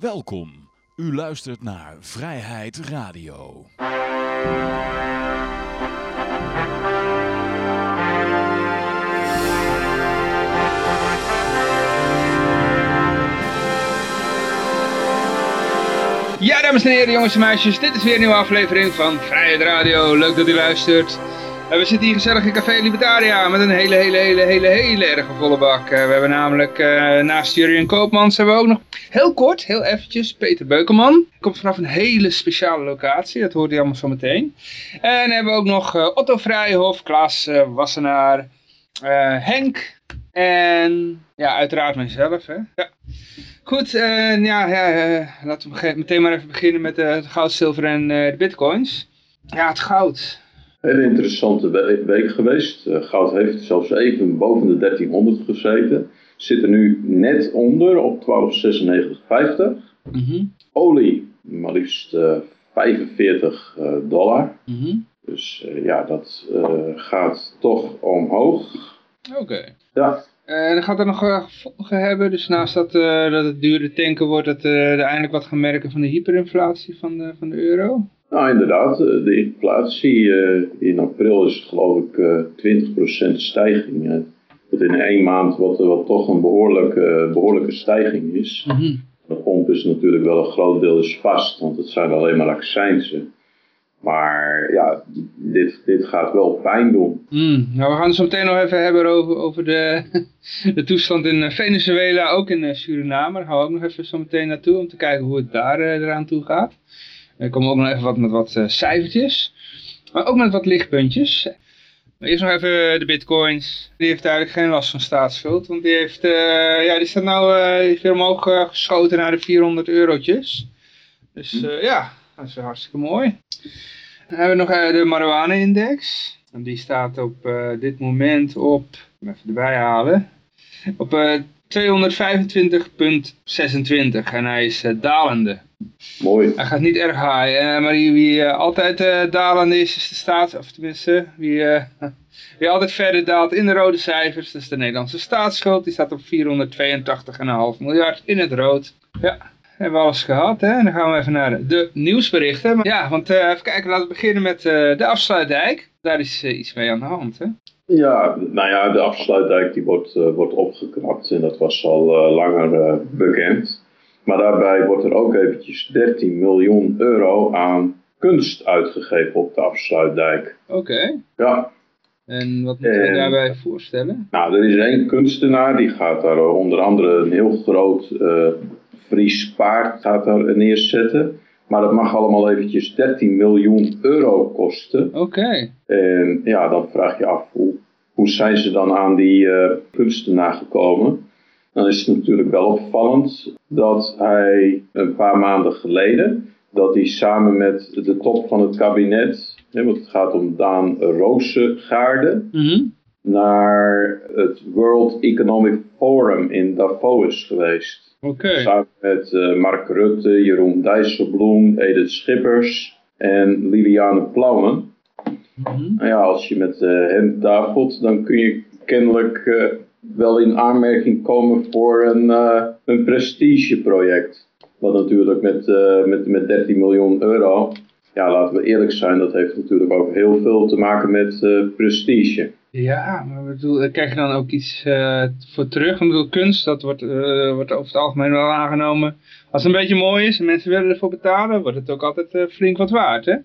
Welkom. U luistert naar Vrijheid Radio. Ja, dames en heren, jongens en meisjes, dit is weer een nieuwe aflevering van Vrijheid Radio. Leuk dat u luistert. We zitten hier gezellig in Café Libertaria met een hele, hele, hele, hele, hele erg volle bak. Uh, we hebben namelijk uh, naast Jurien Koopmans hebben we ook nog heel kort, heel eventjes, Peter Beukelman. Komt vanaf een hele speciale locatie, dat hoort u allemaal zo meteen. En hebben we ook nog Otto Vrijhof, Klaas Wassenaar, Henk en ja, uiteraard mijzelf. Hè? Ja. Goed, ja, ja laten we meteen maar even beginnen met het goud, zilver en de bitcoins. Ja, het goud. Een interessante week geweest. goud heeft zelfs even boven de 1300 gezeten. Zit er nu net onder op 1296,50. Mm -hmm. Olie, maar liefst 45 dollar. Mm -hmm. Dus ja, dat gaat toch omhoog. Oké. Okay. Ja. En dan gaat er nog gevolgen hebben, dus naast dat, dat het duurder tanken wordt, dat er eindelijk wat gaan merken van de hyperinflatie van de, van de euro? Nou inderdaad, de inflatie uh, in april is geloof ik 20% stijging. wat in één maand wat, wat toch een behoorlijke, behoorlijke stijging is. Mm -hmm. De pomp is natuurlijk wel een groot deel is vast, want het zijn alleen maar accijnsen. Maar ja, dit, dit gaat wel pijn doen. Mm, nou, we gaan het zo meteen nog even hebben over, over de, de toestand in eh, Venezuela, ook in eh, Suriname. Daar gaan we ook nog even zo meteen naartoe om te kijken hoe het daar eraan toe gaat. Er komen ook nog even wat met wat uh, cijfertjes, maar ook met wat lichtpuntjes. Maar eerst nog even de bitcoins. Die heeft eigenlijk geen last van staatsschuld, want die, heeft, uh, ja, die staat nou uh, weer omhoog geschoten naar de 400 eurotjes. Dus ja, dat is hartstikke mooi. Dan hebben we nog de marijuana-index. En die staat op dit moment op, even erbij halen, op uh, 225,26 en hij is dalende. Mooi. Hij gaat niet erg high, maar wie, wie altijd dalende is, is de staat, of tenminste, wie, wie altijd verder daalt in de rode cijfers, dat is de Nederlandse staatsschuld. Die staat op 482,5 miljard in het rood. Ja, hebben we alles gehad. Hè? En dan gaan we even naar de nieuwsberichten. Ja, want uh, even kijken, laten we beginnen met uh, de afsluitdijk. Daar is uh, iets mee aan de hand, hè? Ja, nou ja, de afsluitdijk die wordt, wordt opgeknapt en dat was al langer bekend. Maar daarbij wordt er ook eventjes 13 miljoen euro aan kunst uitgegeven op de afsluitdijk. Oké. Okay. Ja. En wat moeten we daarbij voorstellen? Nou, er is één kunstenaar, die gaat daar onder andere een heel groot Fries paard gaat daar neerzetten. Maar dat mag allemaal eventjes 13 miljoen euro kosten. Oké. En ja, dan vraag je af, hoe, hoe zijn ze dan aan die uh, kunstenaar gekomen? Dan is het natuurlijk wel opvallend dat hij een paar maanden geleden, dat hij samen met de top van het kabinet, hè, want het gaat om Daan Roosegaarde, mm naar het World Economic Forum in Davos is geweest. Okay. Samen met uh, Mark Rutte, Jeroen Dijsselbloem, Edith Schippers en Liliane Plauwen. Mm -hmm. ja, als je met uh, hen tafelt, dan kun je kennelijk uh, wel in aanmerking komen voor een, een prestigeproject. Wat natuurlijk met, met, met 13 miljoen euro, ja laten we eerlijk zijn, dat heeft natuurlijk ook heel veel te maken met prestige. Ja, maar bedoel, krijg je dan ook iets voor terug? Ik bedoel, kunst, dat wordt, wordt over het algemeen wel aangenomen. Als het een beetje mooi is en mensen willen ervoor betalen, wordt het ook altijd flink wat waard, hè?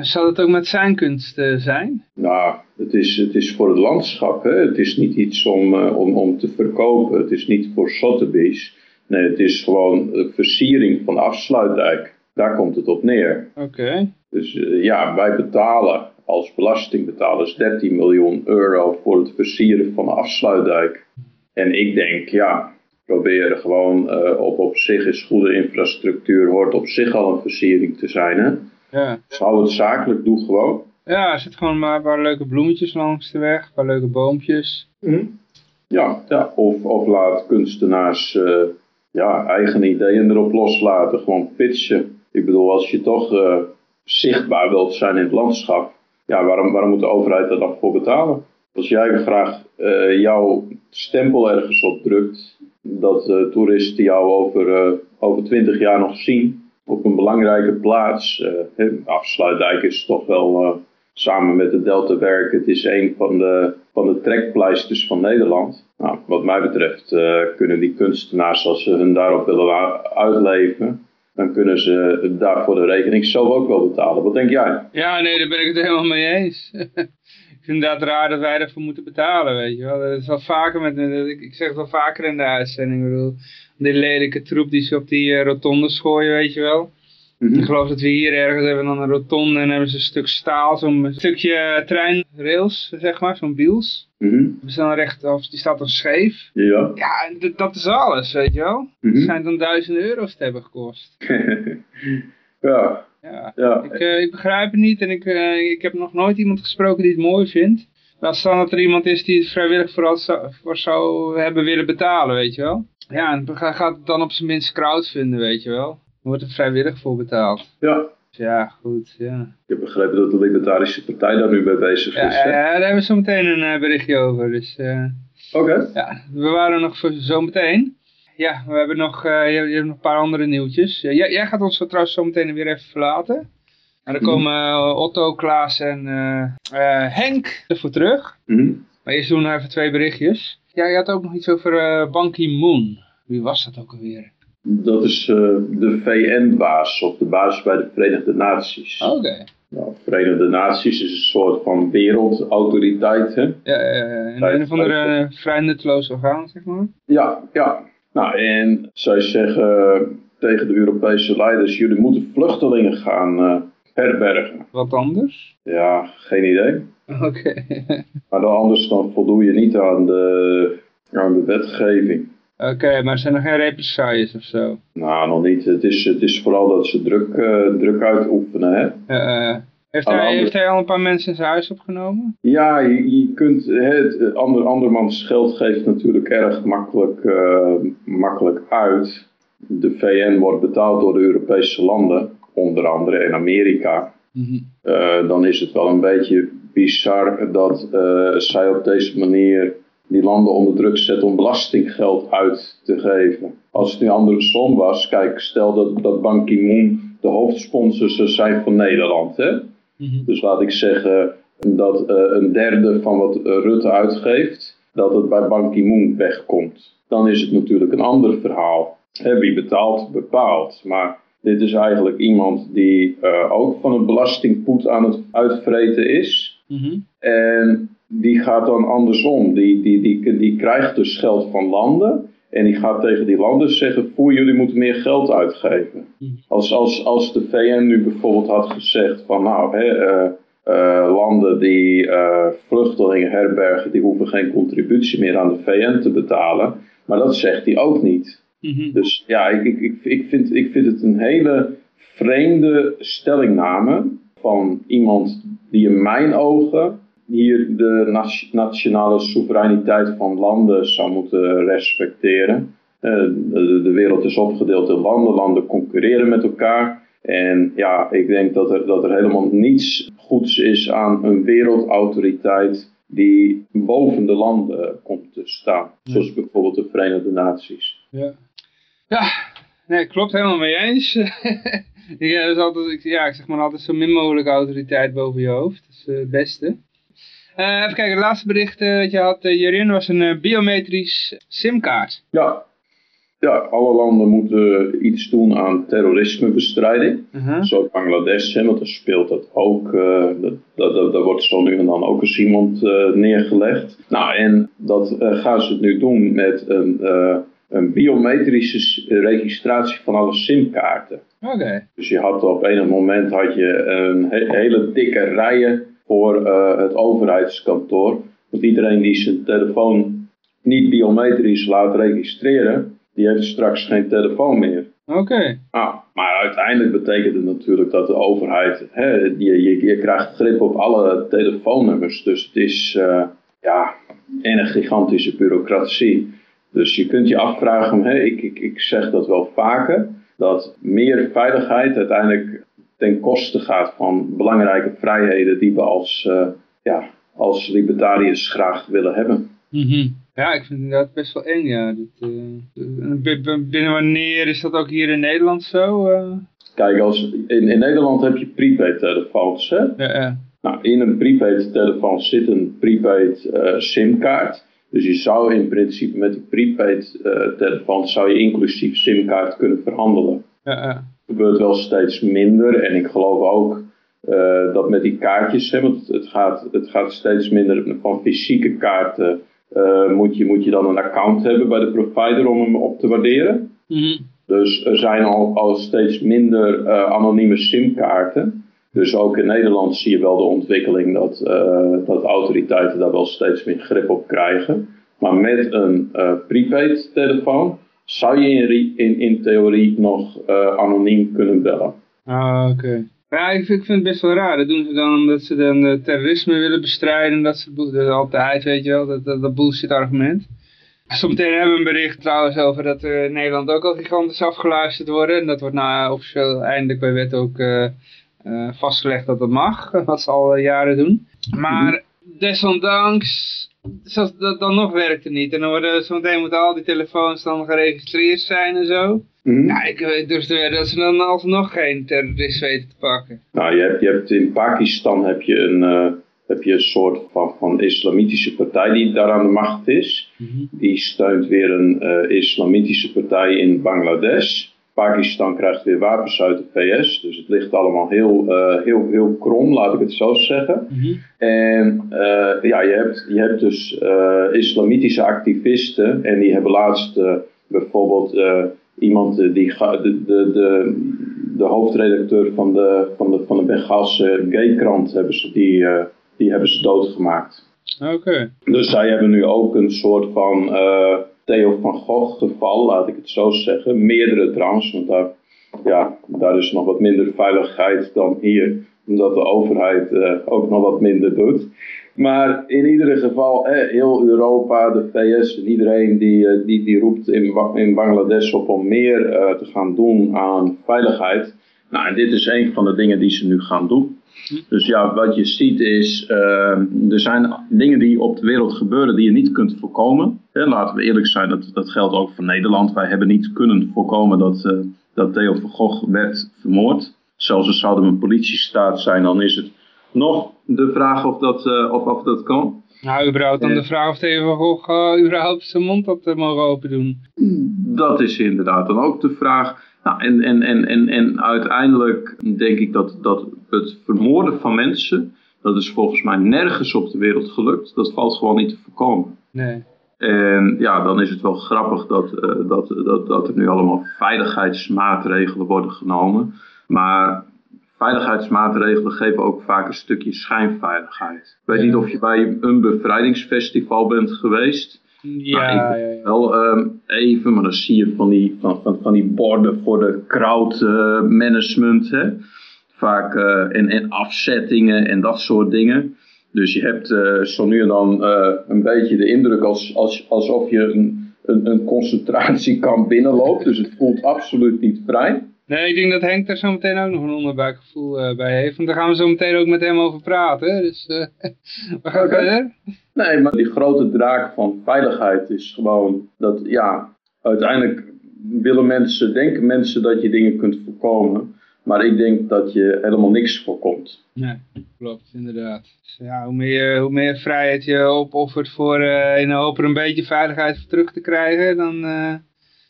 Zal het ook met zijn kunst zijn? Nou, het is, het is voor het landschap, hè? Het is niet iets om, om, om te verkopen. Het is niet voor Sotheby's. Nee, het is gewoon versiering van afsluitdijk. Daar komt het op neer. Oké. Dus ja, wij betalen als belastingbetalers 13 miljoen euro voor het versieren van de afsluitdijk. En ik denk, ja, proberen gewoon op, op zich is goede infrastructuur, hoort op zich al een versiering te zijn. Hè? Ja. Zou het zakelijk doen gewoon. Ja, er zitten gewoon maar een paar leuke bloemetjes langs de weg, een paar leuke boompjes. Mm. Ja, ja of, of laat kunstenaars uh, ja, eigen ideeën erop loslaten, gewoon pitchen. Ik bedoel, als je toch uh, zichtbaar wilt zijn in het landschap, ja, waarom, waarom moet de overheid er dan voor betalen? Als jij graag uh, jouw stempel ergens op drukt, dat toeristen jou over, over 20 jaar nog zien op een belangrijke plaats. Afsluitdijk is toch wel samen met de Delta Werk, het is een van de, van de trekpleisters van Nederland. Nou, wat mij betreft kunnen die kunstenaars, als ze hun daarop willen uitleven, dan kunnen ze daarvoor de rekening zelf ook wel betalen. Wat denk jij? Ja, nee, daar ben ik het helemaal mee eens. ik vind het raar dat wij ervoor moeten betalen, weet je wel. Dat is wel vaker met, ik, ik zeg het wel vaker in de uitzending, ik bedoel, die lelijke troep die ze op die uh, rotonde gooien, weet je wel. Mhm. Ik geloof dat we hier ergens hebben dan een rotonde en hebben ze een stuk staal, zo'n stukje treinrails, zeg maar, zo'n biels. Mm -hmm. dan recht, of die staat dan scheef. Ja. Ja, dat is alles, weet je wel. Mm Dat zijn dan duizenden euro's te hebben gekost. ja. Ja, ja. Ik, uh, ik begrijp het niet en ik, uh, ik heb nog nooit iemand gesproken die het mooi vindt. Maar als dan dat er iemand is die het vrijwillig voor, zou, voor zou hebben willen betalen, weet je wel. Ja, en gaat het dan op zijn minst crowdfunden, weet je wel. Dan wordt er vrijwillig voor betaald. Ja. Ja, goed, ja. Ik heb begrepen dat de Libertarische Partij daar nu mee bezig is. Ja, ja, ja daar hebben we zo meteen een uh, berichtje over. Dus, Oké. Ja, we waren nog voor zo meteen. Ja, we hebben nog, uh, je, je hebt nog een paar andere nieuwtjes. jij, jij gaat ons trouwens zo meteen weer even verlaten. En dan mhm. komen uh, Otto, Klaas en uh, Henk ervoor terug. Mm Maar eerst doen we nog even twee berichtjes. Ja, je had ook nog iets over Ban Ki-moon. Wie was dat ook alweer? Dat is de VN-baas, of de baas bij de Verenigde Naties. Oké. Okay. Nou, Verenigde Naties is een soort van wereldautoriteit. Hè? Ja, ja, ja. een of andere vrij nutteloos orgaan, zeg maar. Ja, ja. Nou, en zij zeggen tegen de Europese leiders, jullie moeten vluchtelingen gaan uh, herbergen. Wat anders? Ja, geen idee. Oké. maar dan anders dan voldoe je niet aan de, aan de wetgeving. Oké, maar zijn er geen represailles of zo? Nou, nog niet. Het is, het is vooral dat ze druk, uh, druk uitoefenen, hè. Uh, heeft hij, heeft hij al een paar mensen in zijn huis opgenomen? Ja, je, je kunt, het ander, andermans geld geeft natuurlijk erg makkelijk, uh, makkelijk uit. De VN wordt betaald door de Europese landen, onder andere in Amerika. Mm dan is het wel een beetje bizar dat uh, zij op deze manier die landen onder druk zetten om belastinggeld uit te geven. Als het nu andersom was, kijk, stel dat, dat Ban Ki-moon de hoofdsponsors zijn van Nederland. Hè? Mhm. Dus laat ik zeggen dat uh, een derde van wat Rutte uitgeeft, dat het bij Ban Ki-moon wegkomt. Dan is het natuurlijk een ander verhaal. wie betaalt, bepaalt. Maar dit is eigenlijk iemand die uh, ook van het belastingpoet aan het uitvreten is. Mhm. En die gaat dan andersom. Die, die, die, die krijgt dus geld van landen. En die gaat tegen die landen zeggen, voor jullie moeten meer geld uitgeven. Hm. Als, als, als de VN nu bijvoorbeeld had gezegd van nou, hè, uh, uh, landen die uh, vluchtelingen herbergen, die hoeven geen contributie meer aan de VN te betalen. Maar dat zegt hij ook niet. Mm Dus ja, ik, ik, ik, ik, vind, ik vind het een hele vreemde stellingname van iemand die in mijn ogen hier de nationale soevereiniteit van landen zou moeten respecteren. De, de, wereld is opgedeeld in landen, landen concurreren met elkaar. En ja, ik denk dat er, dat er helemaal niets goeds is aan een wereldautoriteit die boven de landen komt te staan. Zoals bijvoorbeeld de Verenigde Naties. Ja, ja nee, klopt helemaal mee eens. ja, dus altijd, ja, ik zeg maar altijd zo min mogelijk autoriteit boven je hoofd. Dat is het beste. Uh, even kijken, het laatste bericht uh, dat je had, Jurien, was een biometrisch simkaart. Ja. ja, alle landen moeten iets doen aan terrorismebestrijding. -huh. Zo Bangladesh, hè, want daar speelt dat ook. dat, dat, dat, wordt zo nu en dan ook eens iemand neergelegd. Nou, en dat gaan ze nu doen met een, een biometrische registratie van alle simkaarten. Oké. Dus je had op enig moment had je een hele dikke rijen voor uh, het overheidskantoor. Want iedereen die zijn telefoon niet biometrisch laat registreren, die heeft straks geen telefoon meer. Oké. Ah, maar uiteindelijk betekent het natuurlijk dat de overheid, hè, je, je, je krijgt grip op alle telefoonnummers. Dus het is uh, ja, een gigantische bureaucratie. Dus je kunt je afvragen, hè, ik, ik, ik zeg dat wel vaker, dat meer veiligheid uiteindelijk ten koste gaat van belangrijke vrijheden die we als, uh, ja, als libertariërs graag willen hebben. Mhm. Ja, ik vind het inderdaad best wel eng, ja. Dat, uh, binnen wanneer is dat ook hier in Nederland zo? Uh? Kijk, als, in, in Nederland heb je prepaid telefoons, hè? Ja, ja. Nou, in een prepaid telefoon zit een prepaid simkaart. Dus je zou in principe met die prepaid telefoon zou je inclusief simkaart kunnen verhandelen. Ja, ja. Dat gebeurt wel steeds minder en ik geloof ook dat met die kaartjes, hè, want het gaat, het gaat steeds minder van fysieke kaarten uh, moet, je, moet je dan een account hebben bij de provider om hem op te waarderen. Mhm. Dus er zijn al, al steeds minder uh, anonieme simkaarten. Dus ook in Nederland zie je wel de ontwikkeling dat, uh, dat autoriteiten daar wel steeds meer grip op krijgen. Maar met een prepaid telefoon zou je in, in, in theorie nog anoniem kunnen bellen. Ah, oké. Ja, ik vind, het best wel raar. Dat doen ze dan omdat ze dan uh, terrorisme willen bestrijden. Dat ze is altijd, weet je wel, dat, dat, bullshit argument. Zometeen hebben we een bericht trouwens over dat in Nederland ook al gigantisch afgeluisterd worden. En dat wordt nou officieel eindelijk bij wet ook uh, uh, vastgelegd dat dat mag. Wat ze al jaren doen. Maar desondanks, zoals dat dan nog werkt het niet. En dan worden zometeen moeten al die telefoons dan geregistreerd zijn en zo. Mhm. Ja, ik durf te dat ze dan alsnog geen terrorist weten te pakken. Nou, je hebt, je hebt in Pakistan heb je een, uh, heb je een soort van, van islamitische partij die daar aan de macht is. Mhm. Die steunt weer een uh, islamitische partij in Bangladesh. Pakistan krijgt weer wapens uit de VS, dus het ligt allemaal heel, uh, heel, heel krom, laat ik het zo zeggen. Mhm. En ja, je hebt, je hebt dus islamitische activisten en die hebben laatst bijvoorbeeld iemand die de, de, de, de hoofdredacteur van de, van de, van de Bengaalse gaykrant hebben ze, die, die hebben ze doodgemaakt. Oké. Dus zij hebben nu ook een soort van Theo van Gogh geval, laat ik het zo zeggen. Meerdere trouwens, want daar, ja, daar is nog wat minder veiligheid dan hier. Omdat de overheid uh, ook nog wat minder doet. Maar in ieder geval, eh, heel Europa, de VS en iedereen die, die, die roept in, in Bangladesh op om meer te gaan doen aan veiligheid. Nou, en dit is een van de dingen die ze nu gaan doen. Dus ja, wat je ziet is, uh, er zijn dingen die op de wereld gebeuren die je niet kunt voorkomen. En laten we eerlijk zijn, dat, dat geldt ook voor Nederland. Wij hebben niet kunnen voorkomen dat, uh, dat Theo van Gogh werd vermoord. Zelfs als zou er een politiestaat zijn, dan is het nog de vraag of dat, uh, of, of dat kan. Nou, überhaupt dan de vraag of Theo van Gogh überhaupt zijn mond had mogen open doen. Dat is inderdaad dan ook de vraag. Nou, en, en, en, en, en uiteindelijk denk ik dat, dat het vermoorden van mensen, dat is volgens mij nergens op de wereld gelukt. Dat valt gewoon niet te voorkomen. Nee. En ja, dan is het wel grappig dat, uh, dat, dat, dat er nu allemaal veiligheidsmaatregelen worden genomen. Maar veiligheidsmaatregelen geven ook vaak een stukje schijnveiligheid. Ik weet niet of je bij een bevrijdingsfestival bent geweest. Ja, nou, ja, ja. Wel um, even, maar dan zie je van die, van, van, van die borden voor de crowd uh, management. Hè? Vaak uh, en, en afzettingen en dat soort dingen. Dus je hebt uh, zo nu en dan een beetje de indruk als, als, alsof je een, een, een concentratiekamp binnenloopt. Dus het voelt absoluut niet vrij. Nee, ik denk dat Henk daar zo meteen ook nog een onderbuikgevoel uh, bij heeft. Want daar gaan we zo meteen ook met hem over praten. Dus uh, we gaan okay. verder. Nee, maar die grote draak van veiligheid is gewoon dat, ja, uiteindelijk willen mensen, denken mensen dat je dingen kunt voorkomen. Maar ik denk dat je helemaal niks voorkomt. Nee, klopt, inderdaad. Dus ja, hoe, meer, hoe meer vrijheid je opoffert voor uh, in de hoop er een beetje veiligheid voor terug te krijgen, dan...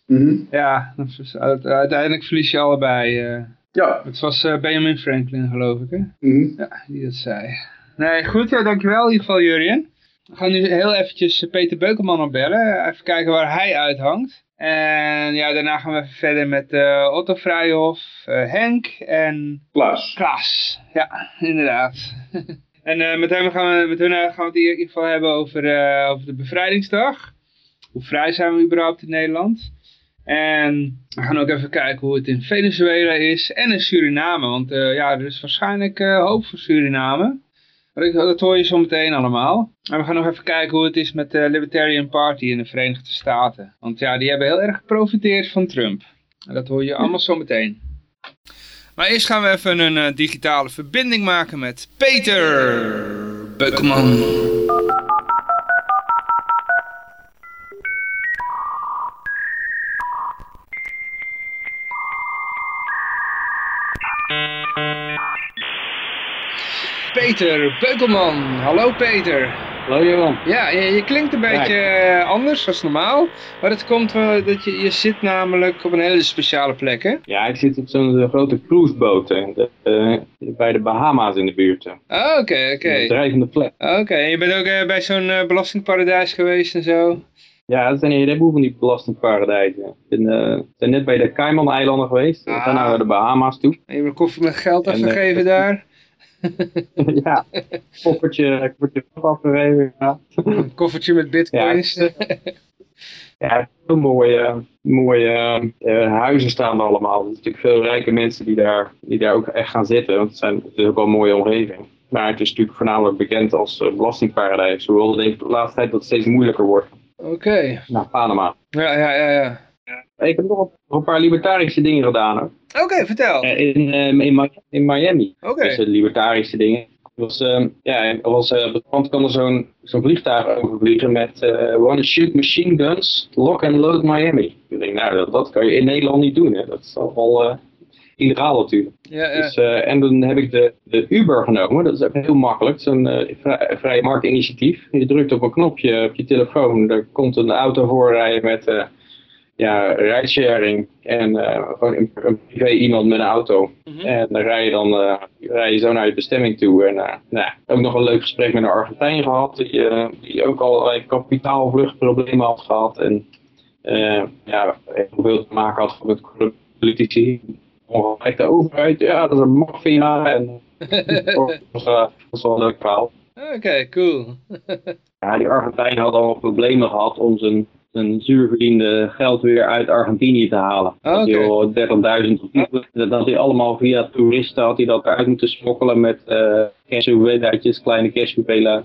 Mm -hmm. Ja, uiteindelijk verlies je allebei. Uh. Ja. Het was uh, Benjamin Franklin, geloof ik, hè? Mm -hmm. Ja, die dat zei. Nee, goed, ja, dankjewel in ieder geval, Jurien. We gaan nu heel eventjes Peter Beukelman opbellen. Even kijken waar hij uithangt. En ja, daarna gaan we even verder met uh, Otto Vrijhof, Henk en... Klaas. Klaas, ja, inderdaad. en met, hem gaan we, met hun gaan we het in ieder geval hebben over, over de bevrijdingsdag. Hoe vrij zijn we überhaupt in Nederland? En we gaan ook even kijken hoe het in Venezuela is en in Suriname. Want uh, ja, er is waarschijnlijk uh, hoop voor Suriname. Maar dat hoor je zo meteen allemaal. En we gaan nog even kijken hoe het is met de Libertarian Party in de Verenigde Staten. Want ja, die hebben heel erg geprofiteerd van Trump. En dat hoor je allemaal zo meteen. Maar eerst gaan we even een uh, digitale verbinding maken met Peter Beukelman. Peter Beukelman. Hallo Peter. Hallo Johan. Ja, je, je klinkt een beetje eh, anders als normaal. Maar dat komt wel dat je, je zit namelijk op een hele speciale plek, hè? Ja, ik zit op zo'n grote cruiseboot eh, de- bij de Bahama's in de buurt. eh. Ah, Oké, oké. Een drijvende plek. Oké, en je bent ook eh, bij zo'n belastingparadijs geweest en zo? Ja, dat zijn een heleboel van die belastingparadijzen. Ik ben, net bij de Cayman-eilanden geweest. Ah. naar de Bahama's toe. En je hebt een koffer met geld En, afgegeven daar? ja, koffertje, koffertje afgegeven. Ja, Een koffertje met bitcoins? ja heel mooie, mooie eh, huizen staan er allemaal. Er zijn natuurlijk veel rijke mensen die daar, die daar ook echt gaan zitten. Want het, zijn, het is ook wel een mooie omgeving. Maar het is natuurlijk voornamelijk bekend als eh, belastingparadijs. Hoewel de laatste tijd dat het steeds moeilijker wordt. Oké. Naar Panama. Ja, ja, ja, ja. Ik heb nog een, een paar libertarische dingen gedaan. Oké, vertel. Eh, In, ehm, in, in Miami. Oké. Dus de libertarische dingen. Was, ehm, ja, was, eh, op het strand kan er zo'n zo'n vliegtuig overvliegen met eh one shoot machine guns, lock and load Miami. Ik denk, nou, dat, dat kan je in Nederland niet doen. Hè. Dat is al eh illegaal natuurlijk. Ja, ja. Dus, eh, en dan heb ik de, de Uber genomen. Dat is ook heel makkelijk. Zo'n eh vrij, vrij marktinitiatief. Je drukt op een knopje op je telefoon. Er komt een auto voorrijden met eh ja, ridesharing. En eh, gewoon een, een privé iemand met een auto. Mhm. En dan rij je dan eh, rij je zo naar je bestemming toe. En eh, nou, ook nog een leuk gesprek met een Argentijn gehad. Die, die ook al kapitaalvluchtproblemen had gehad. En ja, heel veel te maken had met politici. Ongelijk de overheid, ja, dat is een maffia. En dat was, wel een leuk verhaal. Oké, cool. Ja, die Argentijn had allemaal problemen gehad om zijn, zijn zuurverdiende geld weer uit Argentinië te halen. Ah, Dat 30.000 had hij allemaal via toeristen had hij dat eruit moeten smokkelen met casheweddaatjes, kleine cashewpelen.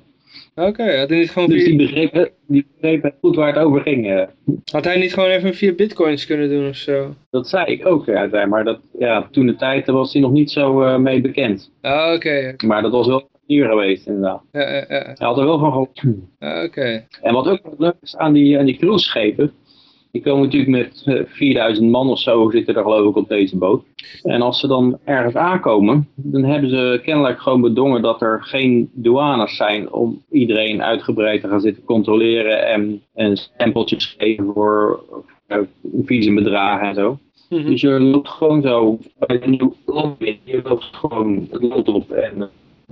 Oké, had hij niet gewoon Dus die via, begreep, die begreep goed waar het over ging. eh. had hij niet gewoon even via bitcoins kunnen doen of zo? Dat zei ik ook, ja, zei, maar dat, ja, toen de tijd was hij nog niet zo eh, mee bekend. Ah, oké. Maar dat was wel hier geweest inderdaad. Ja, ja, ja. Hij had er wel van gehoord. En wat ook leuk is aan die, aan die cruiseschepen, die komen natuurlijk met eh, 4000 man of zo zitten er geloof ik op deze boot. En als ze dan ergens aankomen, dan hebben ze kennelijk gewoon bedongen dat er geen douanes zijn om iedereen uitgebreid te gaan zitten controleren en, en stempeltjes geven voor uh, visumbedragen en zo. Mhm. Dus je loopt gewoon zo bij de nieuwe land in, je loopt gewoon het land op en eh,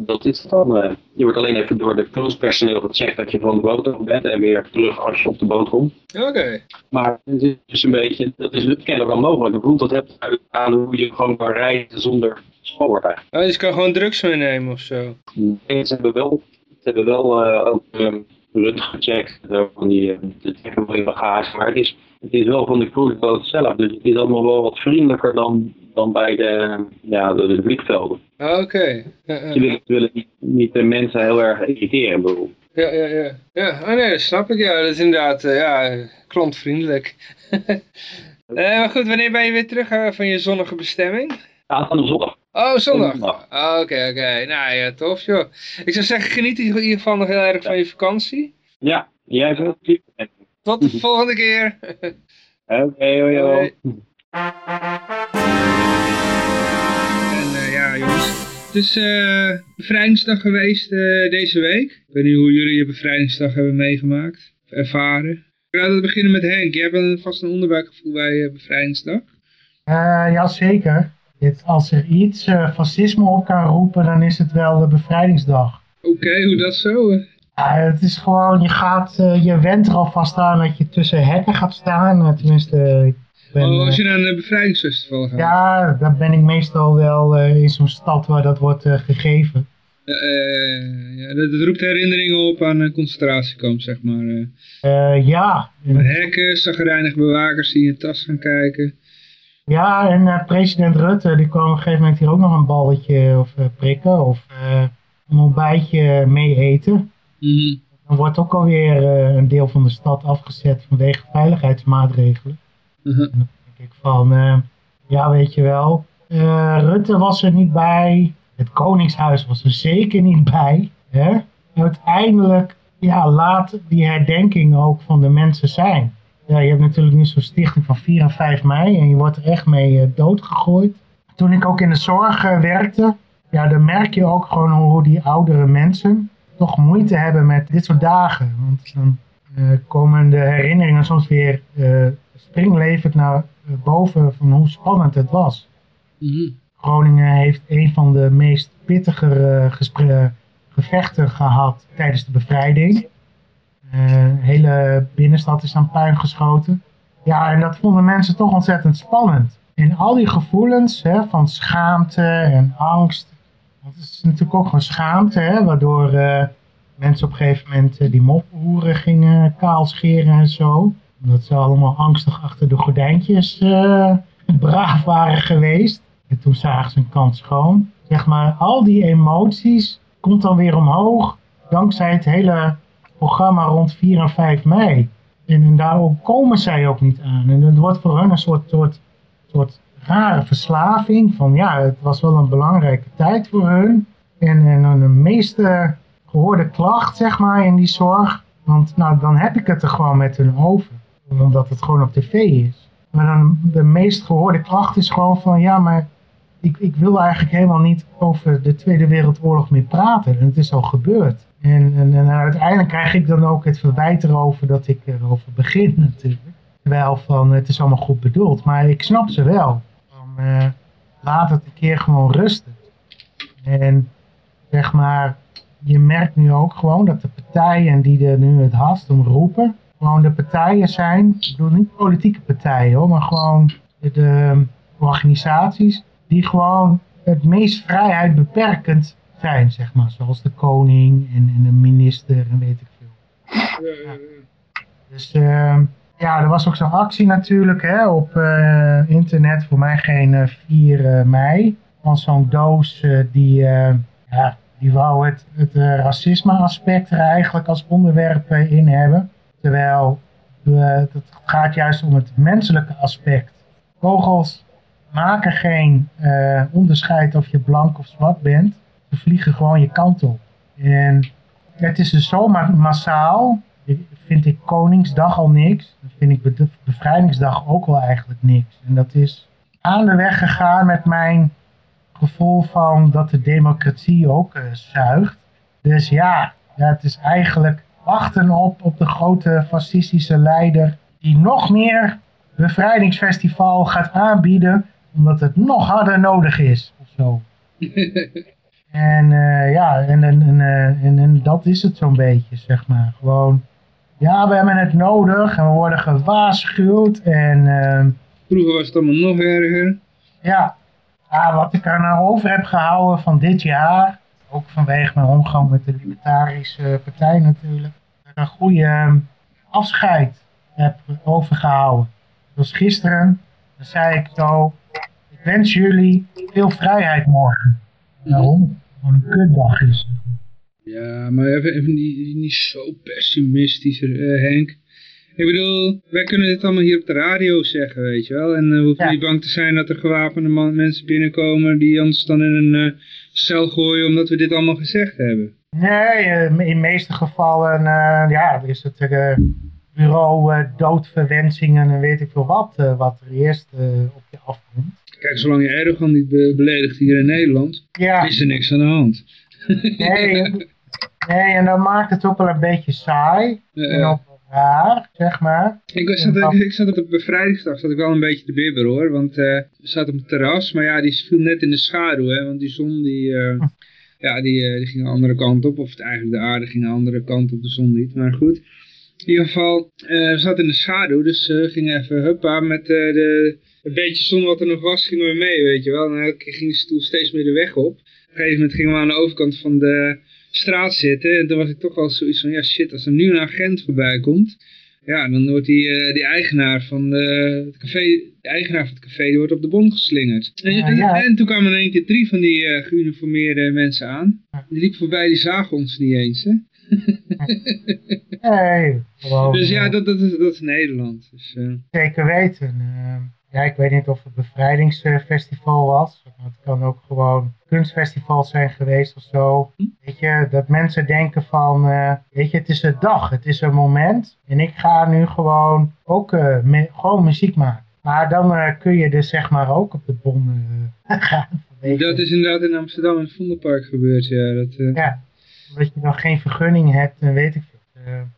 dat is het dan. eh, je wordt alleen even door de cruisepersoneel gecheckt dat je van de boot af bent en weer terug als je op de boot komt. Oké. Maar het is dus een beetje, dat is kennelijk wel mogelijk. Ik voel dat hebt uit aan hoe je gewoon kan rijden zonder spoor eigenlijk. Oh, dus je kan gewoon drugs meenemen of zo? En ze hebben wel, ze hebben wel eh, ook um, rut gecheckt, zo van die, bagage. Maar het is, het is wel van de cruiseboot zelf, dus het is allemaal wel wat vriendelijker dan, dan bij de, ja, de, de vliegvelden. Ah, Oké. Ja, ja. Ze willen, niet, niet de mensen heel erg irriteren, bedoel. Ja, ja, ja. Ja, oh nee, dat snap ik. Ja, dat is inderdaad, eh, ja, klantvriendelijk. Eh, maar goed, wanneer ben je weer terug eh, van je zonnige bestemming? Ja, van de zondag. Oh, zondag. Ah, Oké, oké. Nou ja, tof joh. Ik zou zeggen, geniet in ieder geval nog heel erg van je vakantie. Ja, jij bent lief. Tot de volgende keer. Oké, hoi, hoi. Hoi. En eh, ja, jongens. Het is eh, bevrijdingsdag geweest eh, deze week. Ik weet niet hoe jullie je bevrijdingsdag hebben meegemaakt. Of ervaren. Laten we beginnen met Henk. Jij hebt een- vast een onderbuikgevoel bij bevrijdingsdag. Uh, ja, zeker. Dit, als er iets uh, fascisme op kan roepen, dan is het wel de bevrijdingsdag. Oké, hoe dat zo? eh? Ja, het is gewoon, je, gaat, uh, je went er alvast aan dat je tussen hekken gaat staan. Uh, tenminste, ben, oh, als je naar een bevrijdingsfestival gaat. Ja, dan ben ik meestal wel in zo'n stad waar dat wordt uh, gegeven. ja, dat, dat, roept herinneringen op aan een concentratiekamp, zeg maar. Uh, ja. Hekken, zagrijnig bewakers die in je tas gaan kijken. Ja, en uh, president Rutte, die kwam op een gegeven moment hier ook nog een balletje of uh, prikken of uh, een ontbijtje mee eten. Mm. Dan wordt ook alweer een deel van de stad afgezet vanwege veiligheidsmaatregelen. -huh. En dan denk ik van, ja weet je wel, Rutte was er niet bij, het Koningshuis was er zeker niet bij. Hè? uiteindelijk ja, laat die herdenking ook van de mensen zijn. Ja, je hebt natuurlijk nu zo'n stichting van 4 en 5 mei en je wordt er echt mee eh, doodgegooid. Toen ik ook in de zorg eh, werkte, ja, dan merk je ook gewoon hoe die oudere mensen toch moeite hebben met dit soort dagen. Want dan eh, komen de herinneringen soms weer uh, springlevend naar boven van hoe spannend het was. Mhm. Groningen heeft een van de meest pittige gevechten gehad tijdens de bevrijding. De hele binnenstad is aan puin geschoten. Ja, en dat vonden mensen toch ontzettend spannend. En al die gevoelens hè, van schaamte en angst. Het is natuurlijk ook gewoon schaamte, hè, waardoor uh, mensen op een gegeven moment uh, die mophoeren gingen kaalscheren en zo. Omdat ze allemaal angstig achter de gordijntjes uh, braaf waren geweest. En toen zagen ze een kant schoon. Zeg maar, al die emoties komt dan weer omhoog. Dankzij het hele programma rond 4 en 5 mei. En, en daar komen zij ook niet aan. En het wordt voor hun een soort, soort soort rare verslaving. Van ja, het was wel een belangrijke tijd voor hun. En, en de meeste gehoorde klacht, zeg maar, in die zorg. Want nou, dan heb ik het er gewoon met hun over. Omdat het gewoon op tv is. Maar dan de meest gehoorde klacht is gewoon van ja, maar ik, ik wil eigenlijk helemaal niet over de Tweede Wereldoorlog meer praten. En het is al gebeurd. En, en, en uiteindelijk krijg ik dan ook het verwijt erover dat ik erover begin natuurlijk wel van het is allemaal goed bedoeld. Maar ik snap ze wel. Uh, laat het een keer gewoon rusten. En zeg maar, je merkt nu ook gewoon dat de partijen die er nu het hardst om roepen, gewoon de partijen zijn, ik bedoel niet politieke partijen hoor, maar gewoon de, de organisaties die gewoon het meest vrijheid beperkend zijn, zeg maar. Zoals de koning en, en de minister en weet ik veel. Ja. Dus uh, ja, er was ook zo'n actie natuurlijk hè, op uh, internet, voor mij geen uh, 4 uh, mei. Van zo'n doos die, ja, die wou het, het racisme aspect er eigenlijk als onderwerp in hebben. Terwijl het gaat juist om het menselijke aspect. Kogels maken geen onderscheid of je blank of zwart bent. Vliegen gewoon je kant op. En het is dus zo massaal vind ik Koningsdag al niks. Dan vind ik bevrijdingsdag ook wel eigenlijk niks. En dat is aan de weg gegaan met mijn gevoel van dat de democratie ook uh, zuigt. Dus ja, ja, het is eigenlijk wachten op, op de grote fascistische leider die nog meer bevrijdingsfestival gaat aanbieden omdat het nog harder nodig is of zo. en uh, ja, en, en, en, en, en dat is het zo'n beetje, zeg maar. Gewoon ja, we hebben het nodig en we worden gewaarschuwd. En, uh, Vroeger was het allemaal nog erger. Ja. ja, wat ik er nou over heb gehouden van dit jaar, ook vanwege mijn omgang met de Libertarische Partij natuurlijk, dat ik een goede uh, afscheid heb overgehouden. Dus gisteren, dan zei ik zo, ik wens jullie veel vrijheid morgen. Gewoon een kutdag is. Ja, maar even, even niet, niet zo pessimistisch, uh, Henk. Ik bedoel, wij kunnen dit allemaal hier op de radio zeggen, weet je wel. En uh, we hoeven ja. niet bang te zijn dat er gewapende man, mensen binnenkomen die ons dan in een uh, cel gooien omdat we dit allemaal gezegd hebben. Nee, in de meeste gevallen ja, is het bureau doodverwensingen en weet ik veel wat, wat er eerst op je afkomt. Kijk, zolang je Erdogan niet be beledigt hier in Nederland, ja. is er niks aan de hand. Nee, Nee, en dan maakt het ook wel een beetje saai. Uh, en ook raar, zeg maar. Ik, zat, ik, ik zat op bevrijdingsdag, zat ik wel een beetje te bibberen hoor. Want uh, we zaten op het terras, maar ja, die viel net in de schaduw. Hè, want die zon, die, uh, ja, die, die ging de andere kant op. Of het, eigenlijk de aarde ging de andere kant op, de zon niet. Maar goed. In ieder geval, we zaten in de schaduw, dus we gingen even huppa met de, een beetje zon wat er nog was, gingen we mee, weet je wel. En elke keer ging de stoel steeds meer de weg op. Op een gegeven moment gingen we aan de overkant van de straat zitten. En toen was ik toch wel zoiets van, ja shit, als er nu een agent voorbij komt. Ja, dan wordt die, uh, die eigenaar van de, het café, de eigenaar van het café, die wordt op de bon geslingerd. En, ja, ja. en, toen kwamen in één keer drie van die uh, geuniformeerde mensen aan. Die liepen voorbij, die zagen ons niet eens, hè. hey, dus ja, dat, dat, is, dat is Nederland. Dus, uh... Zeker weten. Ja, ik weet niet of het bevrijdingsfestival was. Maar het kan ook gewoon kunstfestival zijn geweest of zo. Weet je, dat mensen denken van, eh, weet je, het is een dag, het is een moment. En ik ga nu gewoon ook eh, gewoon muziek maken. Maar dan eh, kun je dus zeg maar ook op de bon gaan. Dat is inderdaad in Amsterdam in het Vondelpark gebeurd, ja. Dat, Ja, omdat je nog geen vergunning hebt en weet ik veel.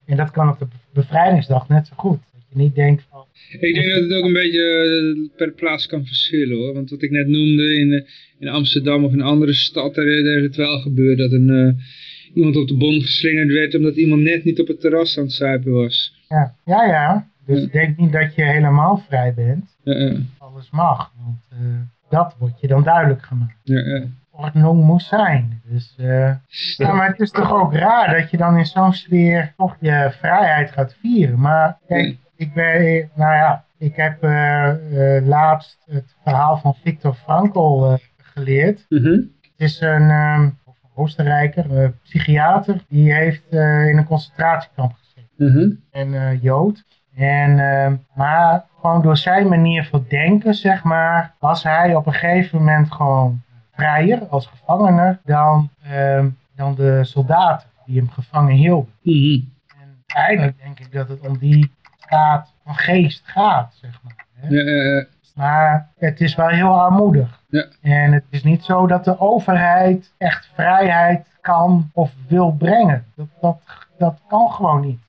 En dat kan op de be- bevrijdingsdag net zo goed. Dat je niet denkt van, Ik denk dat het ook een beetje eh, per plaats kan verschillen hoor. Want wat ik net noemde in, eh, in Amsterdam of in een andere stad, daar, daar is het wel gebeurd dat een, eh, iemand op de bon geslingerd werd omdat iemand net niet op het terras aan het zuipen was. ja, ja, ja. Dus ik denk niet dat je helemaal vrij bent. Ja, Alles mag. Want eh, dat wordt je dan duidelijk gemaakt. ja, ja. Ordnung moet zijn. Dus, eh, ja, maar het is toch ook raar dat je dan in zo'n sfeer toch je vrijheid gaat vieren. Maar kijk, ik ben, nou ja, ik heb eh, eh, laatst het verhaal van Viktor Frankl eh, geleerd. Mhm. Het is een, ehm, een Oostenrijker, een psychiater, die heeft in een concentratiekamp gezeten. Mhm. En Jood. En, ehm, maar gewoon door zijn manier van denken, zeg maar, was hij op een gegeven moment gewoon vrijer als gevangene dan, ehm, dan de soldaten die hem gevangen hielden. Mhm. En eigenlijk denk ik dat het om die staat van geest gaat, zeg maar. Hè? Maar het is wel heel armoedig. Ja. En het is niet zo dat de overheid echt vrijheid kan of wil brengen. Dat, dat, dat kan gewoon niet.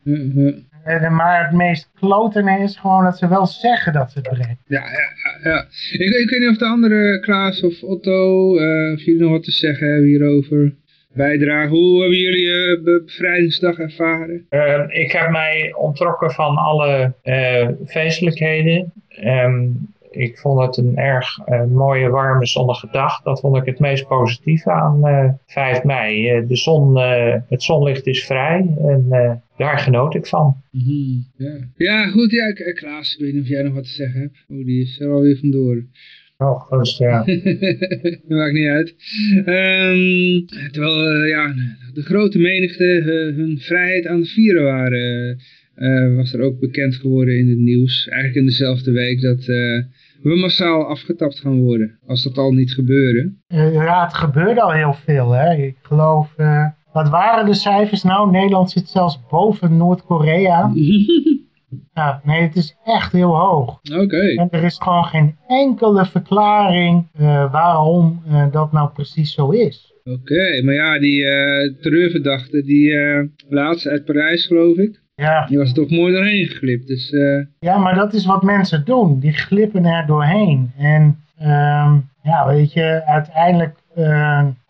En, maar het meest klotene is gewoon dat ze wel zeggen dat ze het brengen. Ja, ja, ja, ja. Ik, ik weet niet of de andere, Klaas of Otto, eh, of jullie nog wat te zeggen hebben hierover. Bijdragen. Hoe hebben jullie be- bevrijdingsdag ervaren? Ehm, ik heb mij ontrokken van alle eh, feestelijkheden. Ehm, ik vond het een erg eh, mooie, warme, zonnige dag. Dat vond ik het meest positieve aan eh 5 mei. De zon, het zonlicht is vrij en daar genoot ik van. ja. ja, goed. Ja, Klaas, ik weet niet of jij nog wat te zeggen hebt. Oh, die is er alweer vandoor. Oh, dus, ja. dat maakt niet uit. Ehm, terwijl eh, ja, de grote menigte eh, hun vrijheid aan het vieren waren, eh, was er ook bekend geworden in het nieuws. Eigenlijk in dezelfde week dat we massaal afgetapt gaan worden. Als dat al niet gebeurde. Ja, het gebeurde al heel veel. Hè. Ik geloof, wat waren de cijfers nou? Nederland zit zelfs boven Noord-Korea. Ja, nee, het is echt heel hoog. Oké. En er is gewoon geen enkele verklaring eh, waarom eh, dat nou precies zo is. Oké, maar ja, die eh terreurverdachte, die laatste uit Parijs geloof ik, Ja, die was er toch mooi doorheen geglipt. Dus ja, maar dat is wat mensen doen. Die glippen er doorheen. En ehm, ja, weet je, uiteindelijk,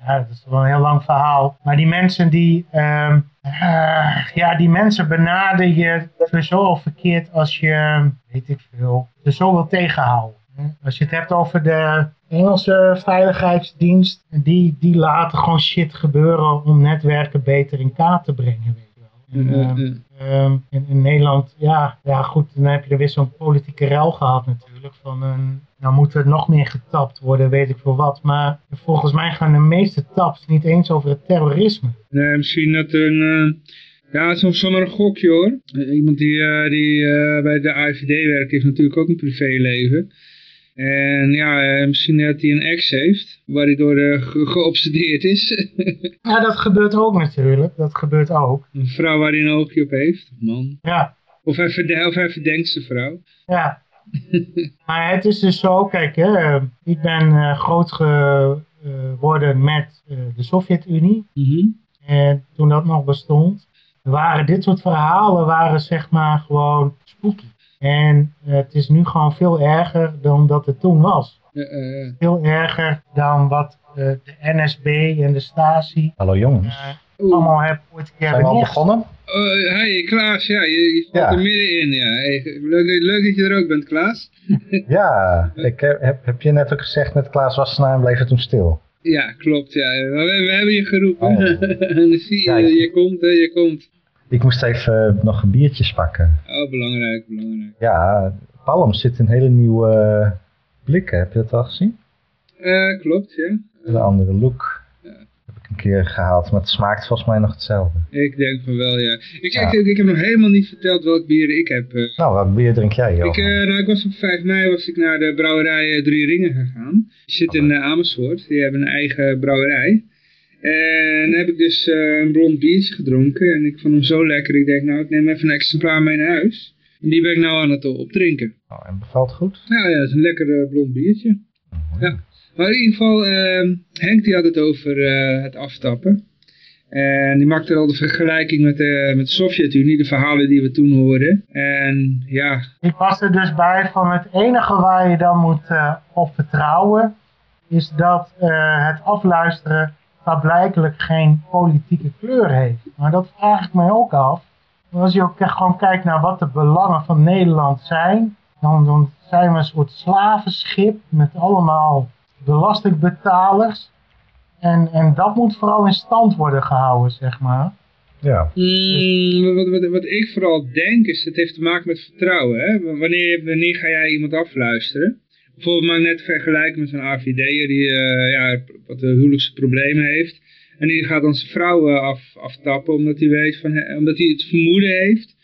ja, dat is wel een heel lang verhaal. Maar die mensen die, ehm, eh, ja, die mensen benaderen je sowieso al verkeerd als je, weet ik veel, ze zo wil tegenhouden. Als je het hebt over de Engelse veiligheidsdienst, die, die laten gewoon shit gebeuren om netwerken beter in kaart te brengen. Weet je wel. En, eh, ehm, eh, Ehm, in, in Nederland, ja, ja goed, dan heb je er weer zo'n politieke rel gehad natuurlijk. Van, een, nou moet er nog meer getapt worden, weet ik veel wat. Maar volgens mij gaan de meeste taps niet eens over het terrorisme. nee, misschien dat een, eh, ja, nog zomaar een gokje hoor. Eh, Iemand die, eh, die bij de AIVD werkt, heeft natuurlijk ook een privéleven. En ja, misschien dat hij een ex heeft, waar hij door ge- geobsedeerd is. Ja, dat gebeurt ook natuurlijk. Dat gebeurt ook. een vrouw waar hij een oogje op heeft, man. Ja, Of hij, of hij verdenkt zijn vrouw. ja. maar het is dus zo, kijk, hè, ik ben eh, groot geworden met eh, de Sovjet-Unie. Mhm. En toen dat nog bestond, waren dit soort verhalen waren zeg maar gewoon spooky. En eh, het is nu gewoon veel erger dan dat het toen was. Eh, Veel erger dan wat eh, de NSB en de Stasi Hallo jongens. Allemaal hebben ooit een keer Zijn we al begonnen? Oh, hey Klaas, ja, je, je valt Ja. er middenin. Ja. Hey, leuk, leuk dat je er ook bent, Klaas. Ja, ik heb, heb, heb je net ook gezegd met Klaas Wassenaar en bleef het toen stil. Ja, klopt. Ja. We, we hebben je geroepen. Oh. en dan zie je, Ja, ik- je komt, hè, je komt. Ik moest even eh, nog een biertjes pakken. Oh, belangrijk, belangrijk. Ja, Palm zit een hele nieuwe eh, blik. Heb je dat al gezien? Eh, klopt, ja. Een andere look. Ja. Heb ik een keer gehaald, maar het smaakt volgens mij nog hetzelfde. Ik denk van wel, ja. Ik, Ja. ik, ik heb nog helemaal niet verteld welk bier ik heb. eh. Nou, welk bier drink jij, joh? Ik, eh, nou, ik was op 5 mei was ik naar de brouwerij eh, Drie Ringen gegaan. Die zit in Amersfoort. Die hebben een eigen brouwerij. En dan heb ik dus een blond biertje gedronken. En ik vond hem zo lekker. Ik denk, nou, ik neem even een exemplaar mee naar huis. En die ben ik nou aan het opdrinken. Oh, en bevalt goed? Nou ja, het is een lekker blond biertje. Ja. Maar in ieder geval, ehm, Henk die had het over eh, het aftappen. En die maakte al de vergelijking met de, met de Sovjet-Unie, de verhalen die we toen hoorden. En ja, Ik was er dus bij van het enige waar je dan moet eh, op vertrouwen, is dat eh, het afluisteren klaarblijkelijk geen politieke kleur heeft. Maar dat vraag ik mij ook af. Want als je ook gewoon kijkt naar wat de belangen van Nederland zijn, dan, dan zijn we een soort slavenschip met allemaal belastingbetalers. En, en dat moet vooral in stand worden gehouden, zeg maar. Ja. Mm, wat, wat, wat ik vooral denk is, het heeft te maken met vertrouwen. Hè? Wanneer, wanneer ga jij iemand afluisteren? Bijvoorbeeld maar net vergelijken met zo'n AVD'er die eh, ja, wat huwelijkse problemen heeft. En die gaat dan zijn vrouw eh, af, aftappen omdat hij, weet van, omdat hij het vermoeden heeft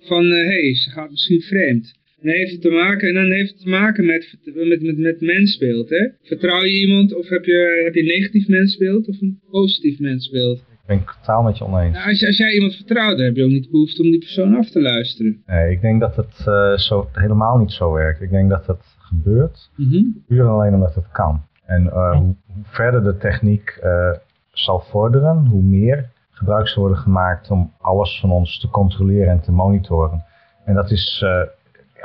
van hé, hey, ze gaat misschien vreemd. En dan heeft het te maken, en dan heeft het te maken met, met, met, met mensbeeld. Hè? Vertrouw je iemand of heb je, heb je een negatief mensbeeld of een positief mensbeeld? Ik ben het totaal met je oneens. Nou, als, als jij iemand vertrouwt, dan heb je ook niet de behoefte om die persoon af te luisteren. Nee, ik denk dat het eh, zo, helemaal niet zo werkt. Ik denk dat het gebeurt Mhm. puur en alleen omdat het kan. En eh, hoe, hoe verder de techniek eh, zal vorderen, hoe meer gebruik zal worden gemaakt om alles van ons te controleren en te monitoren. En dat is eh,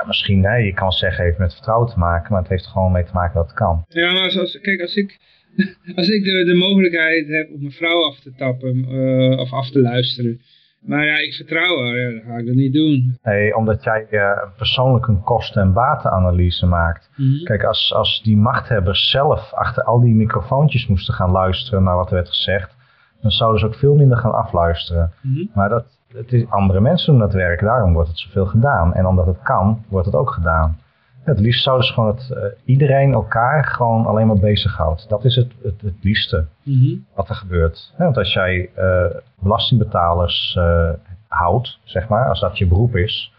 ja, misschien, hè, je kan zeggen, heeft met vertrouwen te maken, maar het heeft er gewoon mee te maken dat het kan. Ja, als, als- kijk, als ik, als ik de, de mogelijkheid heb om mijn vrouw af te tappen eh, of af te luisteren. Maar ja, ik vertrouw haar, ja, dan ga ik dat niet doen. Nee, omdat jij eh, persoonlijk een kosten- en batenanalyse maakt. Mhm. Kijk, als, als die machthebbers zelf achter al die microfoontjes moesten gaan luisteren naar wat er werd gezegd, dan zouden ze ook veel minder gaan afluisteren. Mhm. Maar dat, het is, andere mensen doen dat werk, daarom wordt het zoveel gedaan. En omdat het kan, wordt het ook gedaan. Het liefst zouden ze gewoon het, eh, iedereen elkaar gewoon alleen maar bezighoudt. Dat is het, het, het liefste Mhm. wat er gebeurt. Want als jij eh, belastingbetalers eh, houdt, zeg maar, als dat je beroep is,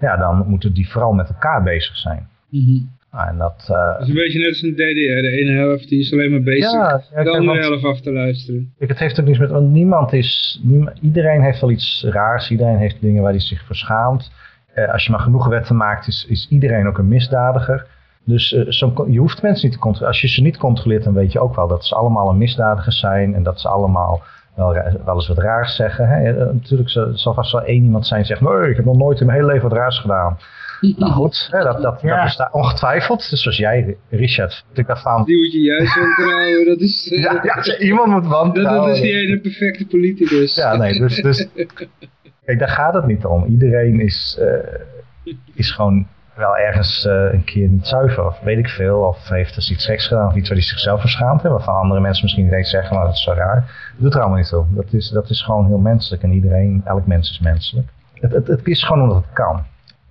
ja, dan moeten die vooral met elkaar bezig zijn. Mhm. Nou, en dat, eh, Dat is een beetje net als een DDR. De ene helft die is alleen maar bezig Ja, ja, de andere helft af te luisteren. Kijk, het heeft ook niets met, want niemand is, iedereen heeft wel iets raars, iedereen heeft dingen waar hij zich voor schaamt. Eh, als je maar genoeg wetten maakt, is, is iedereen ook een misdadiger. Dus eh, zo, je hoeft mensen niet te controleren. Als je ze niet controleert, dan weet je ook wel dat ze allemaal een misdadiger zijn en dat ze allemaal wel, wel eens wat raars zeggen. Hè? Natuurlijk zal- zal vast wel één iemand zijn die zegt, nee, ik heb nog nooit in mijn hele leven wat raars gedaan. Nou goed, hè, dat, dat, Ja. dat bestaat ongetwijfeld. Dus zoals jij, Richard, ik daarvan. Die moet je juist wantrouwen. Dat is, Ja, ja, iemand moet dat, wantrouwen. dat is die ene perfecte politicus. Ja, nee, dus, dus kijk, daar gaat het niet om. Iedereen is, eh, is gewoon wel ergens eh, een keer niet zuiver, of weet ik veel, of heeft dus iets geks gedaan, of iets waar hij zichzelf verschaamt, hè, waarvan andere mensen misschien niet eens zeggen, maar dat is zo raar. Dat doet er allemaal niet toe. Dat is, dat is gewoon heel menselijk en iedereen, elk mens is menselijk. Het, het, het is gewoon omdat het kan.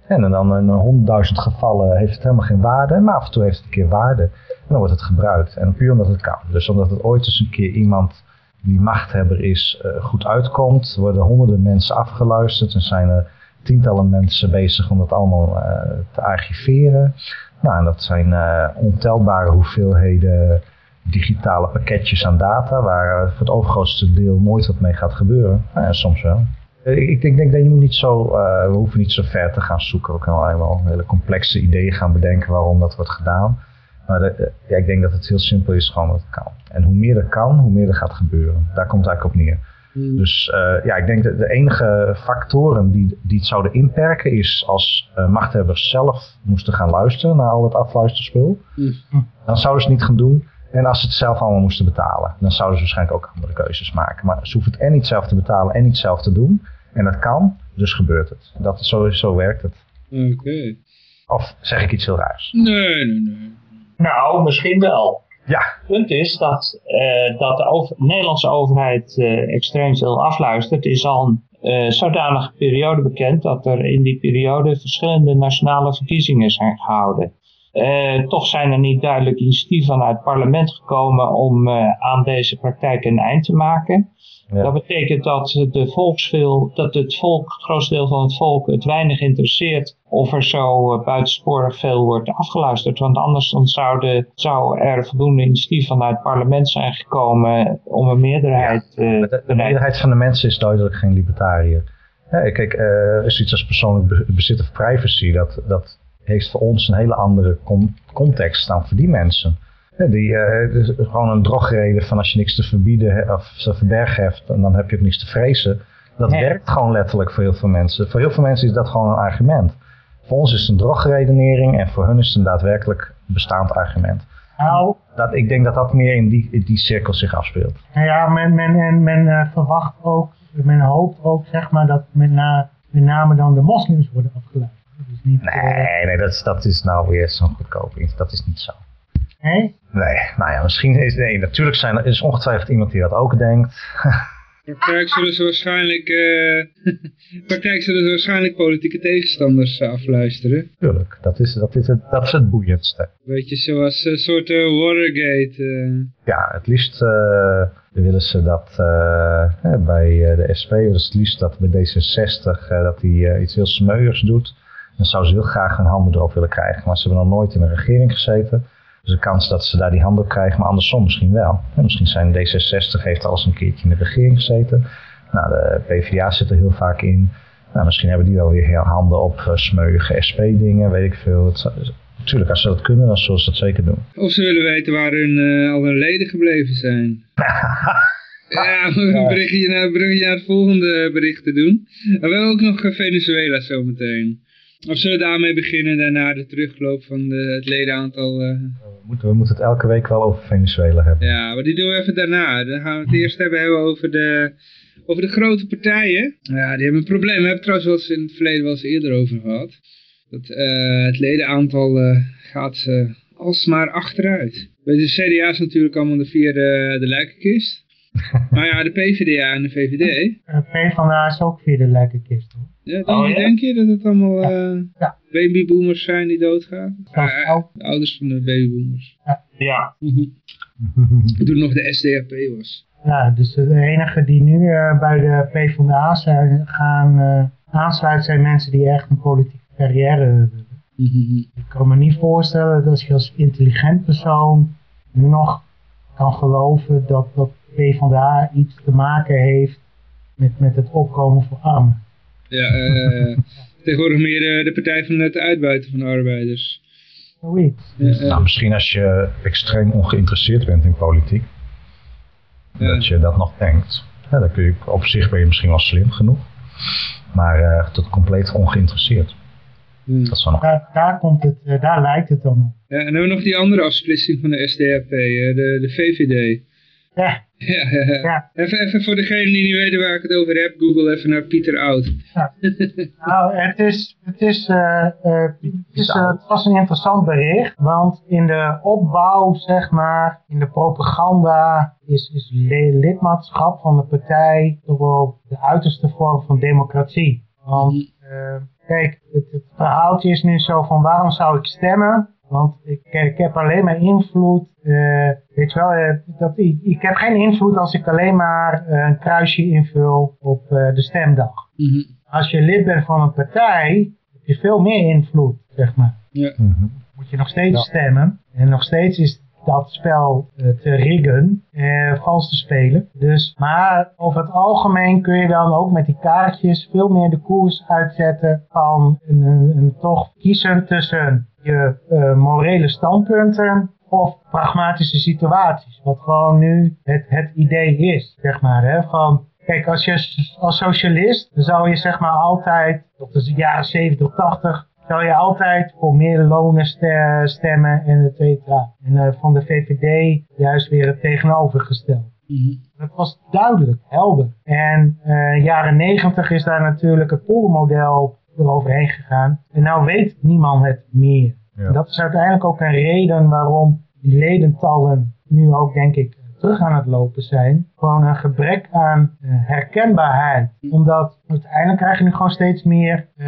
En dan in honderdduizend gevallen heeft het helemaal geen waarde, maar af en toe heeft het een keer waarde. En dan wordt het gebruikt. En puur omdat het kan. Dus omdat het ooit eens een keer iemand die machthebber is, eh, goed uitkomt, worden honderden mensen afgeluisterd en zijn er tientallen mensen bezig om dat allemaal eh, te archiveren. Nou, en dat zijn eh, ontelbare hoeveelheden digitale pakketjes aan data, waar eh, voor het overgrootste deel nooit wat mee gaat gebeuren. Nou, soms wel. Eh, Ik denk, dat je moet niet zo, eh, we hoeven niet zo ver te gaan zoeken. We kunnen wel hele complexe ideeën gaan bedenken waarom dat wordt gedaan. Maar de- eh, ja, ik denk dat het heel simpel is, gewoon dat het kan. En hoe meer er kan, hoe meer er gaat gebeuren. Daar komt het eigenlijk op neer. Mhm. Dus ja, ik denk dat de enige factoren die, die het zouden inperken is als machthebbers zelf moesten gaan luisteren naar al het afluisterspul. Mhm. Dan zouden ze het niet gaan doen. En als ze het zelf allemaal moesten betalen, dan zouden ze waarschijnlijk ook andere keuzes maken. Maar ze hoeven het en niet zelf te betalen en niet zelf te doen. En dat kan, dus gebeurt het. Dat, zo, zo werkt het. Oké. Of zeg ik iets heel raars? Nee, nee, nee. Nou, misschien wel. Ja, Het punt is dat, eh, dat de over- Nederlandse overheid eh, extreem veel afluistert. is al een eh, zodanige periode bekend dat er in die periode verschillende nationale verkiezingen zijn gehouden. Uh, toch zijn er niet duidelijk initiatieven vanuit het parlement gekomen om uh, aan deze praktijk een eind te maken. Ja. Dat betekent dat, de volksveel, dat het volk, het grootste deel van het volk het weinig interesseert of er zo uh, buitensporig veel wordt afgeluisterd. Want anders dan zouden, zou er voldoende initiatief vanuit het parlement zijn gekomen om een meerderheid ja, de, de, de meerderheid van de mensen is duidelijk geen libertariër. Ja, kijk, uh, is iets als persoonlijk bezit of privacy, dat, dat heeft voor ons een hele andere context dan voor die mensen. Die, uh, is gewoon een drogreden van als je niks te verbieden of te verbergen hebt, dan heb je ook niks te vrezen. Dat werkt gewoon letterlijk voor heel veel mensen. Voor heel veel mensen is dat gewoon een argument. Voor ons is het een drogredenering en voor hun is het een daadwerkelijk bestaand argument. Nou, dat, ik denk dat dat meer in die, in die cirkel zich afspeelt. Nou ja, men, men, men uh, verwacht ook, men hoopt ook zeg maar dat met, na, met name dan de moslims worden afgeleid. Dus niet, nee, uh, nee dat, dat is nou weer zo'n goedkoop Dat is niet zo. Nee? Nee, nou ja, misschien is, nee, natuurlijk zijn, er is ongetwijfeld iemand die dat ook denkt. praktijk zullen ze waarschijnlijk, uh, praktijk zullen ze waarschijnlijk politieke tegenstanders afluisteren. Tuurlijk, dat is, dat, is het, dat is het boeiendste. Beetje zoals een soort uh, Watergate. Ja, het liefst willen ze dat bij de SP, dus het liefst dat bij D66 dat hij iets heel smeuigs doet. Dan zou ze heel graag hun handen erop willen krijgen, maar ze hebben nog nooit in een regering gezeten. Dus de kans dat ze daar die handen op krijgen, maar andersom misschien wel. En misschien zijn D66 heeft al eens een keertje in de regering gezeten. Nou, de PvdA zit er heel vaak in. Nou, misschien hebben die wel weer heel handen op uh, smeuïge SP-dingen, weet ik veel. Het, natuurlijk, als ze dat kunnen, dan zullen ze dat zeker doen. Of ze willen weten waar hun, uh, al hun leden gebleven zijn. ja, een berichtje naar, berichtje naar het volgende bericht te doen. En we hebben ook nog Venezuela zometeen. Of zullen we daarmee beginnen en daarna de terugloop van de, het ledenaantal... Uh... We, moeten, we moeten het elke week wel over Venezuela hebben. Ja, maar die doen we even daarna. Dan gaan we het eerst hebben, hebben over de, over de grote partijen. Ja, die hebben een probleem. We hebben het trouwens wel eens in het verleden wel eens eerder over gehad. Dat uh, het ledenaantal uh, gaat uh, alsmaar achteruit. Bij de CDA is natuurlijk allemaal via de, de lijkenkist. maar ja, de PvdA en de VVD. De PvdA is ook via de lijkenkist hoor. Ja, denk, oh, ja? denk je dat het allemaal uh, ja. babyboomers zijn die doodgaan? Uh, de ouders van de babyboomers. Ja. Toen nog de SDAP was. Ja, dus de enige die nu uh, bij de PvdA zijn, gaan aansluiten zijn mensen die echt een politieke carrière willen. Mhm. Ik kan me niet voorstellen dat je als intelligent persoon nu nog kan geloven dat, dat PvdA iets te maken heeft met, met het opkomen voor armen. Ja, uh, tegenwoordig meer de, de, partij van het uitbuiten van de arbeiders. Zoiets. nou, misschien als je extreem ongeïnteresseerd bent in politiek, dat je dat nog denkt. Ja, dan kun je, op zich ben je misschien wel slim genoeg, maar uh, tot compleet ongeïnteresseerd. Hmm. Dat is nog... daar, daar, komt het, uh, daar lijkt het dan op. Ja, en dan hebben we nog die andere afsplitsing van de SDAP, de, de VVD. Ja. Ja, ja. Even, even voor degenen die niet weten waar ik het over heb, google even naar Pieter Oud. Ja. nou, het, is, het, is, uh, het, is uh, het was een interessant bericht, want in de opbouw, zeg maar, in de propaganda is, is lidmaatschap van de partij toch wel de uiterste vorm van democratie. Want, uh, kijk, het, het verhaaltje is nu zo van waarom zou ik stemmen? Want ik, ik heb alleen maar invloed, uh, weet je wel, uh, dat, ik, ik heb geen invloed als ik alleen maar uh, een kruisje invul op de stemdag. Mm -hmm. Als je lid bent van een partij, heb je veel meer invloed, zeg maar. Ja. Mm -hmm. Moet je nog steeds ja. stemmen. En nog steeds is dat spel te riggen, vals te spelen. Dus, maar over het algemeen kun je dan ook met die kaartjes veel meer de koers uitzetten van een, een, een toch kiezen tussen je uh, morele standpunten of pragmatische situaties. Wat gewoon nu het, het idee is, zeg maar. Hè, van, kijk, als je als socialist, zou je zeg maar altijd, tot de jaren 70, 80, zou je altijd voor meer lonen stemmen en et cetera. En uh, van de VVD juist weer het tegenovergestelde. Mm -hmm. Dat was duidelijk, helder. En uh, jaren 90 is daar natuurlijk het poldermodel eroverheen gegaan. En nou weet niemand het meer. Ja. Dat is uiteindelijk ook een reden waarom die ledentallen nu ook denk ik terug aan het lopen zijn. Gewoon een gebrek aan uh, herkenbaarheid. Omdat uiteindelijk krijg je nu gewoon steeds meer uh,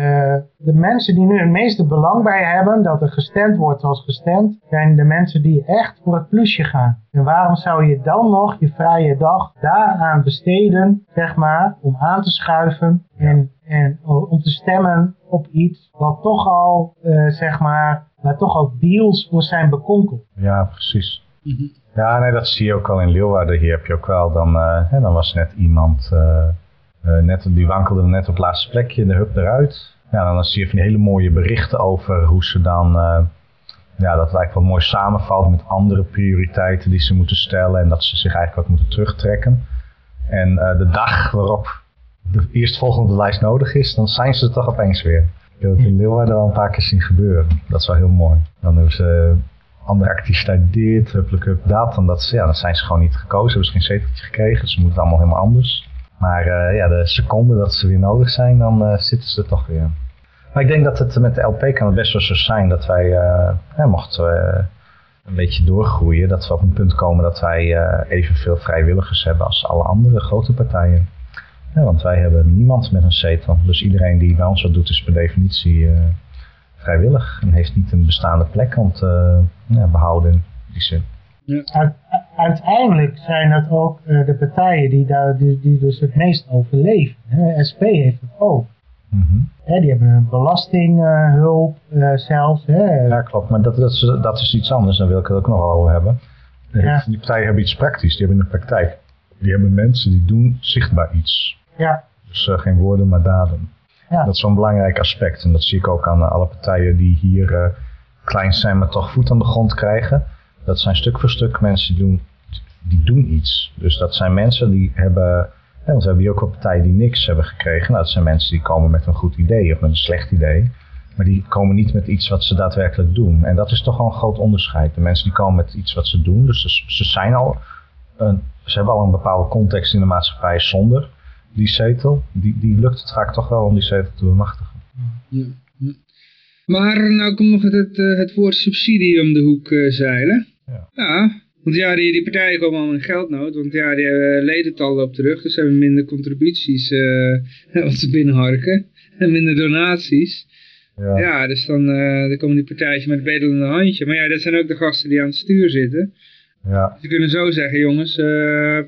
de mensen die nu het meeste belang bij hebben dat er gestemd wordt zoals gestemd, zijn de mensen die echt voor het plusje gaan. En waarom zou je dan nog je vrije dag daaraan besteden, zeg maar, om aan te schuiven en, en om te stemmen op iets wat toch al, uh, zeg maar, waar toch al deals voor zijn bekonkeld. Ja, precies. Ja, nee, dat zie je ook al in Leeuwarden. Hier heb je ook wel, dan, uh, hè, dan was net iemand, uh, uh, net, die wankelde net op het laatste plekje, de hup eruit. Ja, dan zie je van die hele mooie berichten over hoe ze dan, ja, dat het eigenlijk wel mooi samenvalt met andere prioriteiten die ze moeten stellen. En dat ze zich eigenlijk wat moeten terugtrekken. En de dag waarop de eerstvolgende lijst nodig is, dan zijn ze er toch opeens weer. Ik heb het in Leeuwarden al een paar keer zien gebeuren. Dat is wel heel mooi. Dan hebben ze andere activiteit dit, huppelijk up dat. En dat, ja, dan zijn ze gewoon niet gekozen, hebben ze geen zeteltje gekregen. Ze moeten allemaal helemaal anders. Maar uh, ja, de seconde dat ze weer nodig zijn, dan uh, zitten ze er toch weer. Maar ik denk dat het met de LP kan het best wel zo zijn dat wij, uh, mochten we een beetje doorgroeien, dat we op een punt komen dat wij evenveel vrijwilligers hebben als alle andere grote partijen. Ja, want wij hebben niemand met een zetel. Dus iedereen die bij ons wat doet is per definitie vrijwillig en heeft niet een bestaande plek om te ja, behouden die zin. Ja. uiteindelijk zijn het ook uh, de partijen die, daar, die, die, dus het meest overleven. Hè. SP heeft het ook. Mm -hmm. hè, die hebben een belastinghulp uh, zelfs. Hè. Ja, klopt. Maar dat, dat, is, dat is iets anders. Daar wil ik het ook nog wel over hebben. Ja. Die partijen hebben iets praktisch. Die hebben een praktijk. Die hebben mensen die doen zichtbaar iets. Ja. Dus uh, geen woorden, maar daden. Ja. Dat is zo'n belangrijk aspect. En dat zie ik ook aan alle partijen die hier uh, klein zijn, maar toch voet aan de grond krijgen. Dat zijn stuk voor stuk mensen die doen, die doen iets. Dus dat zijn mensen die hebben... Want we hebben hier ook wel partijen die niks hebben gekregen. Nou, dat zijn mensen die komen met een goed idee of een slecht idee. Maar die komen niet met iets wat ze daadwerkelijk doen. En dat is toch wel een groot onderscheid. De mensen die komen met iets wat ze doen. Dus ze, ze zijn al... Een, ze hebben al een bepaalde context in de maatschappij zonder die zetel, die, die lukt het vaak toch wel om die zetel te bemachtigen. Ja, ja. Maar nou komt nog het, het woord subsidie om de hoek uh, zeilen. Ja. ja. want ja, die, die partijen komen allemaal in geldnood, want ja, die hebben ledentallen op terug, dus hebben minder contributies uh, wat ze binnenharken en minder donaties. Ja. ja, dus dan, uh, dan komen die partijtjes met het bedelende handje. Maar ja, dat zijn ook de gasten die aan het stuur zitten. Ja. Ze kunnen zo zeggen, jongens, uh,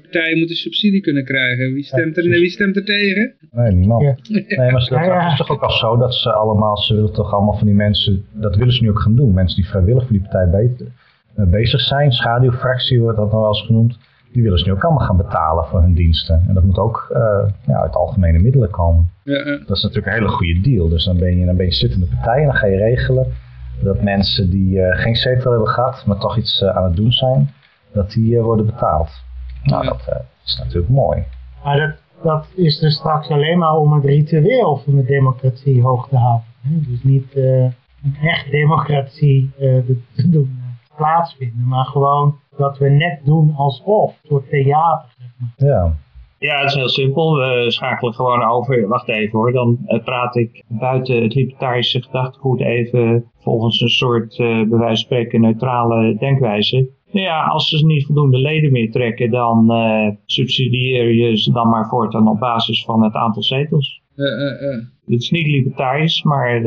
partijen moeten subsidie kunnen krijgen. Wie stemt, er, wie stemt er tegen? Nee, niemand. Ja. Nee, maar het is toch ook al zo dat ze allemaal, ze willen toch allemaal van die mensen, dat willen ze nu ook gaan doen. Mensen die vrijwillig voor die partij beter, uh, bezig zijn, schaduwfractie wordt dat nog wel eens genoemd. Die willen ze nu ook allemaal gaan betalen voor hun diensten. En dat moet ook uh, ja, uit algemene middelen komen. Ja, dat is natuurlijk een hele goede deal. Dus dan ben je, dan ben je zittende partij en dan ga je regelen dat mensen die geen zetel hebben gehad, maar toch iets aan het doen zijn, dat die uh, worden betaald. Nou, dat uh, is natuurlijk mooi. Maar dat, dat is dus straks alleen maar om het ritueel van de democratie hoog te houden. hè. Dus niet eh, een echt democratie eh, te doen eh, plaatsvinden, maar gewoon dat we net doen alsof, een soort theater. Zeg maar. Ja, Ja, het is heel simpel. We schakelen gewoon over. Wacht even hoor. Dan eh, praat ik buiten het libertarische gedachtegoed even volgens een soort, eh bij wijze van spreken, neutrale denkwijze. Ja, als ze niet voldoende leden meer trekken, dan eh, subsidieer je ze dan maar voortaan op basis van het aantal zetels. Eh, eh. Het is niet libertarisch, maar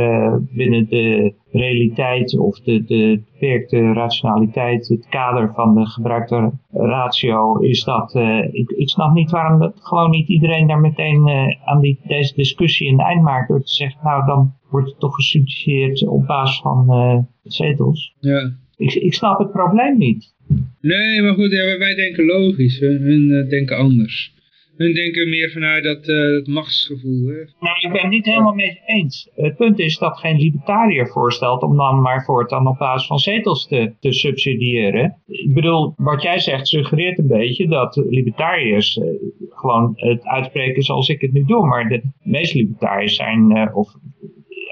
binnen de realiteit of de, de beperkte rationaliteit, het kader van de gebruikte ratio, is dat. ik, ik snap niet waarom dat gewoon niet iedereen daar meteen aan die, deze discussie een eind maakt door te zeggen, nou dan wordt het toch gesubsidieerd op basis van zetels. ja. Ik, ik snap het probleem niet. Nee, maar goed, ja, wij- denken logisch. Hun, hun eh, denken anders. Hun denken meer vanuit dat, eh, dat machtsgevoel. Hè? Nou, ik ben het niet helemaal met je eens. Het punt is dat geen libertariër voorstelt om dan maar voortaan op basis van zetels te, te subsidiëren. Ik bedoel, wat jij zegt suggereert een beetje dat libertariërs eh, gewoon het uitspreken zoals ik het nu doe. Maar de meeste libertariërs zijn, of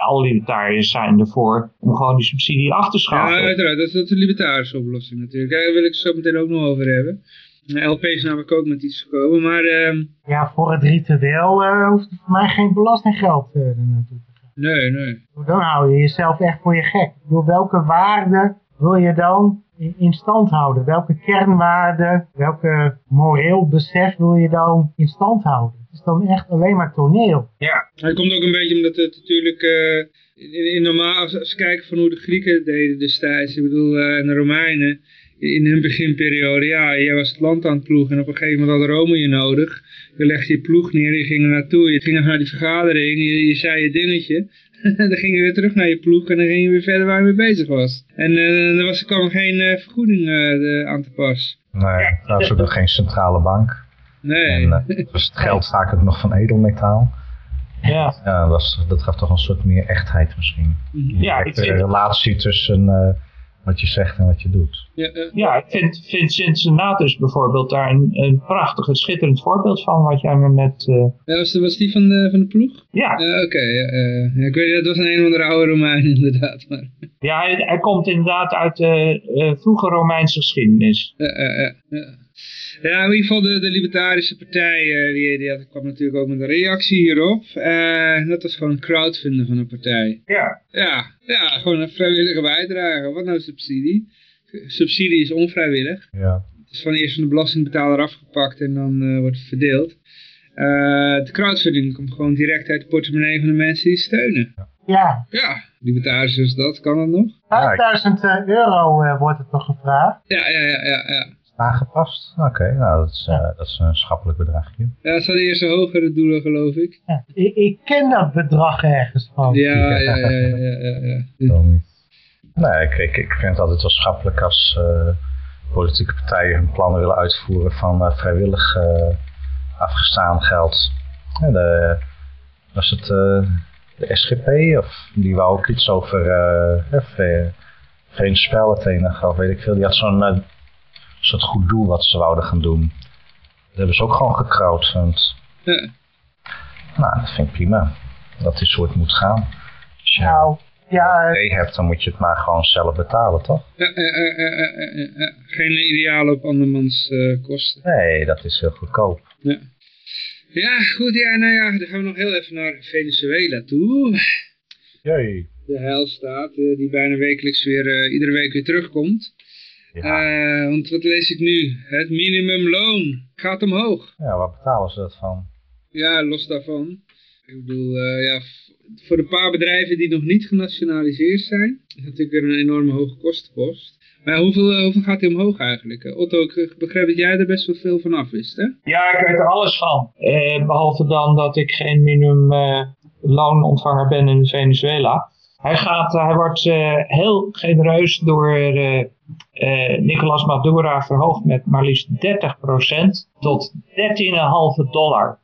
alle libertariërs zijn ervoor om gewoon die subsidie af te Ja, schaffen. uiteraard. Dat is, dat is de libertarische oplossing natuurlijk. Daar wil ik het zo meteen ook nog over hebben. De LP is namelijk ook met iets gekomen. Maar ehm, Ja, voor het ritueel eh, hoeft er voor mij geen belastinggeld eh, naartoe te gaan. nee, nee. Dan hou je jezelf echt voor je gek. Door welke waarde wil je dan in, in stand houden? Welke kernwaarden, welke moreel besef wil je dan in stand houden? Het is dan echt alleen maar toneel. Hij komt ook een beetje omdat het natuurlijk eh, in, in normaal, als, als we kijken van hoe de Grieken deden destijds, ik bedoel, eh, en de Romeinen, in hun beginperiode, ja, jij was het land aan het ploegen en op een gegeven moment had Rome je nodig. Je legde je ploeg neer, je ging er naartoe, je ging naar die vergadering, je, je zei je dingetje. dan ging je weer terug naar je ploeg en dan ging je weer verder waar je mee bezig was. En eh er was, kwam geen eh, vergoeding eh, de- aan te pas. Nee, er was ook geen centrale bank. Nee. En eh, was het geld vaak ook nog van edelmetaal. Ja, Ja, dat, was, dat gaf toch een soort meer echtheid misschien. ja ik vind, relatie tussen eh, wat je zegt en wat je doet. Ja, eh, ja, ik vind, vind Cincinnatus bijvoorbeeld daar een, een prachtig, een schitterend voorbeeld van wat jij me net... eh, ja, was, was die van de, van de ploeg? ja, Ja, oké. ja, eh, ja, ik weet niet, dat was een een of andere oude Romein inderdaad. Maar, ja hij, hij komt inderdaad uit de eh, vroege Romeinse geschiedenis. ja, ja, ja, ja. In ieder geval de, de Libertarische Partij, eh, die, die had, kwam natuurlijk ook met een reactie hierop. Eh, dat was gewoon crowdfunden van een partij. Ja, Ja, ja, gewoon een vrijwillige bijdrage. Wat nou subsidie? Subsidie is onvrijwillig. Ja. Het is van eerst van de belastingbetaler afgepakt en dan eh, wordt het verdeeld. Eh, de crowdfunding komt gewoon direct uit de portemonnee van de mensen die het steunen. Ja, Ja, libertarisch is dat, kan dat nog? 5000 eh, euro wordt het toch gevraagd? Ja, ja, ja, ja. ja. Aangepast? Oké, nou dat is, eh, dat is een schappelijk bedragje. Ja, dat zijn de eerste hogere doelen, geloof ik. Ja, ik, ik ken dat bedrag ergens van. Ja, ja, ja, ja, ja? Nee, ik, ik, ik vind het altijd wel schappelijk als eh, politieke partijen hun plannen willen uitvoeren van eh, vrijwillig afgestaan geld. Ja, de, was het eh, de SGP of die wou ook iets over Ve- Verenigde Spellen tegen, of weet ik veel. Die had zo'n eh, soort goed doel wat ze wouden gaan doen. Dat hebben ze ook gewoon gecrowdfund. Ja. Nou, dat vind ik prima. Dat die soort moet gaan. Als je Nou, ja, een idee hebt, dan moet je het maar gewoon zelf betalen, toch? Ja, ja, ja, ja, ja, ja, ja. Geen idealen op andermans eh, kosten. Nee, dat is heel goedkoop. Ja. ja, goed. Ja, nou ja, dan gaan we nog heel even naar Venezuela toe. Jee. De heilstaat, eh, die bijna wekelijks weer, eh, iedere week weer terugkomt. Ja. Eh, want wat lees ik nu? Het minimumloon gaat omhoog. ja, waar betalen ze dat van? Ja, los daarvan. Ik bedoel, eh, ja, voor de paar bedrijven die nog niet genationaliseerd zijn, is dat natuurlijk weer een enorme hoge kostenpost. Maar hoeveel, eh, hoeveel gaat die omhoog eigenlijk? Eh, Otto, ik begrijp dat jij er best wel veel van af wist, hè? Ja, ik weet er alles van. Eh, behalve dan dat ik geen minimumloonontvanger ben in Venezuela. Hij, gaat, hij wordt eh, heel genereus door eh, eh, Nicolas Maduro verhoogd met maar liefst 30% tot 13,5 dollar.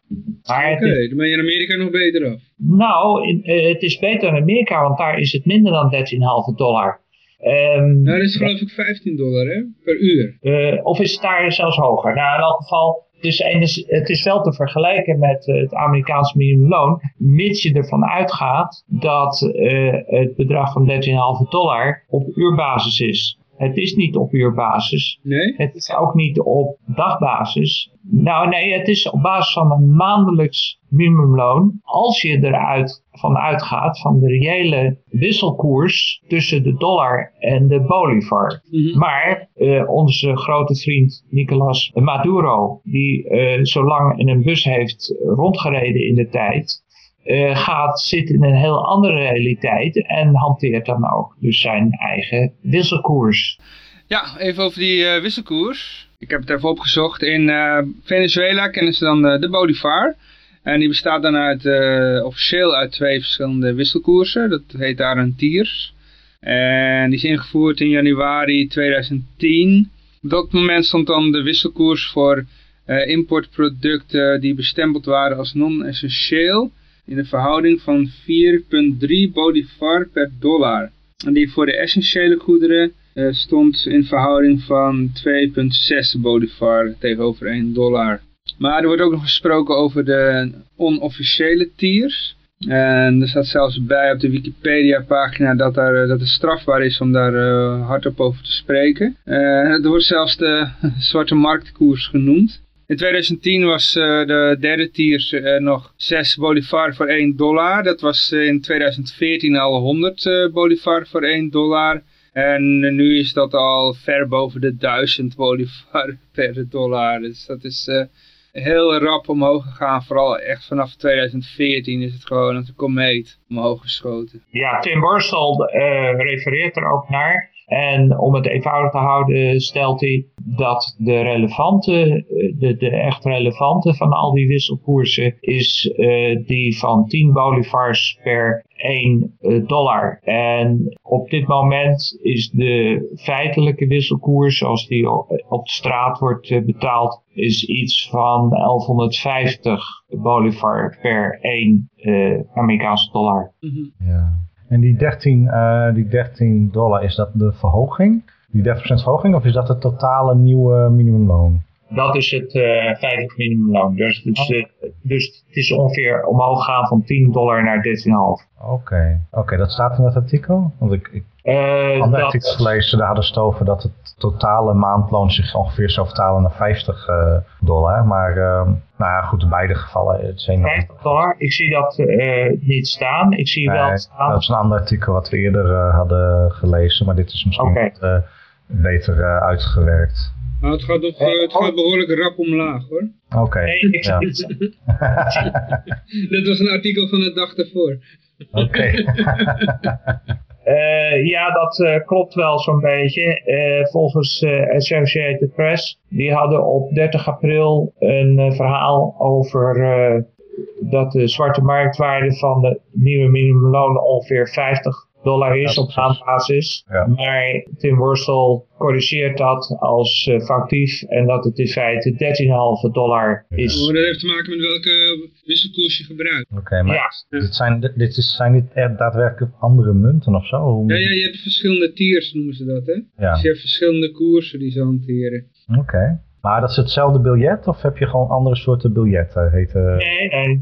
Oké, dan ben je in Amerika nog beter af. nou, in- eh, het is beter in Amerika, want daar is het minder dan 13,5 dollar. Ehm, Nou, dat is geloof ik 15 dollar, hè? Per uur. eh, of is het daar zelfs hoger? Nou, in elk geval, enes- het is wel te vergelijken met eh, het Amerikaanse minimumloon, mits je ervan uitgaat dat eh, het bedrag van 13,5 dollar op uurbasis is. Het is niet op uurbasis. Nee? Het is ook niet op dagbasis. Nou nee, het is op basis van een maandelijks minimumloon. Als je eruit van uitgaat van de reële wisselkoers tussen de dollar en de bolivar. Mhm. Maar eh, onze grote vriend Nicolas Maduro, die eh, zo lang in een bus heeft rondgereden in de tijd, eh, gaat, zit in een heel andere realiteit en hanteert dan ook dus zijn eigen wisselkoers. Ja, even over die eh, wisselkoers. Ik heb het even opgezocht. In eh, Venezuela kennen ze dan de Bolivar. En die bestaat dan uit, officieel uit twee verschillende wisselkoersen. Dat heet daar een tiers. En die is ingevoerd in januari 2010. Op dat moment stond dan de wisselkoers voor importproducten die bestempeld waren als non-essentieel. In een verhouding van 4,3 bolivar per dollar. En die voor de essentiële goederen eh, stond in verhouding van 2,6 bolivar tegenover 1 dollar. Maar er wordt ook nog gesproken over de onofficiële tiers. En er staat zelfs bij op de Wikipedia pagina dat, daar, eh, dat het strafbaar is om daar eh, hardop over te spreken. Eh, er wordt zelfs de zwarte marktkoers genoemd. In 2010 was eh, de derde tier eh, nog 6 bolivar voor 1 dollar. Dat was eh, in 2014 al 100 eh, bolivar voor 1 dollar. En nu is dat al ver boven de 1000 bolivar per dollar. Dus dat is heel rap omhoog gegaan. Vooral echt vanaf 2014 is het gewoon een komeet omhoog geschoten. Ja, Tim Borstel uh, refereert er ook naar. En om het eenvoudig te houden stelt hij dat de relevante, de, de echt relevante van al die wisselkoersen is uh, die van 10 bolivars per 1 uh, dollar. En op dit moment is de feitelijke wisselkoers, zoals die op, de straat wordt betaald, is iets van 1150 bolivar per 1 Amerikaanse dollar. Mm -hmm. Ja. En die 13, uh, die 13 dollar, is dat de verhoging? Die 30% verhoging of is dat het totale nieuwe minimumloon? Dat is het uh, feitelijk minimumloon. Dus, dus, uh, dus het is ongeveer omhoog gaan van 10 dollar naar 13,5. Oké, okay. oké, okay, dat staat in dat artikel? Want ik, ik uh, andere artikels gelezen, daar hadden ze het over dat het totale maandloon zich ongeveer zou vertalen naar 50 uh, dollar. Maar uh, nou ja, goed, in beide gevallen. Het zijn 50 dollar? Ik zie dat uh, niet staan. Ik zie nee, wel staan. Dat is een ander artikel wat we eerder hadden gelezen, maar dit is misschien okay. wat beter uitgewerkt. Nou, het gaat, het gaat behoorlijk rap omlaag hoor. Oké. Okay. Nee, ik ja. Dit was een artikel van de dag daarvoor. Oké. Okay. Uh, ja, dat uh, klopt wel zo'n beetje. Uh, volgens Associated Press, die hadden op 30 april een verhaal over dat de zwarte marktwaarde van de nieuwe minimumloon ongeveer 50 dollar is ja, op maandbasis. Ja. Maar Tim Worstel corrigeert dat als uh, foutief en dat het in feite 13,5 dollar is. Oh, dat heeft te maken met welke wisselkoers je gebruikt. Oké, okay, maar ja. dit zijn, dit is, zijn dit echt daadwerkelijk andere munten of zo? Ja, ja, je hebt verschillende tiers noemen ze dat, hè? Ja. Dus je hebt verschillende koersen die ze hanteren. Oké. Okay. Maar dat is hetzelfde biljet of heb je gewoon andere soorten biljetten? Heet, uh... Nee, nee.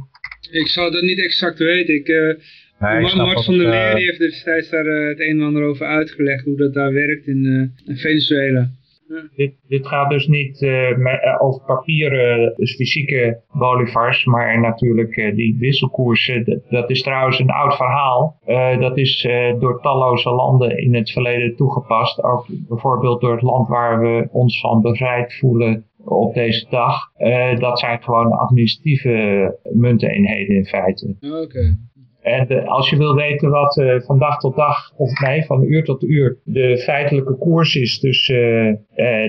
Ik zou dat niet exact weten. Ik... Uh, Nee, van der Leer uh, heeft destijds daar uh, het een en ander over uitgelegd hoe dat daar werkt in, uh, in Venezuela. Ja. Dit, dit gaat dus niet met, over papieren, dus fysieke bolivars, maar natuurlijk die wisselkoersen. Dat, dat, is trouwens een oud verhaal. dat is door talloze landen in het verleden toegepast. Ook bijvoorbeeld door het land waar we ons van bevrijd voelen op deze dag. dat zijn gewoon administratieve munteneenheden in feite. Oké. Okay. En als je wil weten wat uh, van dag tot dag, of nee, van uur tot uur, de feitelijke koers is tussen uh, uh,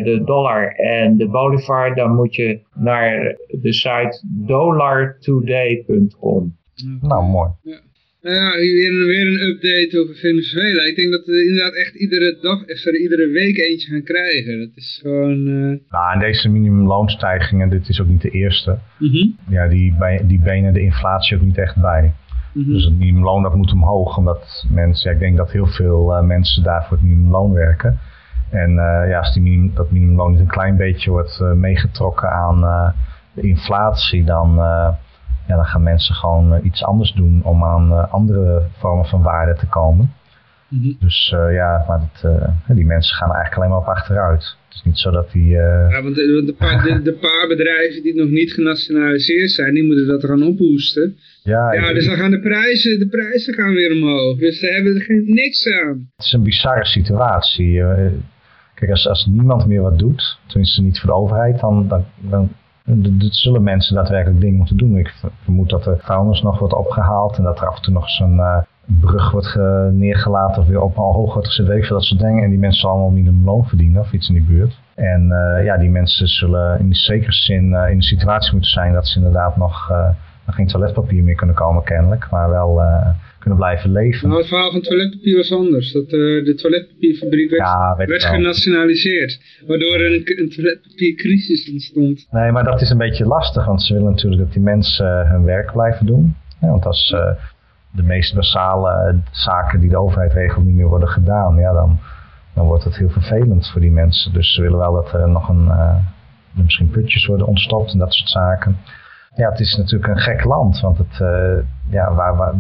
de dollar en de bolivar, dan moet je naar de site dollartoday.com. Nou, mooi. Ja. Ja, weer, weer een update over Venezuela. Ik denk dat we inderdaad echt iedere dag, sorry, iedere week eentje gaan krijgen. Dat is gewoon... Nou, en deze minimumloonstijgingen, dit is ook niet de eerste. Mm -hmm. Ja, die, bij, die benen de inflatie ook niet echt bij. Mm -hmm. Dus het minimumloon dat moet omhoog, omdat mensen, ja, ik denk dat heel veel uh, mensen daar voor het minimumloon werken. En uh, ja, als die minim, dat minimumloon niet een klein beetje wordt uh, meegetrokken aan de inflatie, dan, ja, dan gaan mensen gewoon iets anders doen om aan andere vormen van waarde te komen. Mm -hmm. Dus ja, maar dat, die mensen gaan er eigenlijk alleen maar op achteruit. Het is niet zo dat die... Uh... Ja, want, de, de, paar, de, de, paar bedrijven die nog niet genationaliseerd zijn, die moeten dat gaan ophoesten. Ja, ja dus dan gaan de prijzen, de prijzen gaan weer omhoog. Dus ze hebben er geen, niks aan. Het is een bizarre situatie. Kijk, als, als niemand meer wat doet, tenminste niet voor de overheid, dan, dan, dan, dan zullen mensen daadwerkelijk dingen moeten doen. Ik vermoed dat er vuilnis nog wordt opgehaald en dat er af en toe nog een uh, brug wordt neergelaten of weer op al hoog wordt gezet, dat soort dingen. En die mensen zullen allemaal minimumloon verdienen of iets in die buurt. En uh, ja, die mensen zullen in zekere zin uh, in een situatie moeten zijn dat ze inderdaad nog geen toiletpapier meer kunnen komen kennelijk, maar wel kunnen blijven leven. Nou, het verhaal van toiletpapier was anders. Dat uh, de toiletpapierfabriek werd, ja, werd genationaliseerd, waardoor er een, een toiletpapiercrisis ontstond. Nee, maar dat is een beetje lastig, want ze willen natuurlijk dat die mensen uh, hun werk blijven doen. Ja, want als de meest basale zaken die de overheid regelt niet meer worden gedaan, ja, dan, dan wordt het heel vervelend voor die mensen. Dus ze willen wel dat er nog een, misschien putjes worden ontstopt en dat soort zaken. Ja, het is natuurlijk een gek land, want het, uh, ja, waar, waar,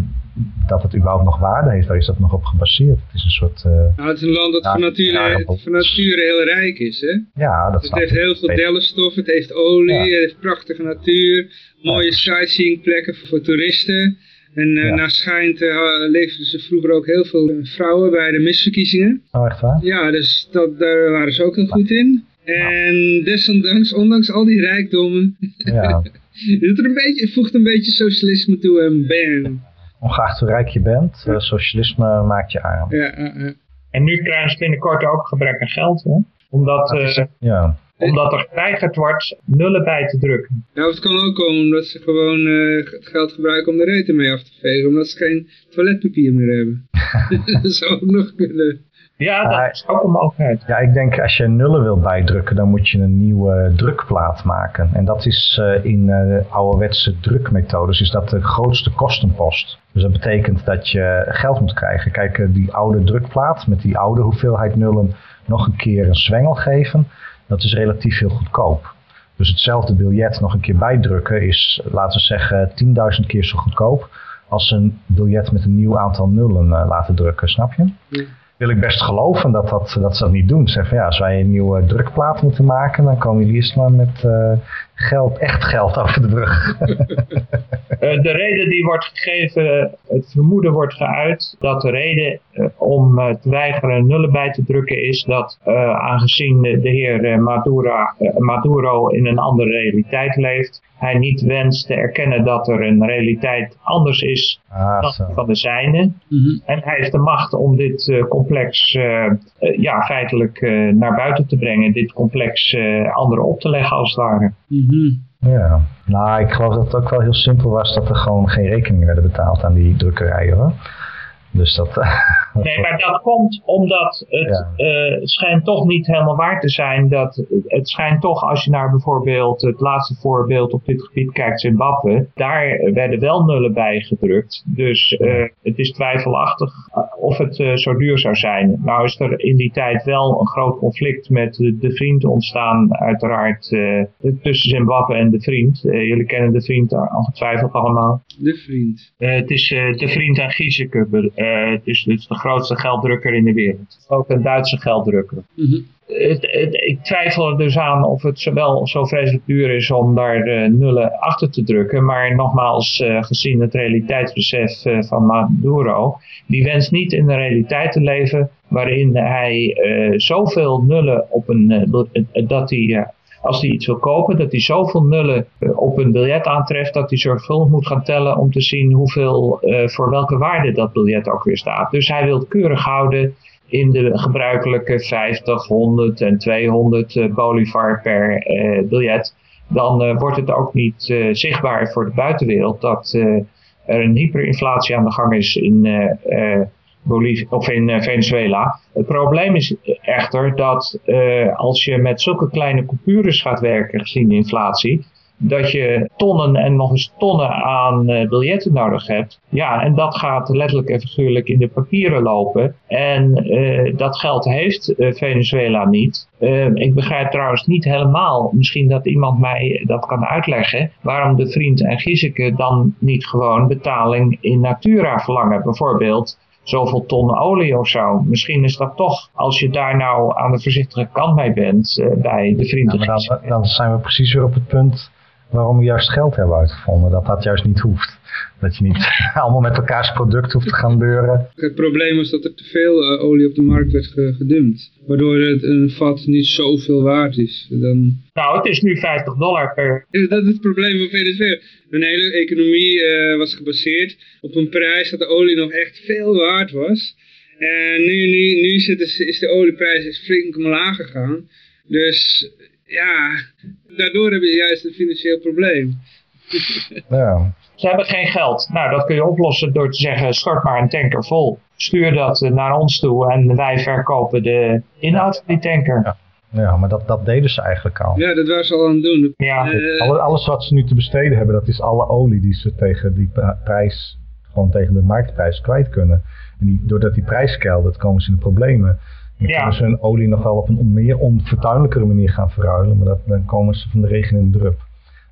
dat het überhaupt nog waarde heeft, waar is dat nog op gebaseerd? Het is een soort... Uh, nou, het is een land dat ja, van, nature, van nature heel rijk is, hè? Ja, dat Het heeft heel veel dellenstof, het heeft olie, ja. het heeft prachtige natuur, mooie ja. sightseeing plekken voor, voor toeristen. En Ja. naar schijnt uh, leefden ze vroeger ook heel veel vrouwen bij de misverkiezingen. Oh, echt waar? Ja, dus dat, daar waren ze ook heel goed in. En desondanks, ondanks al die rijkdommen, Ja. het, er een beetje, het voegt een beetje socialisme toe en bam. Ongeacht hoe rijk je bent, eh, socialisme maakt je arm. Ja, ja, ja. En nu krijgen ze binnenkort ook gebrek aan geld, hè? Omdat, is- eh, Ja. omdat er geweigerd wordt nullen bij te drukken. Ja, of het kan ook komen omdat ze gewoon eh, het geld gebruiken om de reten mee af te vegen, omdat ze geen toiletpapier meer hebben. dat zou ook nog kunnen. Ja, dat is ook een mogelijkheid. Ja, ik denk als je nullen wil bijdrukken, dan moet je een nieuwe drukplaat maken. En dat is eh, in eh, de ouderwetse drukmethodes is dat de grootste kostenpost. Dus dat betekent dat je geld moet krijgen. Kijk, eh, die oude drukplaat met die oude hoeveelheid nullen nog een keer een zwengel geven, dat is relatief heel goedkoop. Dus hetzelfde biljet nog een keer bijdrukken is, laten we zeggen, 10.000 keer zo goedkoop als een biljet met een nieuw aantal nullen laten drukken, snap je? Ja. Wil ik best geloven dat, dat, dat ze dat niet doen. Ze zeggen ja, als wij een nieuwe drukplaat moeten maken, dan komen jullie eerst maar met eh, geld, echt geld over de brug. Eh, de reden die wordt gegeven, het vermoeden wordt geuit dat de reden eh, om te weigeren nullen bij te drukken is dat aangezien de, heer Maduro in een andere realiteit leeft, hij niet wenst te erkennen dat er een realiteit anders is Ah, dan zo. van de zijne. Mhm. En hij heeft de macht om dit eh, complex eh, eh, ja, feitelijk eh, naar buiten te brengen, dit complex eh, anderen op te leggen als het ware. Mhm. Ja, nou ik geloof dat het ook wel heel simpel was dat er gewoon geen rekeningen werden betaald aan die drukkerijen hoor. Dus dat... Nee, maar dat komt omdat het Ja. eh, schijnt toch niet helemaal waar te zijn. Dat, het schijnt toch, als je naar bijvoorbeeld het laatste voorbeeld op dit gebied kijkt, Zimbabwe, daar werden wel nullen bij gedrukt. Dus eh, het is twijfelachtig eh, of het eh, zo duur zou zijn. Nou is er in die tijd wel een groot conflict met de, de vriend ontstaan, uiteraard, eh, tussen Zimbabwe en de vriend. Eh, jullie kennen de vriend ongetwijfeld allemaal. De vriend. Eh, het is eh, de vriend aan Gieseke. eh het, is, het is de grootste gelddrukker in de wereld. Ook een Duitse gelddrukker. Mhm. Het, het, ik twijfel er dus aan of het zowel zo vreselijk duur is om daar nullen achter te drukken. Maar nogmaals, eh, gezien het realiteitsbesef eh, van Maduro, die wenst niet in een realiteit te leven waarin hij eh, zoveel nullen op een, dat hij als hij iets wil kopen, dat hij zoveel nullen eh, op een biljet aantreft dat hij zorgvuldig moet gaan tellen om te zien hoeveel, eh, voor welke waarde dat biljet ook weer staat. Dus hij wil keurig houden in de gebruikelijke 50, 100 en 200 eh, bolivar per biljet. Dan wordt het ook niet zichtbaar voor de buitenwereld dat er een hyperinflatie aan de gang is in Of in eh, Venezuela. Het probleem is echter dat eh, als je met zulke kleine coupures gaat werken, gezien de inflatie, dat je tonnen en nog eens tonnen aan eh, biljetten nodig hebt. Ja, en dat gaat letterlijk en figuurlijk in de papieren lopen. En dat geld heeft Venezuela niet. Ik begrijp trouwens niet helemaal, misschien dat iemand mij dat kan uitleggen, waarom de vriend en Gieseke dan niet gewoon betaling in natura verlangen. Bijvoorbeeld zoveel ton olie of zo. Misschien is dat toch, als je daar nou aan de voorzichtige kant mee bent, eh, bij de vriend Ja, en maar Gieseke. dan, dan zijn we precies weer op het punt waarom we juist geld hebben uitgevonden. Dat dat juist niet hoeft. Dat je niet allemaal met elkaars product hoeft te gaan beuren. Het probleem was dat er te veel eh, olie op de markt werd ge- gedumpt. Waardoor het een vat niet zoveel waard is. Dan... Nou, het is nu 50 dollar per. Dat is het probleem van Venezuela. Hun hele economie eh, was gebaseerd op een prijs dat de olie nog echt veel waard was. En nu, nu, nu zit de, is de olieprijs is flink omlaag gegaan. Dus ja, daardoor hebben ze juist een financieel probleem. Ja. Ze hebben geen geld. Nou, dat kun je oplossen door te zeggen: stort maar een tanker vol. Stuur dat eh, naar ons toe en wij verkopen de inhoud van die tanker. Ja. Ja, maar dat, dat deden ze eigenlijk al. Ja, dat waren ze al aan het doen. Ja, Eh, Alle- alles wat ze nu te besteden hebben, dat is alle olie die ze tegen die prijs, gewoon tegen de marktprijs kwijt kunnen. En die, doordat die prijs keldert, komen ze in de problemen. Dan Ja. kunnen ze hun olie nog wel op een meer onfortuinlijkere manier gaan verruilen, maar dat, dan komen ze van de regen in de drup.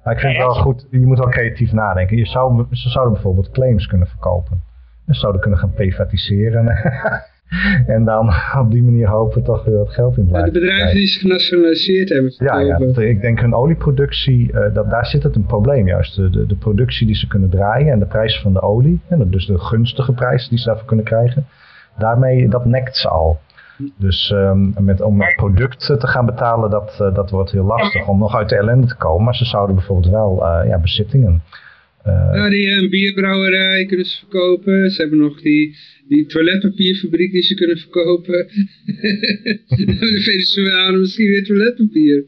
Maar ik vind het wel goed, je moet wel creatief nadenken. Je zou, ze zouden bijvoorbeeld claims kunnen verkopen. Ze zouden kunnen gaan privatiseren. En dan op die manier hopen toch weer wat geld in te Ja, de bedrijven krijgen. die zich genationaliseerd hebben Ja, ja, ik denk hun olieproductie, eh, dat, daar zit het een probleem juist. De, de, de productie die ze kunnen draaien en de prijs van de olie, en dus de gunstige prijs die ze daarvoor kunnen krijgen, daarmee, dat nekt ze al. Dus ehm, met, om het product eh, te gaan betalen, dat, eh, dat wordt heel lastig om nog uit de ellende te komen. Maar ze zouden bijvoorbeeld wel eh, ja, bezittingen. eh, Ja, die een bierbrouwerij kunnen ze verkopen. Ze hebben nog die, die toiletpapierfabriek die ze kunnen verkopen. de Venezolanen misschien weer toiletpapier.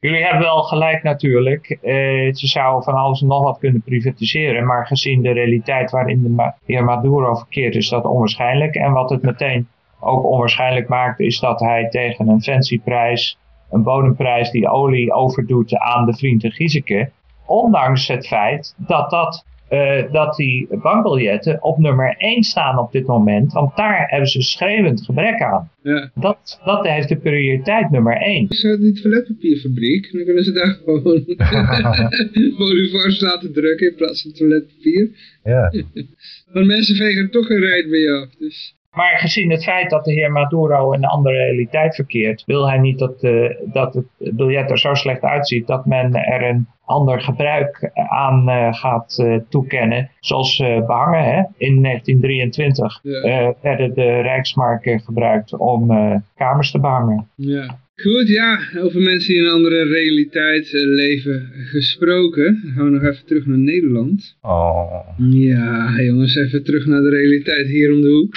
Jullie hebben wel gelijk natuurlijk. Eh, ze zouden van alles en nog wat kunnen privatiseren. Maar gezien de realiteit waarin de heer Maduro verkeert is dat onwaarschijnlijk. En wat het meteen ook onwaarschijnlijk maakt is dat hij tegen een fancyprijs, een bodemprijs die olie overdoet aan de vrienden Gieseke. Ondanks het feit dat, dat, eh, dat die bankbiljetten op nummer 1 staan op dit moment. Want daar hebben ze schreeuwend gebrek aan. Ja. Dat, dat heeft de prioriteit nummer 1. Zo die toiletpapierfabriek. Dan kunnen ze daar gewoon bolivars laten drukken in plaats van toiletpapier. ja. Want mensen vegen er toch een rijd bij je af. Dus. Maar gezien het feit dat de heer Maduro in een andere realiteit verkeert, wil hij niet dat, eh, dat het biljet er zo slecht uitziet dat men er een ander gebruik aan eh, gaat eh, toekennen. Zoals eh, behangen. Hè? In 1923 Ja. eh, werden de Rijksmarken gebruikt om eh, kamers te behangen. Ja. Goed, ja, over mensen die in een andere realiteit eh, leven gesproken. Dan gaan we nog even terug naar Nederland. Oh. Ja, jongens, even terug naar de realiteit hier om de hoek.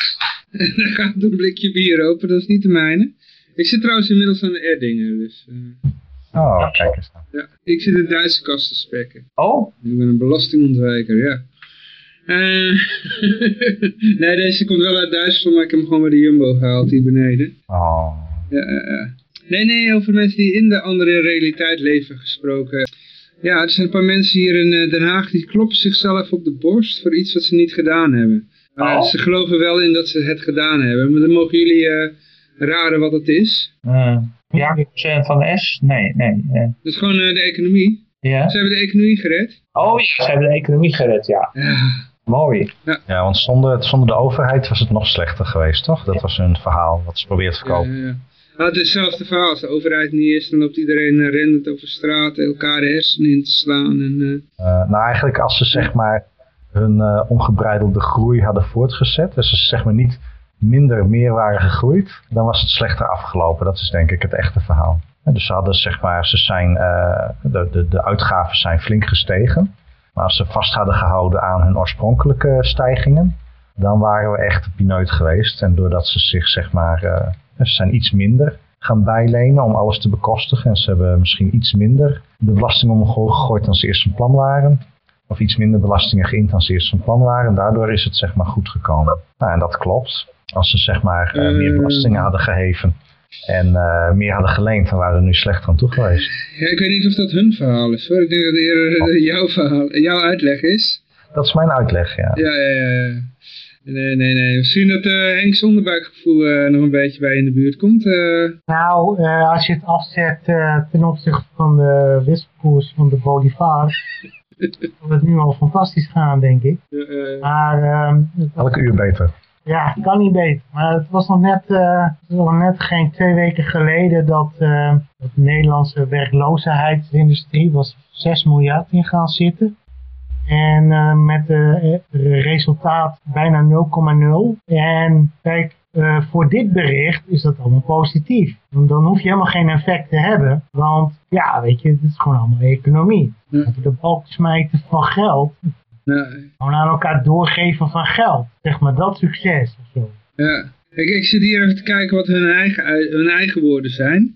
En dan gaat een blikje bier open, dat is niet de mijne. Ik zit trouwens inmiddels aan de Erdingen, dus eh, oh, kijk eens dan. ja. Ik zit in de Duitse kast te spekken. Oh, Ik ben een belastingontwijker, ja. Eh, nee, deze komt wel uit Duitsland, maar ik heb hem gewoon bij de Jumbo gehaald hier beneden. Oh. Ja, ja, ja. Nee, nee, over mensen die in de andere realiteit leven gesproken. Ja, er zijn een paar mensen hier in eh, Den Haag die kloppen zichzelf op de borst voor iets wat ze niet gedaan hebben. Maar Oh. Ze geloven wel in dat ze het gedaan hebben, maar dan mogen jullie eh, raden wat het is. eh Jacob Sen van S? Nee, nee. Dat is gewoon eh, de economie. ja. Ze hebben de economie gered. Oh ja, ze hebben de economie gered, ja. Ja, Mooi. Ja, want zonder, zonder de overheid was het nog slechter geweest, toch? Dat was hun verhaal wat ze probeert te ja, verkopen. ja. Ah, het is hetzelfde verhaal. Als de overheid niet is, dan loopt iedereen uh, rennend over straten, elkaar de hersenen in te slaan. En, nou, eigenlijk als ze zeg maar hun eh, ongebreidelde groei hadden voortgezet, dus ze zeg maar niet minder meer waren gegroeid, dan was het slechter afgelopen. Dat is denk ik het echte verhaal. Dus ze hadden zeg maar, ze zijn, eh, de, de, de uitgaven zijn flink gestegen. Maar als ze vast hadden gehouden aan hun oorspronkelijke stijgingen, dan waren we echt pineut geweest. En doordat ze zich zeg maar, eh, ze zijn iets minder gaan bijlenen om alles te bekostigen. En ze hebben misschien iets minder de belasting omhoog gegooid dan ze eerst van plan waren. Of iets minder belastingen eerst van plan waren. En daardoor is het zeg maar goed gekomen. Nou, en dat klopt. Als ze zeg maar eh, meer Eh. belastingen hadden geheven en eh, meer hadden geleend, dan waren we er nu slechter aan toe geweest. ja, ik weet niet of dat hun verhaal is hoor. Ik denk dat het eerder eh, jouw, verhaal, jouw uitleg is. Dat is mijn uitleg, ja. Ja, ja, ja. ja. Nee, nee, nee. Misschien dat uh, Henk onderbuikgevoel uh, nog een beetje bij in de buurt komt. Uh. Nou, uh, als je het afzet uh, ten opzichte van de wisselkoers van de Bolivar, zal het nu al fantastisch gaan, denk ik. Maar, um, Elke uur beter. Ja, kan niet beter. Maar het was nog net, uh, het was nog net geen twee weken geleden dat, uh, dat de Nederlandse werkloosheidsindustrie was 6 miljard in gaan zitten. En uh, met het resultaat bijna 0,0. En kijk, uh, voor dit bericht is dat allemaal positief. Want dan hoef je helemaal geen effect te hebben. Want ja, weet je, het is gewoon allemaal economie. Ja. De balk smijten van geld. Ja. Gewoon aan elkaar doorgeven van geld. Zeg maar dat succes of zo. Ja. Ik, ik zit hier even te kijken wat hun eigen, hun eigen woorden zijn.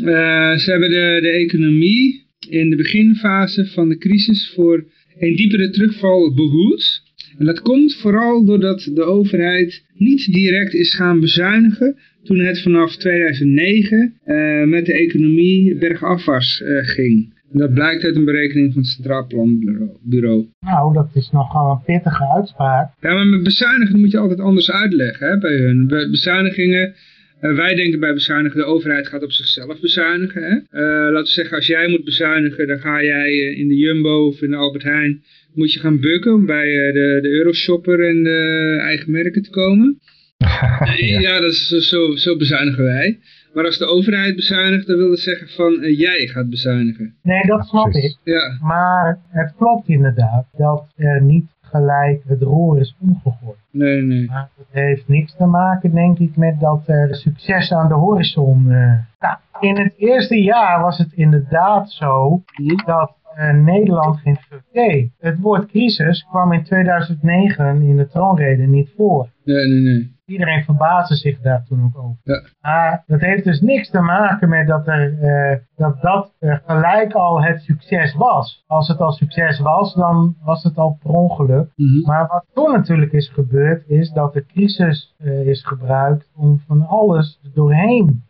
Uh, ze hebben de, de economie in de beginfase van de crisis voor een diepere terugval behoed. En dat komt vooral doordat de overheid niet direct is gaan bezuinigen toen het vanaf 2009 uh, met de economie bergafwaarts uh, ging. En dat blijkt uit een berekening van het Centraal Planbureau. Nou, dat is nogal een pittige uitspraak. Ja, maar met bezuinigen moet je altijd anders uitleggen hè, bij hun. Bij bezuinigingen, uh, wij denken bij bezuinigen, de overheid gaat op zichzelf bezuinigen. Hè? Uh, laten we zeggen, als jij moet bezuinigen, dan ga jij in de Jumbo of in de Albert Heijn, moet je gaan bukken om bij de, de Euroshopper en de eigen merken te komen. ja, dat is zo, zo, bezuinigen wij. Maar als de overheid bezuinigt, dan wil dat zeggen van eh, jij gaat bezuinigen. Nee, dat snap ik. Ja, Maar het klopt inderdaad dat er niet gelijk het roer is omgegooid. Nee, nee. Maar dat heeft niks te maken, denk ik, met dat er succes aan de horizon... eh nou, in het eerste jaar was het inderdaad zo dat eh, Nederland geen fuck deed. Het woord crisis kwam in 2009 in de troonrede niet voor. Nee, nee, nee. Iedereen verbaasde zich daar toen ook over. Ja. Maar dat heeft dus niks te maken met dat er, eh, dat, dat gelijk al het succes was. Als het al succes was, dan was het al per ongeluk. Mhm. Maar wat toen natuurlijk is gebeurd, is dat de crisis eh, is gebruikt om van alles doorheen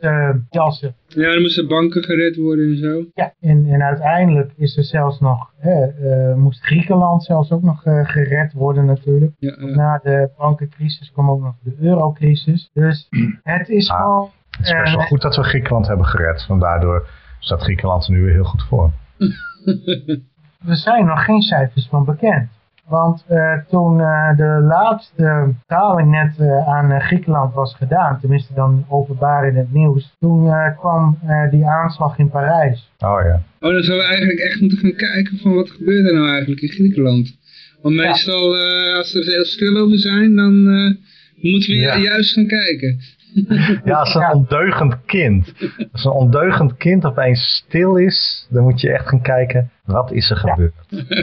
te jassen. Ja, dan moesten banken gered worden en zo. Ja, en, en uiteindelijk is er zelfs nog, eh, eh, moest Griekenland zelfs ook nog eh, gered worden natuurlijk. Ja. Na de bankencrisis kwam ook nog de eurocrisis. Dus het is Ah. gewoon... Het is best wel eh, goed dat we Griekenland hebben gered. Want daardoor staat Griekenland er nu weer heel goed voor. er zijn nog geen cijfers van bekend. Want eh, toen eh, de laatste betaling net eh, aan Griekenland was gedaan, tenminste dan openbaar in het nieuws, toen eh, kwam eh, die aanslag in Parijs. Oh ja. Oh, dan zouden we eigenlijk echt moeten gaan kijken van wat gebeurt er nou eigenlijk in Griekenland. Want meestal, eh, als er heel stil over zijn, dan eh, moeten we Ja. ju- juist gaan kijken. Ja, als een Ja. ondeugend kind. Als een ondeugend kind opeens stil is, dan moet je echt gaan kijken, wat is er gebeurd?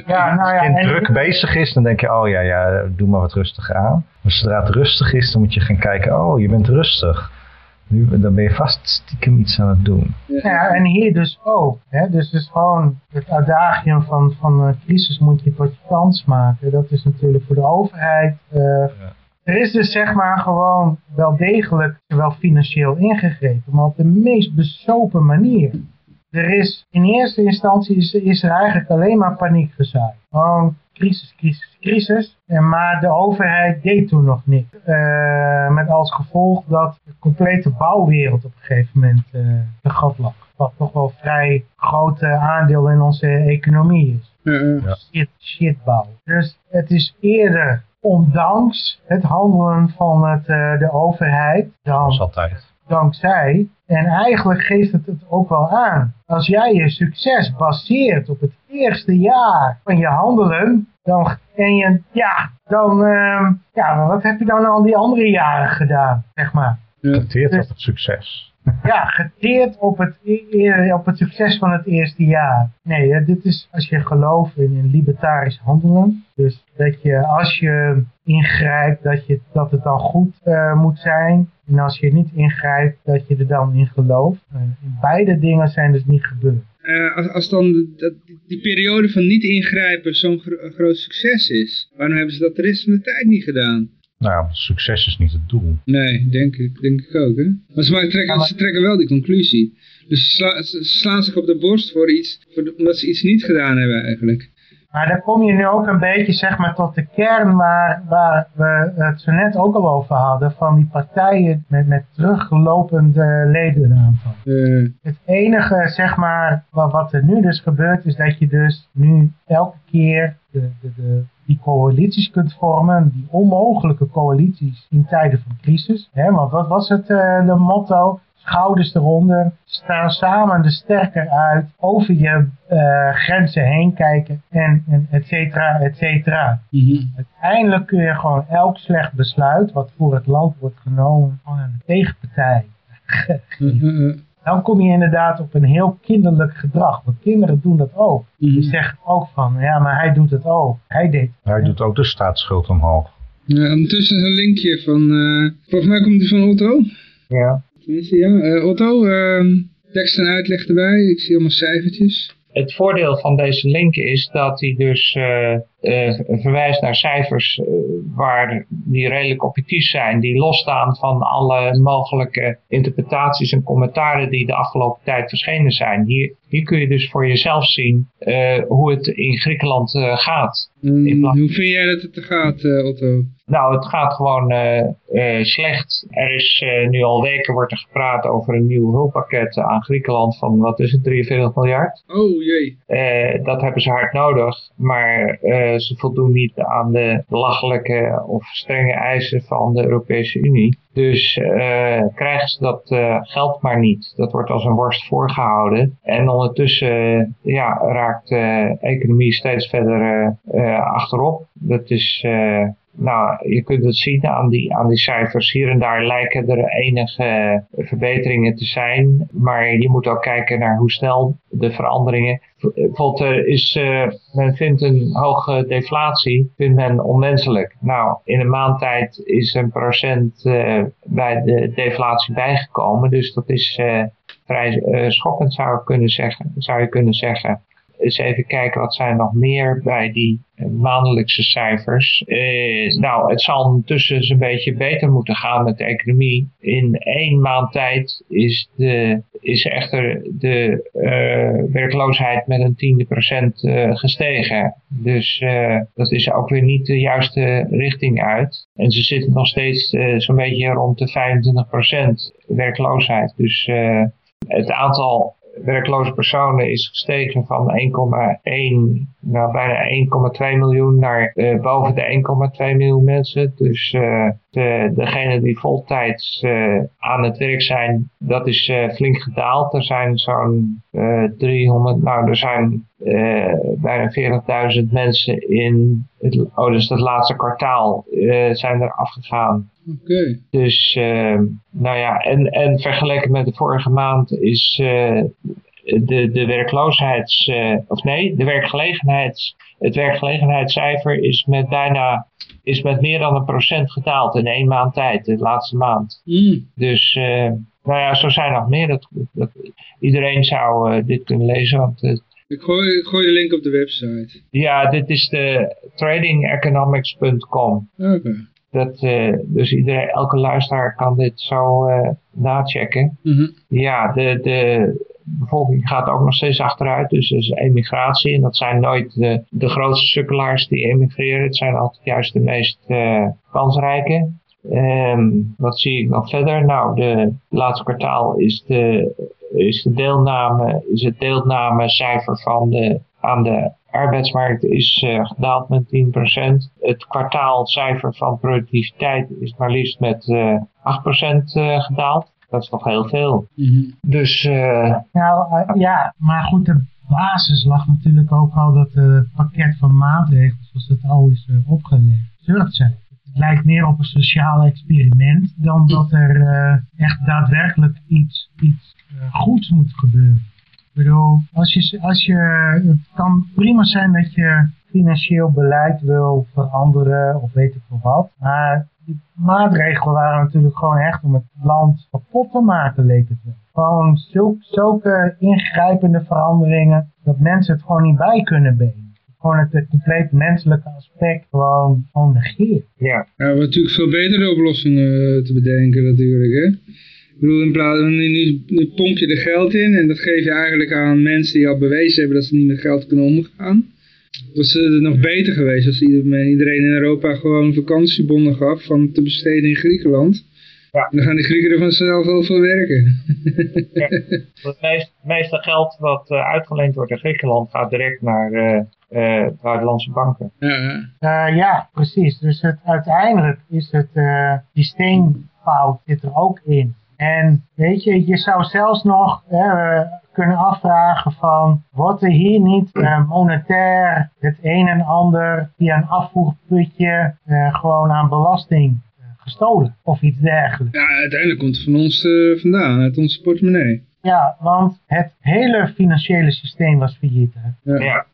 Ja, nou Als het kind en- druk bezig is, dan denk je, oh ja, ja, doe maar wat rustiger aan. Maar zodra het rustig is, dan moet je gaan kijken, oh, je bent rustig. Nu, dan ben je vast stiekem iets aan het doen. Ja, en hier dus ook. Hè? Dus het is gewoon het adagium van, van een crisis moet je tot je kans maken. Dat is natuurlijk voor de overheid. eh, Er is dus zeg maar gewoon wel degelijk wel financieel ingegrepen, maar op de meest besopen manier. Er is in eerste instantie is, is er eigenlijk alleen maar paniek gezaaid. Gewoon crisis, crisis, crisis. En maar de overheid deed toen nog niks. Eh, met als gevolg dat de complete bouwwereld op een gegeven moment eh de gat lag. Wat toch wel vrij grote aandeel in onze economie is. Ja. Ja. Shit, shitbouw. Dus het is eerder ondanks het handelen van het, eh, de overheid dan altijd. dankzij. En eigenlijk geeft het het ook wel aan. Als jij je succes baseert op het eerste jaar van je handelen, dan, en je, ja, dan, ehm, ja, maar wat heb je dan al die andere jaren gedaan, zeg maar. Geteerd op het succes. Ja, geteerd op het, op het succes van het eerste jaar. Nee, dit is als je gelooft in, in libertarisch handelen. Dus dat je als je ingrijpt, dat, je, dat het dan goed eh, moet zijn. En als je niet ingrijpt, dat je er dan in gelooft. Eh, beide dingen zijn dus niet gebeurd. Eh, als, als dan die periode van niet ingrijpen zo'n gro- groot succes is, waarom hebben ze dat de rest van de tijd niet gedaan? Nou, succes is niet het doel. Nee, denk ik, denk ik ook. Hè? Maar ze, trekken, ze trekken wel die conclusie. Dus ze, sla- ze slaan zich op de borst voor iets, voor omdat ze iets niet gedaan hebben eigenlijk. Maar daar kom je nu ook een beetje zeg maar, tot de kern waar, waar we het zo net ook al over hadden. Van die partijen met, met teruglopende ledenaantal. Het enige, zeg maar, wat, wat er nu dus gebeurt, is dat je dus nu elke keer de, de, de, die coalities kunt vormen, die onmogelijke coalities in tijden van crisis. Hè? Want wat was het eh, de motto? Schouders eronder, staan samen de sterker uit, over je eh, grenzen heen kijken en, en et cetera, et cetera. mhm. Uiteindelijk kun je gewoon elk slecht besluit wat voor het land wordt genomen van een tegenpartij eh, eh. dan kom je inderdaad op een heel kinderlijk gedrag. Want kinderen doen dat ook. Die Mhm. zeggen ook van, ja, maar hij doet het ook. Hij deed Hij doet ook de staatsschuld omhoog. Ja, ondertussen is een linkje van, eh, volgens mij komt die van Otto. Ja. Ja. Eh, Otto, ehm, tekst en uitleg erbij. Ik zie allemaal cijfertjes. Het voordeel van deze link is dat hij dus eh, verwijst naar cijfers eh, waar die redelijk objectief zijn, die losstaan van alle mogelijke interpretaties en commentaren die de afgelopen tijd verschenen zijn. Hier, hier kun je dus voor jezelf zien eh, hoe het in Griekenland gaat. Plaats- hoe vind jij dat het er gaat, Otto? Nou, het gaat gewoon slecht. Er is nu al weken wordt er gepraat over een nieuw hulppakket aan Griekenland van wat is het, 43 miljard. Oh jee. Dat hebben ze hard nodig. Maar ze voldoen niet aan de belachelijke of strenge eisen van de Europese Unie. Dus uh, krijgen ze dat uh, geld maar niet. Dat wordt als een worst voorgehouden. En ondertussen ja, raakt de economie steeds verder achterop. Dat is nou, je kunt het zien aan die, aan die cijfers. Hier en daar lijken er enige verbeteringen te zijn. Maar je moet ook kijken naar hoe snel de veranderingen. Bijvoorbeeld is, uh, men vindt een hoge deflatie, vindt men onmenselijk. Nou, in een maand tijd is een procent uh, bij de deflatie bijgekomen. Dus dat is uh, vrij schokkend zou, kunnen zeggen, zou je kunnen zeggen eens even kijken wat zijn nog meer bij die eh, maandelijkse cijfers. Eh, nou, het zal ondertussen een beetje beter moeten gaan met de economie. In één maand tijd is, de, is echter de uh, werkloosheid met een tiende procent uh, gestegen. Dus uh, dat is ook weer niet de juiste richting uit. En ze zitten nog steeds zo'n beetje rond de 25 procent werkloosheid. Dus het aantal werkloze personen is gestegen van 1,1 nou, bijna 1,2 miljoen naar uh, boven de 1,2 miljoen mensen. Dus uh, de, degenen die voltijds uh, aan het werk zijn, dat is flink gedaald. Er zijn zo'n 300, nou er zijn bijna 40.000 mensen in, het, oh dus het laatste kwartaal zijn er afgegaan. Oké. Dus, nou ja, en, en vergeleken met de vorige maand is de, de werkloosheid's, of nee, de werkgelegenheids, het werkgelegenheidscijfer is met bijna, is met meer dan een procent gedaald in één maand tijd, de laatste maand. Mm. Dus, uh, nou ja, zo zijn nog meer. Dat, dat iedereen zou uh, dit kunnen lezen, want ik gooi, ik gooi de link op de website. Ja, dit is de tradingeconomics.com. Oké. Dat, uh, dus iedereen, elke luisteraar kan dit zo uh, nachecken. Mm -hmm. Ja, de, de, bevolking gaat ook nog steeds achteruit. Dus er is emigratie. En dat zijn nooit de, de grootste sukkelaars die emigreren. Het zijn altijd juist de meest uh, kansrijke. Um, wat zie ik nog verder? Nou, de laatste kwartaal is de, is de deelname, is het deelnamecijfer van de, aan de arbeidsmarkt is uh, gedaald met 10%. Het kwartaalcijfer van productiviteit is maar liefst met uh, 8% uh, gedaald. Dat is toch heel veel. Mm -hmm. Dus... Uh... Nou uh, ja, maar goed, de basis lag natuurlijk ook al dat het pakket van maatregelen, zoals het al is uh, opgelegd, zorgt zijn. Het lijkt meer op een sociaal experiment dan dat er echt daadwerkelijk iets, iets goeds moet gebeuren. Ik bedoel, als je, als je, het kan prima zijn dat je financieel beleid wil veranderen of weet ik veel wat. Maar die maatregelen waren natuurlijk gewoon echt om het land kapot te maken, leek het wel. Gewoon zulke, zulke ingrijpende veranderingen dat mensen het gewoon niet bij kunnen benen. Gewoon het, het compleet menselijke aspect gewoon, gewoon negeren. Ja. ja, we natuurlijk veel betere oplossingen te bedenken natuurlijk, hè. Ik bedoel, in plaats van nu, nu pomp je er geld in en dat geef je eigenlijk aan mensen die al bewezen hebben dat ze niet met geld kunnen omgaan. Was het nog beter geweest als iedereen in Europa gewoon vakantiebonnen gaf van te besteden in Griekenland. Ja. Dan gaan die Grieken er vanzelf heel veel werken. ja. Het meeste, meeste geld wat uh, uitgeleend wordt in Griekenland gaat direct naar uh, uh, buitenlandse banken. Ja, ja, precies. Dus het, uiteindelijk is het systeemfout zit er ook in. En weet je, je zou zelfs nog eh, kunnen afvragen van, wordt er hier niet uh, monetair het een en ander via een afvoerputje uh, gewoon aan belasting gestolen of iets dergelijks? Ja, uiteindelijk komt het van ons vandaan, uit onze portemonnee. Ja, want het hele financiële systeem was failliet. Ja.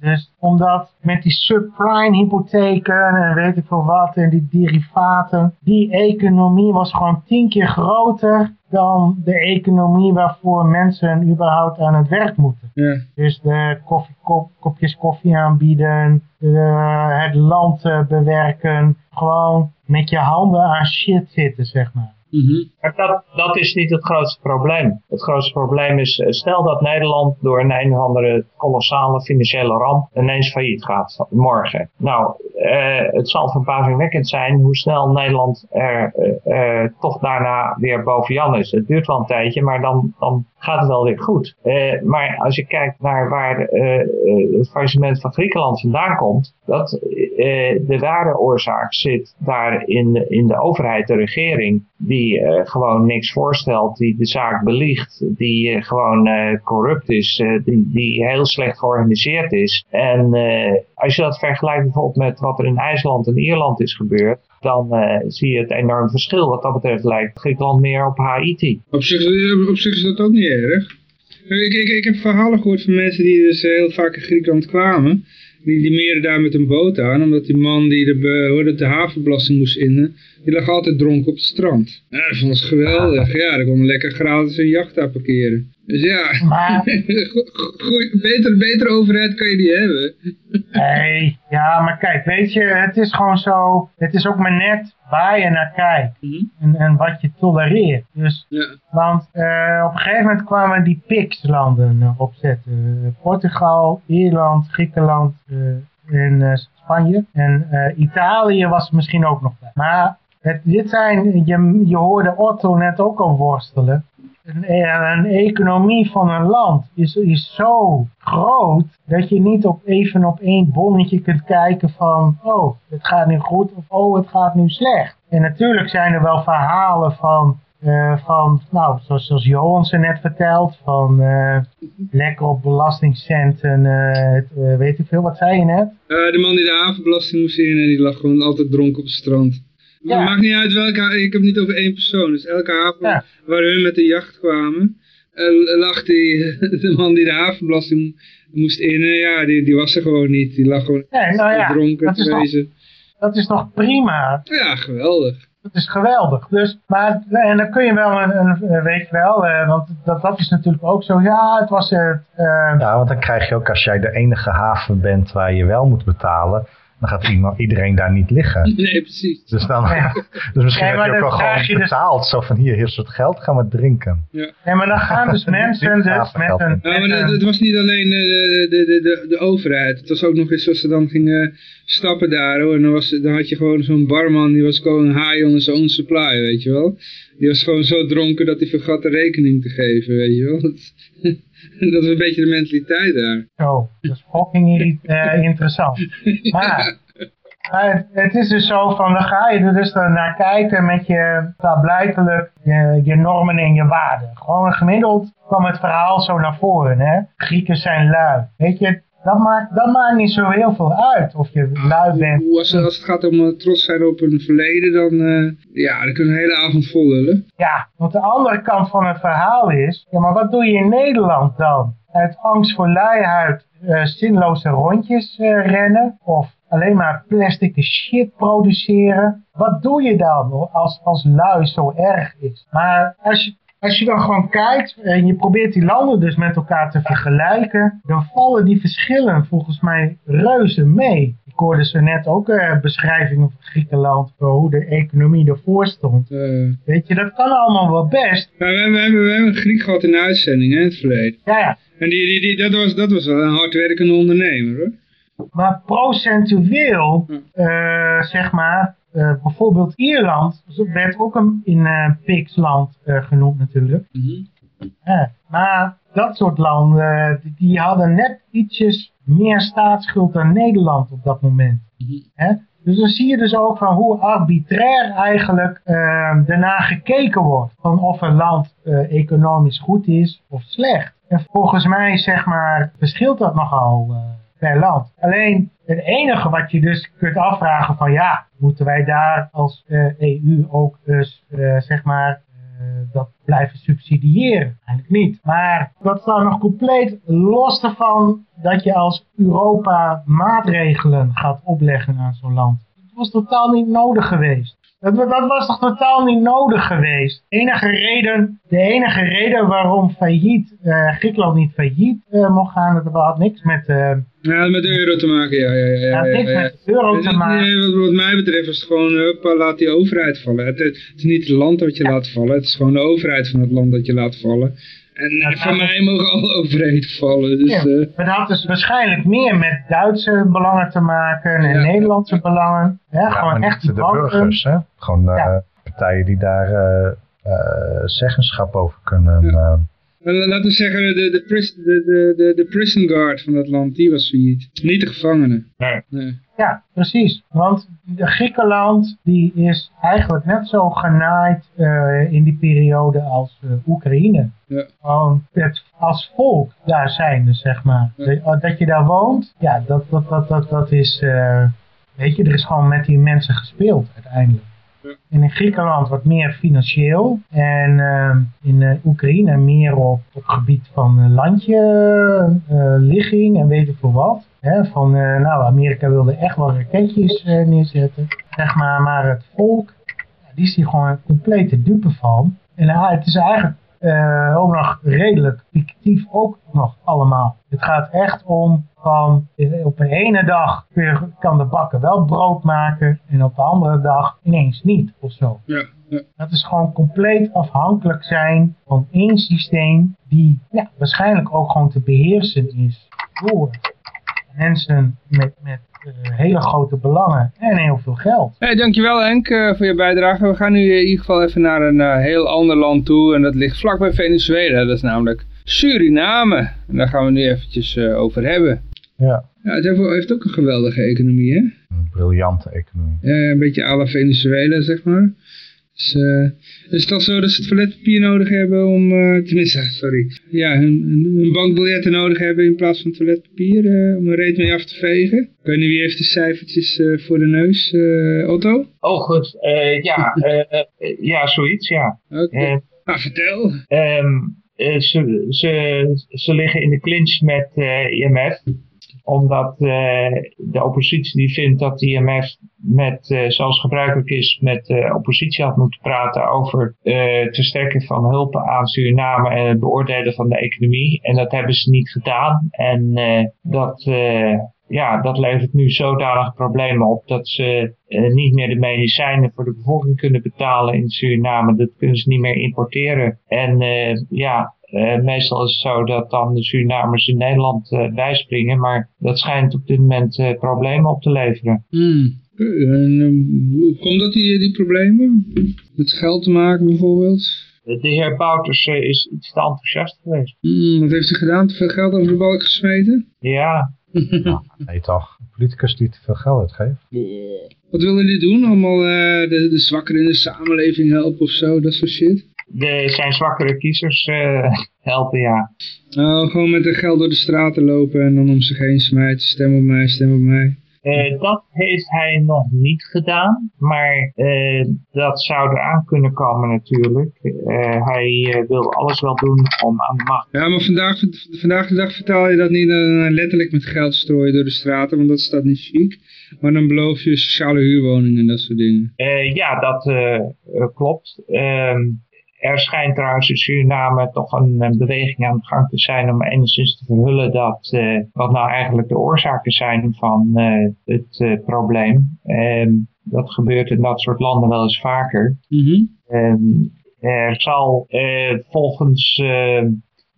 Dus omdat met die subprime hypotheken en weet ik veel wat en die derivaten, die economie was gewoon tien keer groter dan de economie waarvoor mensen überhaupt aan het werk moeten. Ja. Dus de koffie, kop, kopjes koffie aanbieden, de, het land uh, bewerken, gewoon met je handen aan shit zitten, zeg maar. Mhm. Maar dat, dat is niet het grootste probleem. Het grootste probleem is, eh, stel dat Nederland door een een of andere kolossale financiële ramp ineens failliet gaat morgen. Nou, eh, het zal verbazingwekkend zijn hoe snel Nederland er eh, eh, toch daarna weer boven Jan is. Het duurt wel een tijdje, maar dan, dan gaat het wel weer goed. Eh, maar als je kijkt naar waar het faillissement van Griekenland vandaan komt, dat de ware oorzaak zit daar in in de overheid, de regering, die eh, gewoon niks voorstelt, die de zaak beliegt, die eh, gewoon eh, corrupt is, die, die heel slecht georganiseerd is. En als je dat vergelijkt bijvoorbeeld met wat er in IJsland en Ierland is gebeurd, dan zie je het enorm verschil. Wat dat betreft lijkt Griekenland meer op Haiti. Op zich, op zich is dat ook niet erg. Ik, ik, ik heb verhalen gehoord van mensen die dus heel vaak in Griekenland kwamen. Die, die meren daar met een boot aan, omdat die man die de, hoe dat de havenbelasting moest innen, die lag altijd dronken op het strand. Ja, dat vond ze geweldig. Ja, dan kon lekker gratis een jacht daar parkeren. Dus ja, Maar, beter, betere overheid kan je niet hebben. nee, ja, maar kijk, weet je, het is gewoon zo, het is ook maar net waar je naar kijkt Mhm. en, en wat je tolereert. Dus, Ja. want eh, op een gegeven moment kwamen die PIX-landen opzetten. Portugal, Ierland, Griekenland eh, en eh, Spanje. En Italië was misschien ook nog bij. Maar het, dit zijn, je, je hoorde Otto net ook al worstelen. Een, eh, een economie van een land is, is zo groot dat je niet op even op één bonnetje kunt kijken van oh, het gaat nu goed of oh, het gaat nu slecht. En natuurlijk zijn er wel verhalen van, eh, van nou, zoals, zoals Johan ze net vertelt, van eh, lekker op belastingcenten, weet ik veel, wat zei je net? De man die de havenbelasting moest innen, die lag gewoon altijd dronken op het strand. Ja. Het maakt niet uit welke, ik heb het niet over één persoon. Dus elke haven Ja. waar hun met de jacht kwamen, eh, lag die, de man die de havenbelasting moest innen, ja, die, die was er gewoon niet. Die lag gewoon Nee, nou ja, dronken dat is te toch- wezen. Dat is toch prima? Ja, geweldig. Dat is geweldig. Dus, maar, en dan kun je wel, een, een eh, weet je wel, eh, want dat, dat is natuurlijk ook zo. Ja, het was het. eh, Ja, want dan krijg je ook als jij de enige haven bent waar je wel moet betalen, dan gaat iemand, iedereen daar niet liggen. Nee, precies. Dus, dan, Ja. dus misschien heb je ook wel gewoon je dus- betaald. Zo van hier, hier is het geld, gaan we drinken. nee, maar dan gaan dus mensen dus met een. Ja, maar was niet alleen de, de, de, de, de overheid. Het was ook nog eens zoals ze dan gingen stappen daar. Hoor. En dan, was, dan had je gewoon zo'n barman, die was gewoon high on his own supply, weet je wel. Die was gewoon zo dronken dat hij vergat de rekening te geven, weet je wel. Dat, is een beetje de mentaliteit daar. Zo, dat is fucking eh, interessant. Maar, maar het, is dus zo van, dan ga je er dus naar kijken met je, klaarblijkelijk, je, je normen en je waarden. Gewoon gemiddeld kwam het verhaal zo naar voren, hè. Grieken zijn lui. Weet je, dat maakt, dat maakt niet zo heel veel uit of je lui bent. Hoe- Als, als het gaat om eh, trots zijn op een verleden, dan, eh, ja, dan kunnen we een hele avond vol lullen. Ja, want de andere kant van het verhaal is, ja, maar wat doe je in Nederland dan? Uit angst voor luiheid eh zinloze rondjes rennen of alleen maar plastic shit produceren. Wat doe je dan als, als lui zo erg is? Maar als je, als je dan gewoon kijkt en je probeert die landen dus met elkaar te vergelijken, dan vallen die verschillen volgens mij reuze mee. Ik hoorde ze net ook eh, beschrijvingen van Griekenland, voor hoe de economie ervoor stond. Eh, Weet je, dat kan allemaal wel best. we, hebben, we, hebben, we hebben een Griek gehad in de uitzending, hè, in het verleden. Ja, ja. En die, die, die, dat, was, dat was wel een hardwerkende ondernemer, hoor. Maar procentueel, Hm. eh, zeg maar, eh, bijvoorbeeld Ierland werd ook een, in eh PIX-land eh, genoemd natuurlijk. Mhm. Maar dat soort landen, die, die hadden net ietsjes meer staatsschuld dan Nederland op dat moment. Mhm. Dus dan zie je dus ook van hoe arbitrair eigenlijk eh, daarna gekeken wordt. Van of een land economisch goed is of slecht. En volgens mij zeg maar verschilt dat nogal per land. Alleen het enige wat je dus kunt afvragen van ja, moeten wij daar als eh, EU ook dus eh, zeg maar eh, dat blijven subsidiëren? Eigenlijk niet. Maar dat staat nog compleet los ervan dat je als Europa maatregelen gaat opleggen aan zo'n land. Het was totaal niet nodig geweest. Dat, dat was toch totaal niet nodig geweest. Enige reden, de enige reden waarom failliet, Griekenland niet failliet mocht gaan, dat had niks met, Ja, met de euro te maken, ja. ja, ja, Ja, ja, het heeft ja. met de euro te maken. eh, wat, mij betreft is het gewoon, huppa, laat die overheid vallen. Het, het is niet het land dat je laat vallen, het is gewoon de overheid van het land dat je laat vallen. En eh, voor maar- mij mogen alle overheden vallen. Dus, Ja, eh, maar dat had dus waarschijnlijk meer met Duitse belangen te maken en Ja. Nederlandse belangen. Ja, Ja, gewoon maar echt de banken. burgers, hè? Gewoon eh, partijen die daar zeggenschap over kunnen. Eh, la- laten we zeggen, de, de, pris- de, de, de, de prison guard van dat land, die was failliet. Niet de gevangenen. Nee. Nee. Ja, precies. Want de Griekenland die is eigenlijk net zo genaaid eh, in die periode als eh, Oekraïne. Ja. Gewoon het als volk daar zijn, dus zeg maar. Ja. Dat, je daar woont, ja, dat, dat, dat, dat, dat is, eh, weet je, er is gewoon met die mensen gespeeld uiteindelijk. En in Griekenland wat meer financieel en eh, in eh, Oekraïne meer op het gebied van landje, eh, ligging en weet ik veel wat. Hè, van, eh, nou, Amerika wilde echt wel raketjes neerzetten, zeg maar, maar het volk, die is hier gewoon een complete dupe van. En het is eigenlijk ook nog redelijk fictief ook nog allemaal. Het gaat echt om van op een ene dag kun kan de bakker wel brood maken en op de andere dag ineens niet of zo. Ja, ja. Dat is gewoon compleet afhankelijk zijn van één systeem die ja, waarschijnlijk ook gewoon te beheersen is door mensen met, met eh, hele grote belangen en heel veel geld. Hey, dankjewel Henk eh, voor je bijdrage. We gaan nu in ieder geval even naar een eh, heel ander land toe. En dat ligt vlakbij Venezuela. Dat is namelijk Suriname. En daar gaan we nu eventjes over hebben. Ja, Ja, het heeft, heeft ook een geweldige economie, hè? een briljante economie. Eh, een beetje à la Venezuela, zeg maar. Dus, eh, is het al zo dat ze het toiletpapier nodig hebben om, eh, tenminste, sorry, ja, hun, bankbiljetten nodig hebben in plaats van toiletpapier eh, om een reet mee af te vegen? Ik weet niet wie heeft de cijfertjes eh, voor de neus, Eh, Otto? Oh, goed. eh, ja, ja, zoiets, ja. Oké, nou vertel. Ehm, eh, ze, ze, ze liggen in de clinch met eh IMF. Omdat eh, de oppositie die vindt dat de IMF met, eh, zoals gebruikelijk is, met de oppositie had moeten praten over eh, het versterken van hulp aan Suriname en het beoordelen van de economie. En dat hebben ze niet gedaan. En dat, ja, dat levert nu zodanige problemen op dat ze niet meer de medicijnen voor de bevolking kunnen betalen in Suriname. Dat kunnen ze niet meer importeren. En ja, meestal is het zo dat dan de Surinamers in Nederland eh, bijspringen. Maar dat schijnt op dit moment eh, problemen op te leveren. Hmm. En, eh, hoe komt dat, die, die problemen? Met geld te maken bijvoorbeeld? De heer Bouters eh, is iets te enthousiast geweest. Hmm, wat heeft hij gedaan? Te veel geld over de balk gesmeten? Ja, Nee toch, een politicus die te veel geld uitgeeft. Wat willen jullie doen? Allemaal eh, de, de zwakkeren in de samenleving helpen of zo, dat soort shit? De, zijn zwakkere kiezers eh, helpen, ja. Nou, gewoon met de geld door de straten lopen en dan om zich heen smijten. Stem op mij, stem op mij. Eh, dat heeft hij nog niet gedaan, maar eh, dat zou eraan kunnen komen natuurlijk. Hij wil alles wel doen om aan de macht Ja, maar vandaag, vandaag de dag vertaal je dat niet letterlijk met geld strooien door de straten, want dat staat niet chic. Maar dan beloof je sociale huurwoningen en dat soort dingen. Ja, dat klopt. Ehm, er schijnt trouwens in Suriname toch een, een beweging aan de gang te zijn om enigszins te verhullen dat eh, wat nou eigenlijk de oorzaken zijn van eh, het eh, probleem. Ehm, dat gebeurt in dat soort landen wel eens vaker. Mhm. Ehm, er zal volgens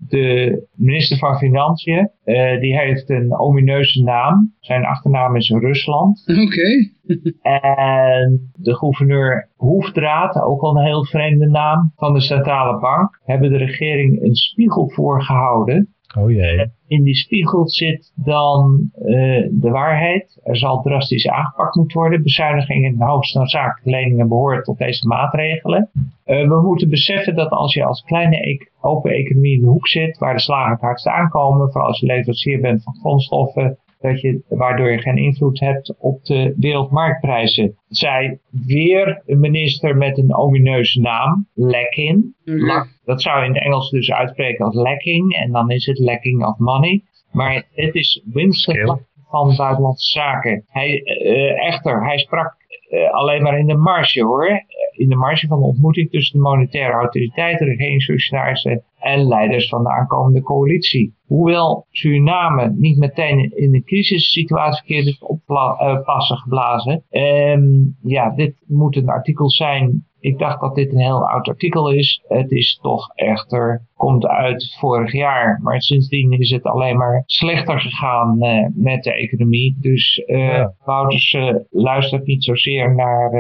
de minister van Financiën, eh, die heeft een omineuze naam. Zijn achternaam is Rusland. Oké. En de gouverneur Hoefdraad, ook wel een heel vreemde naam, van de centrale bank, hebben de regering een spiegel voorgehouden. Oh jee. In die spiegel zit dan eh, de waarheid. Er zal drastisch aangepakt moeten worden. Bezuinigingen en hoogst noodzakelijke leningen behoren tot deze maatregelen. Eh, we moeten beseffen dat als je als kleine e- open economie in de hoek zit, waar de slagen het hardst aankomen, vooral als je leverancier bent van grondstoffen, dat je, waardoor je geen invloed hebt op de wereldmarktprijzen. Zij weer een minister met een omineuze naam, Lekin. Oké. Dat zou je in het Engels dus uitspreken als lacking. En dan is het lacking of money. Maar het is winstgedrag van buitenlandse zaken. Hij, eh, echter, hij sprak eh, alleen maar in de marge hoor. Eh, in de marge van de ontmoeting tussen de monetaire autoriteiten, regeringsfunctionarissen en leiders van de aankomende coalitie. Hoewel Suriname niet meteen in een crisissituatie verkeerd is oppassen geblazen. Um, ja, dit moet een artikel zijn ik dacht dat dit een heel oud artikel is. Het is toch echter, komt uit vorig jaar. Maar sindsdien is het alleen maar slechter gegaan uh, met de economie. Dus uh, ja. Wouters uh, luistert niet zozeer naar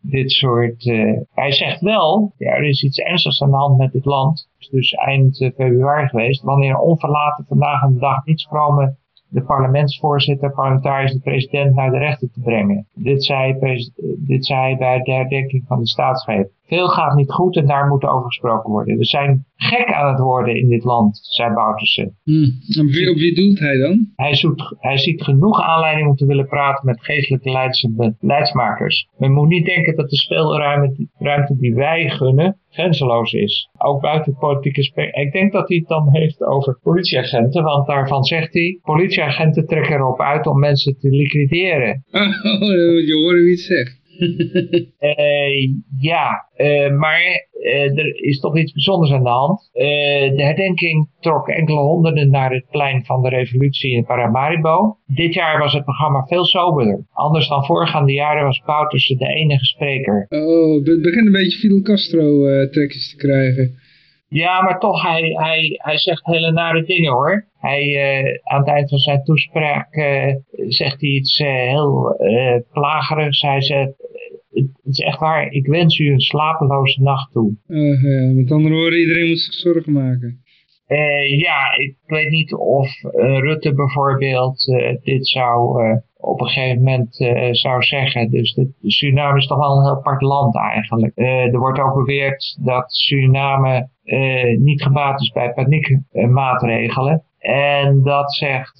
dit soort... hij zegt wel, ja, er is iets ernstigs aan de hand met dit land. Het is dus eind februari geweest. Wanneer onverlaten vandaag de dag niet schromen de parlementsvoorzitter, parlementarisch de president naar de rechter te brengen. Dit zei, dit zei bij de herdenking van de staatsgreep. Veel gaat niet goed en daar moet over gesproken worden. We zijn gek aan het worden in dit land, zei Bouterse. Hmm. En wie, op wie doelt hij dan? Hij, zoekt, hij ziet genoeg aanleiding om te willen praten met geestelijke beleidsmakers. Men moet niet denken dat de speelruimte die wij gunnen grenzeloos is. Ook buiten politieke spectrum. Ik denk dat hij het dan heeft over politieagenten, want daarvan zegt hij, politieagenten trekken erop uit om mensen te liquideren. Oh, je hoort wie het zegt. Uh, ja, uh, maar uh, er is toch iets bijzonders aan de hand. de herdenking trok enkele honderden naar het plein van de revolutie in Paramaribo. Dit jaar was het programma veel soberder. Anders dan voorgaande jaren was Bouterse de enige spreker. Oh, het begint een beetje Fidel Castro trekjes te krijgen. Ja, maar toch, hij, hij, hij zegt hele nare dingen hoor. Hij, uh, aan het eind van zijn toespraak uh, zegt hij iets uh, heel plagerigs. Hij zegt, het is echt waar, ik wens u een slapeloze nacht toe. met andere woorden, iedereen moet zich zorgen maken. ja, ik weet niet of Rutte bijvoorbeeld dit zou op een gegeven moment zou zeggen. Dus de, Suriname is toch wel een heel apart land eigenlijk. Er wordt ook beweerd dat Suriname niet gebaat is bij paniekmaatregelen. En dat zegt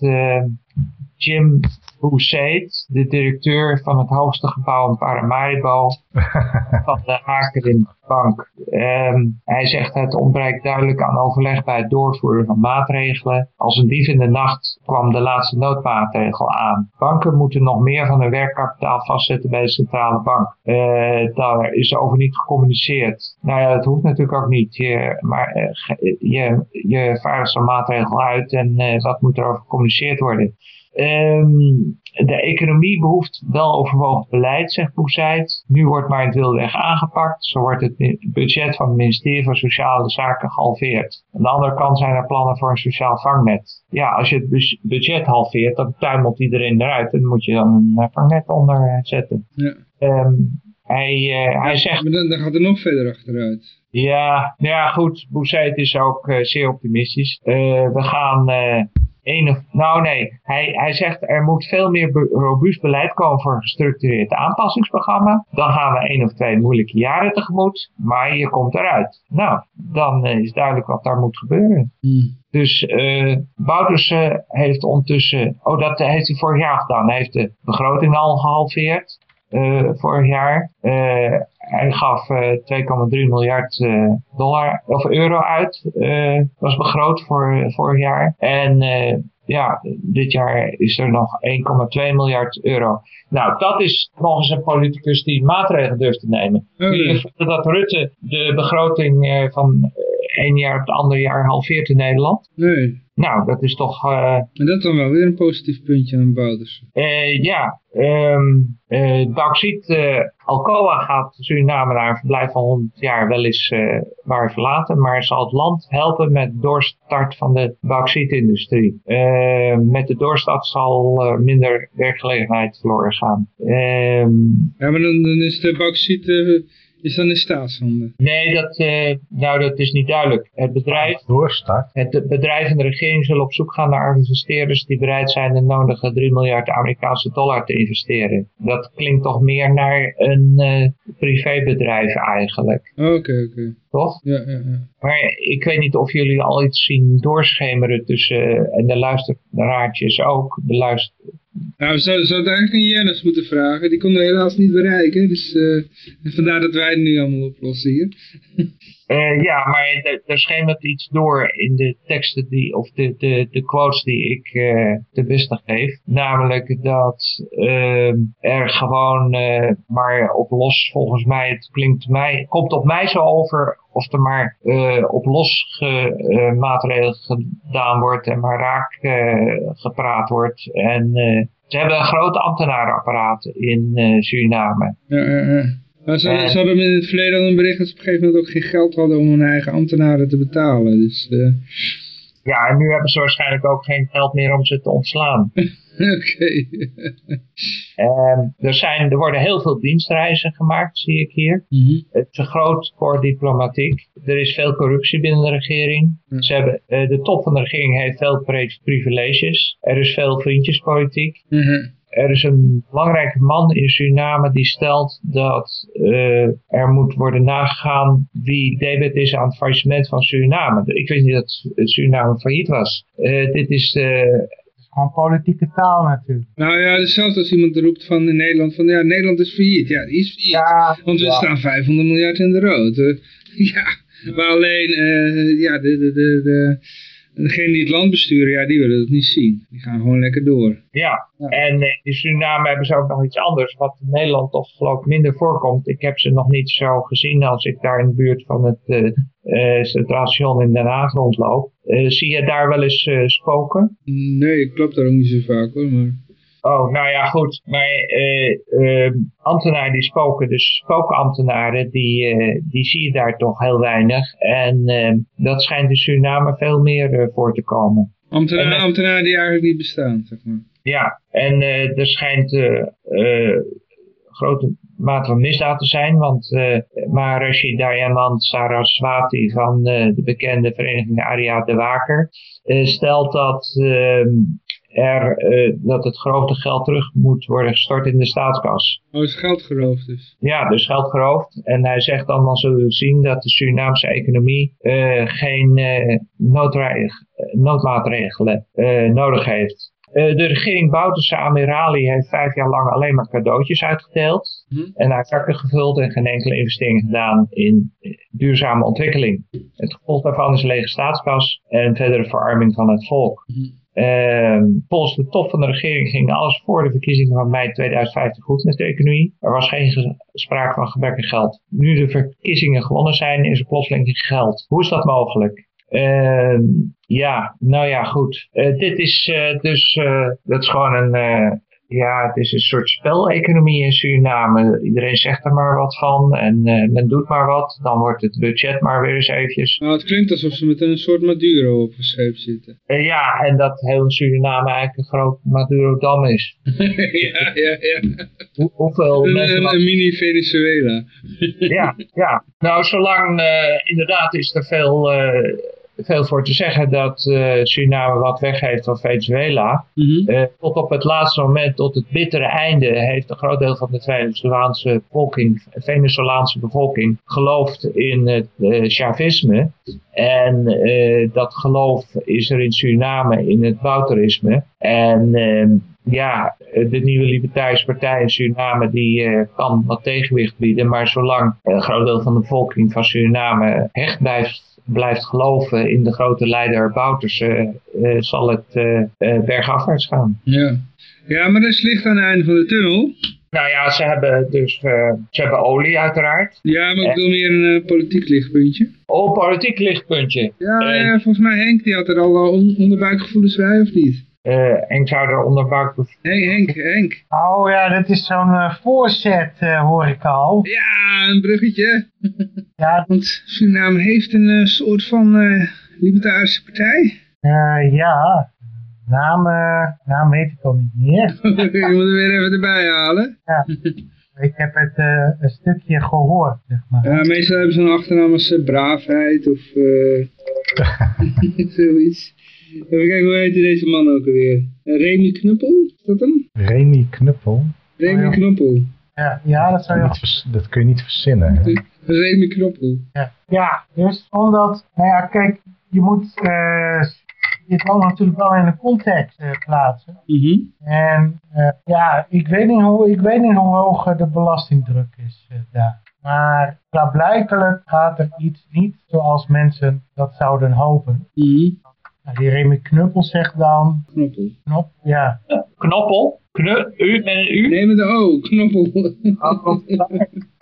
Jim Boussaid, de directeur van het hoogste gebouw in Paramaribo van de Hakerin Bank. Um, hij zegt het ontbreekt duidelijk aan overleg bij het doorvoeren van maatregelen. Als een dief in de nacht kwam de laatste noodmaatregel aan. Banken moeten nog meer van hun werkkapitaal vastzetten bij de centrale bank. Uh, daar is over niet gecommuniceerd. Nou ja, dat hoeft natuurlijk ook niet. Je, maar uh, je, je vaardigt zo'n maatregel uit en uh, wat moet er over gecommuniceerd worden. Um, de economie behoeft wel overwogen beleid, zegt Boezeit. Nu wordt maar het wilde weg aangepakt. Zo wordt het budget van het ministerie van Sociale Zaken gehalveerd. Aan de andere kant zijn er plannen voor een sociaal vangnet. Ja, als je het budget halveert, dan tuimelt iedereen eruit. En dan moet je dan een eh, vangnet onder eh, zetten. Ja. Um, hij, uh, hij zegt... Maar dan, dan, gaat er nog verder achteruit. Ja, ja goed. Boezeit is ook uh, zeer optimistisch. Uh, we gaan een nou nee, hij, hij zegt er moet veel meer robuust beleid komen voor een gestructureerd aanpassingsprogramma. Dan gaan we één of twee moeilijke jaren tegemoet, maar je komt eruit. Nou, dan is duidelijk wat daar moet gebeuren. Hmm. Dus uh, heeft ondertussen, oh dat heeft hij vorig jaar gedaan, hij heeft de begroting al gehalveerd. Uh, vorig jaar. Uh, hij gaf 2,3 miljard dollar of euro uit. was begroot voor vorig jaar. En ja, dit jaar is er nog 1,2 miljard euro. Nou, dat is nog eens een politicus die maatregelen durft te nemen. Okay. dat Rutte de begroting van één jaar op het andere jaar halveert in Nederland? Nee. Nou, dat is toch... Uh, en dat dan wel weer een positief puntje aan Bouders. Uh, ja, um, uh, bauxiet, uh, Alcoa gaat Suriname naar een verblijf van 100 jaar wel eens waar verlaten, maar zal het land helpen met de doorstart van de bauxietindustrie. Uh, met de doorstart zal minder werkgelegenheid verloren gaan. Uh, ja, maar dan, dan is de bauxiet is dan in staatshanden? Nee, dat, uh, nou, dat is niet duidelijk. Het bedrijf, Doorstart. het bedrijf en de regering zullen op zoek gaan naar investeerders die bereid zijn de nodige 3 miljard Amerikaanse dollar te investeren. Dat klinkt toch meer naar een uh, privébedrijf eigenlijk. Oké, oké. Okay. Toch? Ja, ja, ja. Maar ik weet niet of jullie al iets zien doorschemeren tussen, en de luisteraartjes ook, de luister, nou, we zouden, zouden eigenlijk aan Jennis moeten vragen. Die konden we helaas niet bereiken. Dus uh, vandaar dat wij het nu allemaal oplossen hier. Eh, ja, maar er- er schemert iets door in de teksten die, of de, de, quotes die ik eh te beste geef. Namelijk dat ehm, er gewoon eh, maar op los, volgens mij, het klinkt mij, komt op mij zo over of er maar op los ge, maatregelen gedaan wordt en maar raak gepraat wordt. En ze hebben een groot ambtenarenapparaat in Suriname. Maar ze, ze hadden in het verleden al een bericht dat ze op een gegeven moment ook geen geld hadden om hun eigen ambtenaren te betalen. Dus, eh, Ja, en nu hebben ze waarschijnlijk ook geen geld meer om ze te ontslaan. oké. Er, zijn, er worden heel veel dienstreizen gemaakt, zie ik hier. Mhm. Het is een groot voor diplomatiek. Er is veel corruptie binnen de regering. Ze hebben, eh, de top van de regering heeft veel pri- privileges. Er is veel vriendjespolitiek. Mhm. Er is een belangrijke man in Suriname die stelt dat eh, er moet worden nagegaan wie debet is aan het faillissement van Suriname. Ik weet niet dat Suriname failliet was. Eh, dit is eh, is gewoon politieke taal natuurlijk. Nou ja, dus zelfs als iemand roept van in Nederland van ja, Nederland is failliet. Ja, die is failliet. Ja, Want we ja. staan 500 miljard in de rood. Ja, maar alleen eh, ja, de, de, de, de, degenen die het land besturen, ja, die willen het niet zien. Die gaan gewoon lekker door. Ja, Ja. en eh, in Suriname hebben ze ook nog iets anders, wat in Nederland toch geloof ik minder voorkomt. Ik heb ze nog niet zo gezien als ik daar in de buurt van het eh, Centraal Station in Den Haag rondloop. Zie je daar wel eens spoken? Nee, ik klop daar ook niet zo vaak hoor, maar... Oh, nou ja, goed. Maar eh, eh, ambtenaren die spoken, dus spookambtenaren, die, eh, die zie je daar toch heel weinig. En eh, dat schijnt in Suriname veel meer eh, voor te komen. Ambtenaren, En, ambtenaren die eigenlijk niet bestaan, zeg maar. Ja, en er schijnt grote mate van misdaad te zijn, want eh Maharashi Dayanand Saraswati van de bekende vereniging Aria de Waker stelt dat, ehm, er, eh, dat het geroofde geld terug moet worden gestort in de staatskas. Oh, is geld geroofd dus. Ja, dus geld geroofd. En hij zegt dan, dan zullen we zien dat de Surinaamse economie eh, geen eh, noodmaatregelen nodig heeft. De regering Bouterse Amirali heeft vijf jaar lang alleen maar cadeautjes uitgedeeld. Mhm. En haar zakken gevuld en geen enkele investering gedaan in duurzame ontwikkeling. Het gevolg daarvan is lege staatskas en verdere verarming van het volk. Ehm, volgens de top van de regering ging alles voor de verkiezingen van mei 2015 goed met de economie. Er was geen ge- sprake van gebrek aan geld. Nu de verkiezingen gewonnen zijn, is er plotseling geld. Hoe is dat mogelijk? Ehm, ja, nou ja, goed. Eh, dit is eh, dus, eh, dat is gewoon een, ja, het is een soort speleconomie in Suriname. Iedereen zegt er maar wat van en eh, men doet maar wat. Dan wordt het budget maar weer eens eventjes. Nou, het klinkt alsof ze met een soort Maduro opgescheept zitten. Eh, ja, en dat heel Suriname eigenlijk een groot Maduro-dam is. ja, ja, ja. Hoe- hoeveel Een, mensen... een, een mini-Venezuela. ja, ja. Nou, zolang eh, inderdaad is er veel, veel voor te zeggen dat eh, Suriname wat weggeeft van Venezuela. Eh, tot op het laatste moment, tot het bittere einde, heeft een groot deel van de Venezolaanse bevolking, Venezolaanse bevolking geloofd in het eh, Chavisme. En dat geloof is er in Suriname in het Bouterisme. En ehm, ja, de nieuwe Libertarische Partij in Suriname die kan wat tegenwicht bieden. Maar zolang een groot deel van de bevolking van Suriname hecht blijft, blijft geloven in de grote leider Bouters, eh, zal het eh, eh, bergafwaarts gaan. Ja. ja, maar er is licht aan het einde van de tunnel. Nou ja, ze hebben dus ze hebben olie uiteraard. Ja, maar ik wil meer een politiek lichtpuntje. Oh, politiek lichtpuntje. Ja, ja, volgens mij Henk, die had er al on onderbuikgevoelens bij, of niet? Eh, en ik zou er onderbuik Henk, Henk, Henk. Oh ja, dat is zo'n eh, voorzet, eh, hoor ik al. Ja, een bruggetje. Ja, Want Suriname heeft een soort van eh, libertarische partij. eh, ja. Naam, eh, naam weet ik al niet meer. Je moet er weer even erbij halen. Ik heb het eh, een stukje gehoord, zeg maar. Ja, meestal hebben ze een achternaam als braafheid of eh, zoiets. Even kijken, hoe heet deze man ook alweer? Eh, Remy Knuppel? Is dat hem? Remy Knuppel. Remy Oh, ja. Knuppel. Ja, ja dat zou je Niet vers- dat kun je niet verzinnen. hè? Remy Knuppel. Ja, ja dus omdat, nou ja, kijk, je moet eh, dit land natuurlijk wel in een context eh, plaatsen. Mhm. En eh, ja, ik weet niet hoe, ik weet niet hoe hoog de belastingdruk is eh, daar. Maar klaarblijkelijk gaat er iets niet zoals mensen dat zouden hopen. Nou, die Remy Knuppel zegt dan, Knoppel. knop, ja, Knoppel, knu, u met een u. Nee, met de O, knoppel. dat,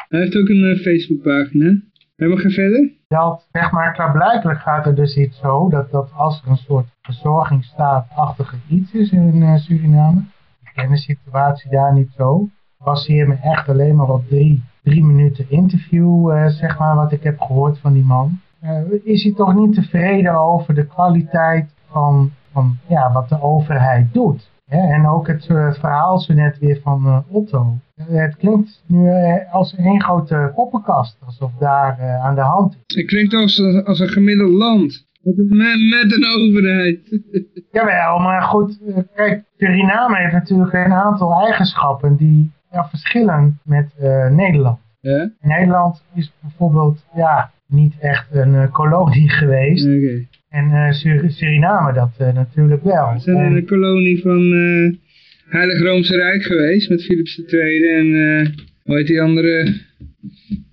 Hij heeft ook een eh, Facebookpagina. Helemaal gaan verder? dat, zeg maar, klaarblijkelijk gaat er dus iets zo, dat, dat als er een soort verzorgingsstaatachtige iets is in eh, Suriname, ik ken de situatie daar niet zo, baseer me echt alleen maar op drie, drie minuten interview, eh, zeg maar, wat ik heb gehoord van die man. Eh, is hij toch niet tevreden over de kwaliteit van, van ja, wat de overheid doet? Hè? En ook het eh, verhaal zo net weer van eh, Otto. Het klinkt nu als één grote poppenkast, alsof daar aan de hand is. Het klinkt als, als een gemiddeld land. Met, met, met een overheid. Jawel, maar goed, kijk, Suriname heeft natuurlijk een aantal eigenschappen die ja, verschillen met Nederland. Nederland is bijvoorbeeld ja, niet echt een eh, kolonie geweest. En eh, Sur- Suriname dat eh, natuurlijk wel. We zijn En- een kolonie van Heilig Roomse Rijk geweest met Philips II en hoe heet die andere?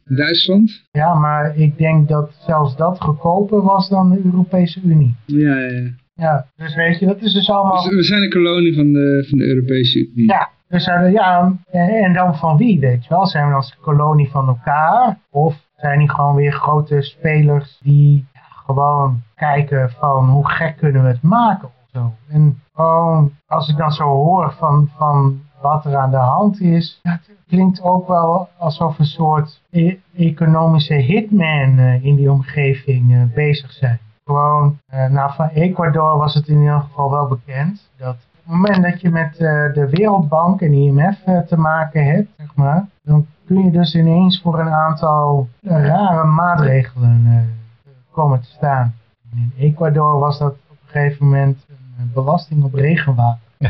Duitsland? ja, maar ik denk dat zelfs dat goedkoper was dan de Europese Unie. Ja, ja, ja. Ja, dus weet je, dat is dus allemaal... Dus we zijn een kolonie van de, van de Europese Unie. Ja, dus eh, ja, en, en dan van wie, weet je wel? Zijn we als kolonie van elkaar? Of zijn die gewoon weer grote spelers die gewoon kijken van hoe gek kunnen we het maken of zo? En gewoon, als ik dan zo hoor van, van wat er aan de hand is, klinkt ook wel alsof een soort e- economische hitman eh, in die omgeving eh, bezig zijn. Gewoon, eh, nou van Ecuador was het in ieder geval wel bekend dat het moment dat je met eh, de Wereldbank en IMF eh, te maken hebt, zeg maar, dan kun je dus ineens voor een aantal eh, rare maatregelen eh, komen te staan. In Ecuador was dat op een gegeven moment een belasting op regenwater.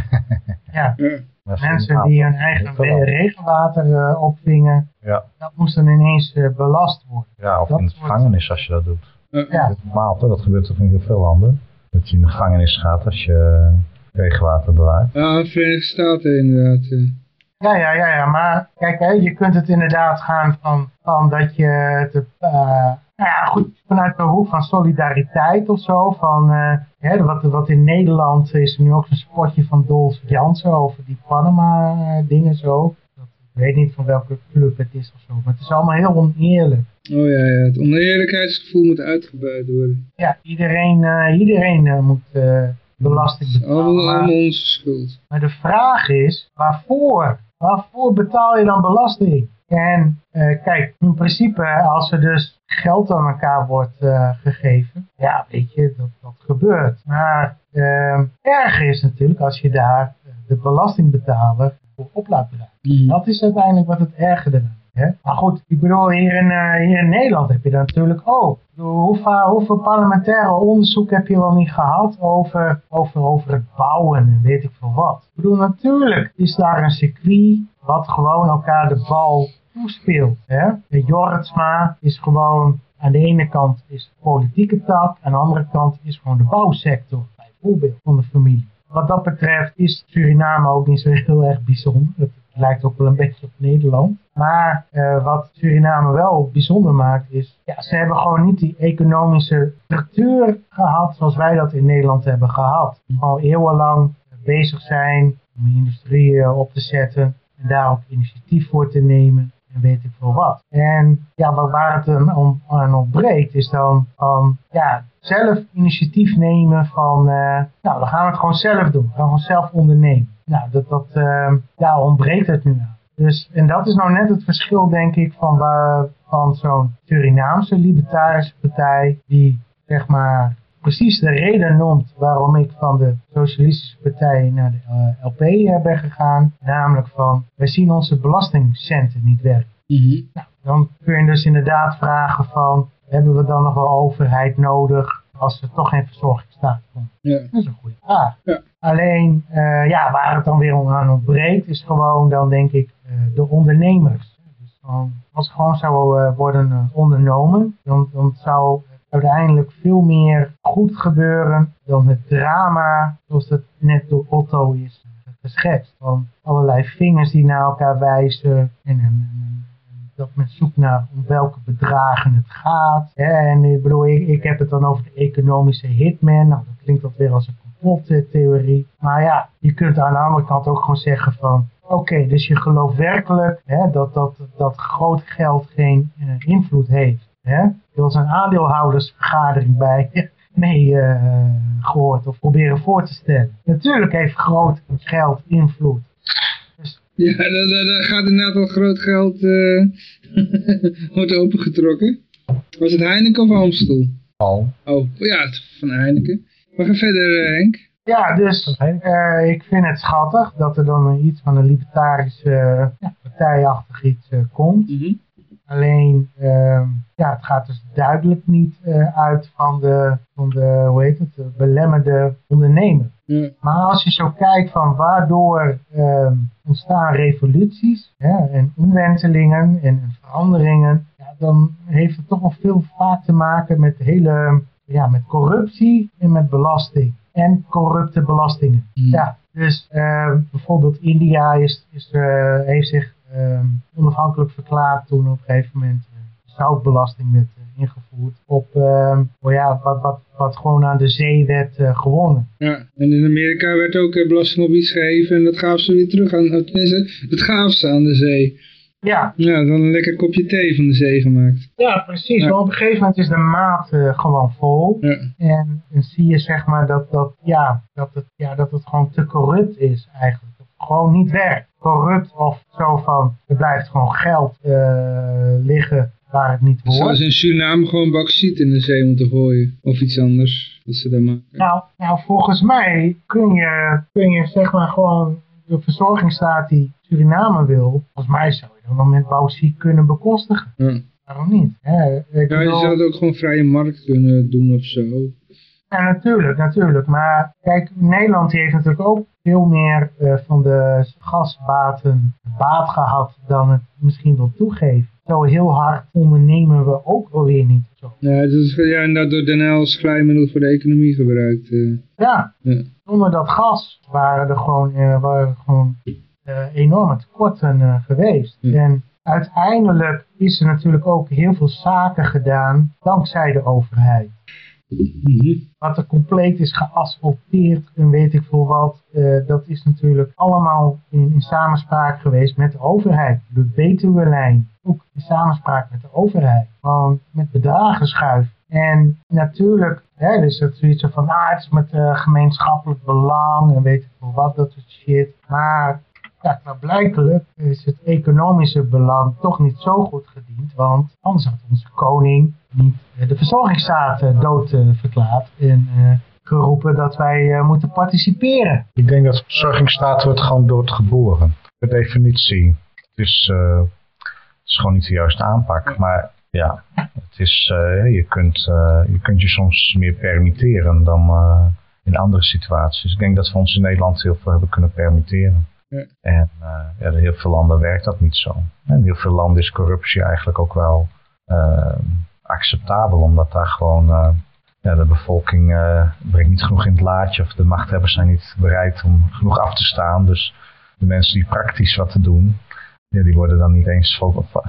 ja, mensen die hun eigen regenwater eh, opvingen, Ja. dat moest dan ineens belast worden. Ja, of Dat in de wordt- gevangenis als je dat doet. Ja. Dat is normaal? Dat gebeurt toch in heel veel landen? Dat je in de gevangenis gaat als je regenwater bewaart. Ja, Verenigde Staten inderdaad. ja. Ja, ja, ja, ja, maar kijk, hè, je kunt het inderdaad gaan van, van dat je het, eh, nou ja, goed, vanuit de hoek van solidariteit of zo, van eh, hè, wat, wat in Nederland is nu ook zo'n spotje van Dolf Jansen over die Panama dingen zo. Dat, ik weet niet van welke club het is of zo, maar het is allemaal heel oneerlijk. Oh ja, ja, het oneerlijkheidsgevoel moet uitgebuit worden. Ja, iedereen, eh, iedereen eh, moet eh, belasting betalen. allemaal, maar- allemaal onze schuld. Maar de vraag is, waarvoor? Waarvoor betaal je dan belasting? En eh, kijk, in principe, als er dus geld aan elkaar wordt eh, gegeven, ja, weet je, dat, dat gebeurt. Maar eh, erger is natuurlijk als je daar de belastingbetaler voor op laat dragen. Dat is uiteindelijk wat het erge eraan is. Hè? Maar goed, ik bedoel, hier in, eh, hier Nederland heb je dat natuurlijk ook. Hoeveel parlementaire onderzoek heb je wel niet gehad over, over, over het bouwen en weet ik veel wat. Ik bedoel, natuurlijk is daar een circuit wat gewoon elkaar de bal toespeelt. Hè? De Jorritsma is gewoon, aan de ene kant is de politieke tak, aan de andere kant is gewoon de bouwsector, bijvoorbeeld, van de familie. Wat dat betreft is Suriname ook niet zo heel erg bijzonder. Lijkt ook wel een beetje op Nederland. Maar eh, wat Suriname wel bijzonder maakt is, ja, ze hebben gewoon niet die economische structuur gehad zoals wij dat in Nederland hebben gehad. Al eeuwenlang bezig zijn om een industrie eh, op te zetten en daar ook initiatief voor te nemen en weet ik veel wat. En ja, waar, het dan om, aan ontbreekt is dan ja, zelf initiatief nemen van, eh, nou, dan gaan we het gewoon zelf doen. We gaan gewoon zelf ondernemen. Nou, dat, dat, eh, daar ontbreekt het nu aan. Dus, en dat is nou net het verschil, denk ik, van, van zo'n Surinaamse libertarische partij, die zeg maar precies de reden noemt waarom ik van de Socialistische Partij naar de eh, LP eh, ben gegaan. Namelijk van, wij zien onze belastingcenten niet werken. Nou, dan kun je dus inderdaad vragen van, hebben we dan nog wel overheid nodig als er toch geen verzorgingsstaat komt? Ja. Dat is een goede vraag. Ja. Alleen, eh, ja, waar het dan weer aan ontbreekt, is gewoon dan denk ik eh, de ondernemers. Dus gewoon, als het gewoon zou eh, worden ondernomen, dan, dan zou uiteindelijk veel meer goed gebeuren dan het drama zoals het net door Otto is geschetst. Van allerlei vingers die naar elkaar wijzen en een dat men zoekt naar om welke bedragen het gaat. En ik bedoel, ik, ik heb het dan over de economische hitman. Nou, dat klinkt dat weer als een complottheorie. Maar ja, je kunt aan de andere kant ook gewoon zeggen van... Oké, dus je gelooft werkelijk hè, dat, dat, dat groot geld geen uh, invloed heeft. Hè? Er was een aandeelhoudersvergadering bij mee uh, gehoord of proberen voor te stellen. Natuurlijk heeft groot geld invloed. Ja, daar gaat inderdaad al groot geld uh, wordt opengetrokken. Was het Heineken of Amstel? Al. Oh, ja, van Heineken. We gaan verder, Henk. Ja, dus uh, ik vind het schattig dat er dan iets van een libertarische ja, partijachtig iets uh, komt. Mm -hmm. Alleen, uh, ja, het gaat dus duidelijk niet uh, uit van de, van de, hoe heet het, de belemmerde ondernemer. Ja. Maar als je zo kijkt van waardoor ehm, ontstaan revoluties en omwentelingen en, en veranderingen, ja, dan heeft het toch wel veel vaak te maken met hele, ja, met corruptie en met belasting en corrupte belastingen. Mm. Ja, dus uh, bijvoorbeeld India is, is, uh, heeft zich uh, onafhankelijk verklaard toen op een gegeven moment zoutbelasting werd ingevoerd op oh ja, wat, wat, wat gewoon aan de zee werd gewonnen. Ja, en in Amerika werd ook belasting op iets gegeven en dat gaven ze weer terug aan, tenminste, dat gaven ze aan de zee. Ja. Ja, dan een lekker kopje thee van de zee gemaakt. Ja, precies. Ja. Maar op een gegeven moment is de maat uh, gewoon vol. Ja. En dan zie je zeg maar dat, dat, ja, dat, het, ja, dat het gewoon te corrupt is eigenlijk. Gewoon niet werkt. Corrupt of zo van, er blijft gewoon geld uh, liggen waar het niet hoort. Zoals ze in Suriname gewoon bauxiet in de zee moeten gooien. Of iets anders, wat ze daar maken. Nou, nou volgens mij kun je, kun je zeg maar gewoon de verzorgingsstaat die Suriname wil, volgens mij zou je dan met bauxiet kunnen bekostigen. Ja. Waarom niet? Hè? Ik bedoel... je zou het ook gewoon vrije markt kunnen doen of zo. Ja, natuurlijk, natuurlijk. Maar kijk, Nederland heeft natuurlijk ook veel meer uh, van de gasbaten baat gehad dan het misschien wil toegeven. Zo heel hard ondernemen we ook alweer niet. Zo. Ja, dat is ja, inderdaad door Den als glijmiddel voor de economie gebruikt. Uh. Ja, ja, zonder dat gas waren er gewoon, uh, waren gewoon enorme tekorten geweest. Ja. En uiteindelijk is er natuurlijk ook heel veel zaken gedaan dankzij de overheid. Wat er compleet is geasfalteerd en weet ik veel wat, uh, dat is natuurlijk allemaal in, in, samenspraak geweest met de overheid. De Betuwe-lijn, ook in samenspraak met de overheid. Gewoon met bedragen schuiven. En natuurlijk hè, is het zoiets van, ah, het is met uh, gemeenschappelijk belang en weet ik veel wat, dat soort shit. Maar ja, blijkelijk is het economische belang toch niet zo goed gediend, want anders had onze koning niet de verzorgingsstaat dood verklaard en uh, geroepen dat wij uh, moeten participeren. Ik denk dat de verzorgingsstaat wordt gewoon doodgeboren. Per definitie. Het is, uh, het is gewoon niet de juiste aanpak. Maar ja, het is, je, kunt, je kunt je soms meer permitteren dan in andere situaties. Ik denk dat we ons in Nederland heel veel hebben kunnen permitteren. Ja. En uh, ja, in heel veel landen werkt dat niet zo. In heel veel landen is corruptie eigenlijk ook wel acceptabel, omdat daar gewoon uh, ja, de bevolking brengt niet genoeg in het laadje of de machthebbers zijn niet bereid om genoeg af te staan. Dus de mensen die praktisch wat te doen, ja, die worden dan niet eens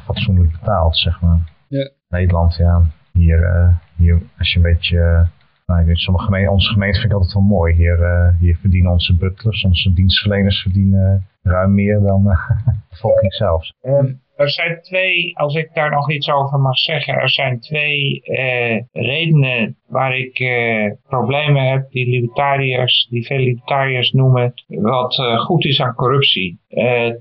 fatsoenlijk betaald, zeg maar. Ja. Nederland, ja, hier, hier als je een beetje nou, ik weet, sommige gemeenten, onze gemeente vind ik altijd wel mooi. Hier, uh, hier verdienen onze butlers, onze dienstverleners verdienen ruim meer dan uh, de bevolking zelf. Um, er zijn twee, als ik daar nog iets over mag zeggen, er zijn twee uh, redenen waar ik problemen heb die libertariërs, die veel libertariërs noemen, wat goed is aan corruptie.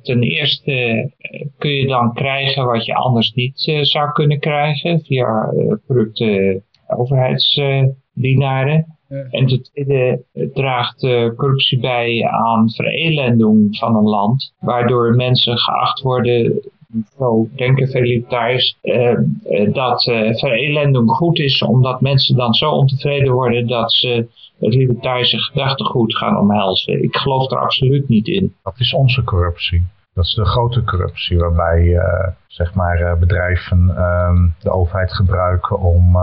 ten eerste kun je dan krijgen wat je anders niet zou kunnen krijgen via corrupte overheids dienaren. Ja. En ten tweede draagt uh, corruptie bij aan verelending van een land, waardoor mensen geacht worden, zo denken veel libertariërs, uh, uh, dat verelending goed is, omdat mensen dan zo ontevreden worden dat ze het libertarische gedachtegoed gaan omhelzen. Ik geloof er absoluut niet in. Dat is onze corruptie. Dat is de grote corruptie, waarbij zeg maar, bedrijven ehm, de overheid gebruiken om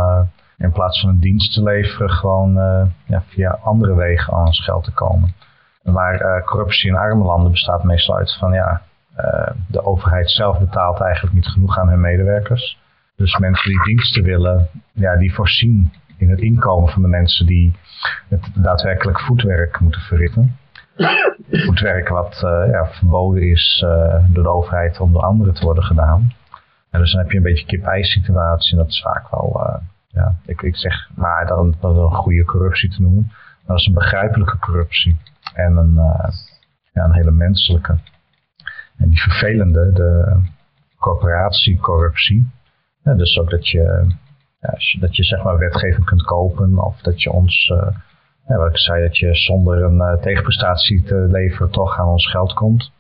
in plaats van een dienst te leveren, gewoon uh, ja, via andere wegen aan ons geld te komen. Maar uh, corruptie in arme landen bestaat meestal uit van ja, eh, de overheid zelf betaalt eigenlijk niet genoeg aan hun medewerkers. Dus mensen die diensten willen, ja, die voorzien in het inkomen van de mensen die het daadwerkelijk voetwerk moeten verrichten. Voetwerk wat uh, ja, verboden is uh, door de overheid om door anderen te worden gedaan. En dus dan heb je een beetje kip-ei situatie en dat is vaak wel, ja, ik, zeg maar dat is een goede corruptie te noemen. Maar dat is een begrijpelijke corruptie en een, ja, een hele menselijke. En die vervelende, de corporatiecorruptie. Ja, dus ook dat je, ja, dat je zeg maar wetgeving kunt kopen of dat je ons, ja, wat ik zei, dat je zonder een uh, tegenprestatie te leveren toch aan ons geld komt.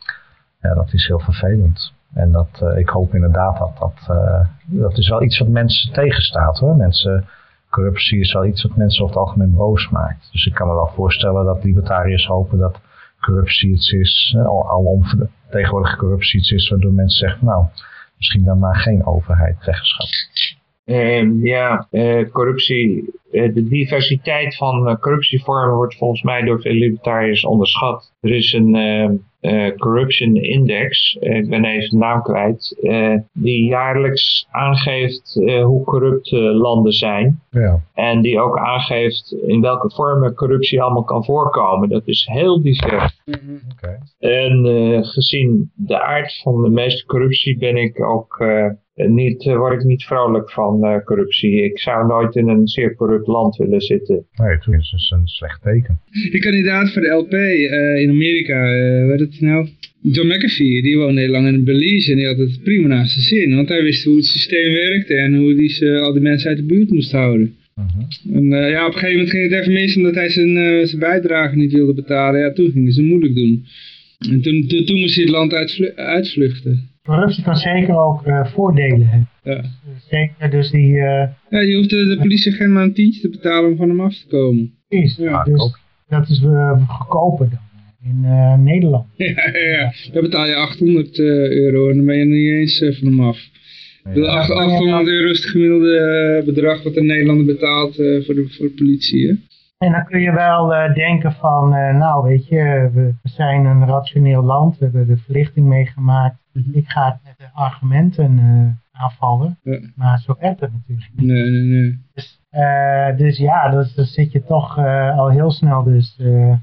Ja, dat is heel vervelend. En dat, uh, ik hoop inderdaad dat dat, dat is wel iets wat mensen tegenstaat hoor. Mensen, corruptie is wel iets wat mensen over het algemeen boos maakt. Dus ik kan me wel voorstellen dat libertariërs hopen dat corruptie iets is, al, al tegenwoordige corruptie iets is waardoor mensen zeggen, nou, misschien dan maar geen overheid zeggenschap. Uh, ja, uh, corruptie, uh, de diversiteit van corruptievormen wordt volgens mij door veel libertariërs onderschat. Er is een corruption index, ik ben even de naam kwijt, die jaarlijks aangeeft hoe corrupt landen zijn. Ja. En die ook aangeeft in welke vormen corruptie allemaal kan voorkomen. Dat is heel divers. Mm -hmm. okay. En gezien de aard van de meeste corruptie ben ik ook niet, uh, word ik niet vrolijk van uh, corruptie. Ik zou nooit in een zeer corrupt land willen zitten. Nee, het is dus een slecht teken. Die kandidaat voor de LP uh, in Amerika, wat het nou? John McAfee, die woonde heel lang in Belize en die had het prima naast zijn zin. Want hij wist hoe het systeem werkte en hoe hij ze, al die mensen uit de buurt moest houden. -huh. En ja, op een gegeven moment ging het even mis omdat hij zijn, zijn bijdrage niet wilde betalen. Ja, toen gingen ze moeilijk doen. En toen, toen, toen moest hij het land uitvlu uitvluchten. Corruptie kan zeker ook uh, voordelen hebben. Ja. Zeker, dus die... Uh, ja, je hoeft de, de politieagent maar een tientje te betalen om van hem af te komen. Precies, Ja, dus ook. dat is uh, goedkoper dan in uh, Nederland. Ja, ja, ja, dan betaal je 800 euro en dan ben je er niet eens van hem af. Ja. 800 euro is het gemiddelde bedrag wat een Nederlander betaalt voor, de, voor de politie. Hè? En dan kun je wel uh, denken van, uh, nou weet je, we, we, zijn een rationeel land, we hebben de verlichting meegemaakt. Ik ga het met de argumenten uh, aanvallen, ja. maar zo werkt het natuurlijk niet. Nee, nee, nee. Dus, dus ja, dus, dan zit je toch al heel snel dus,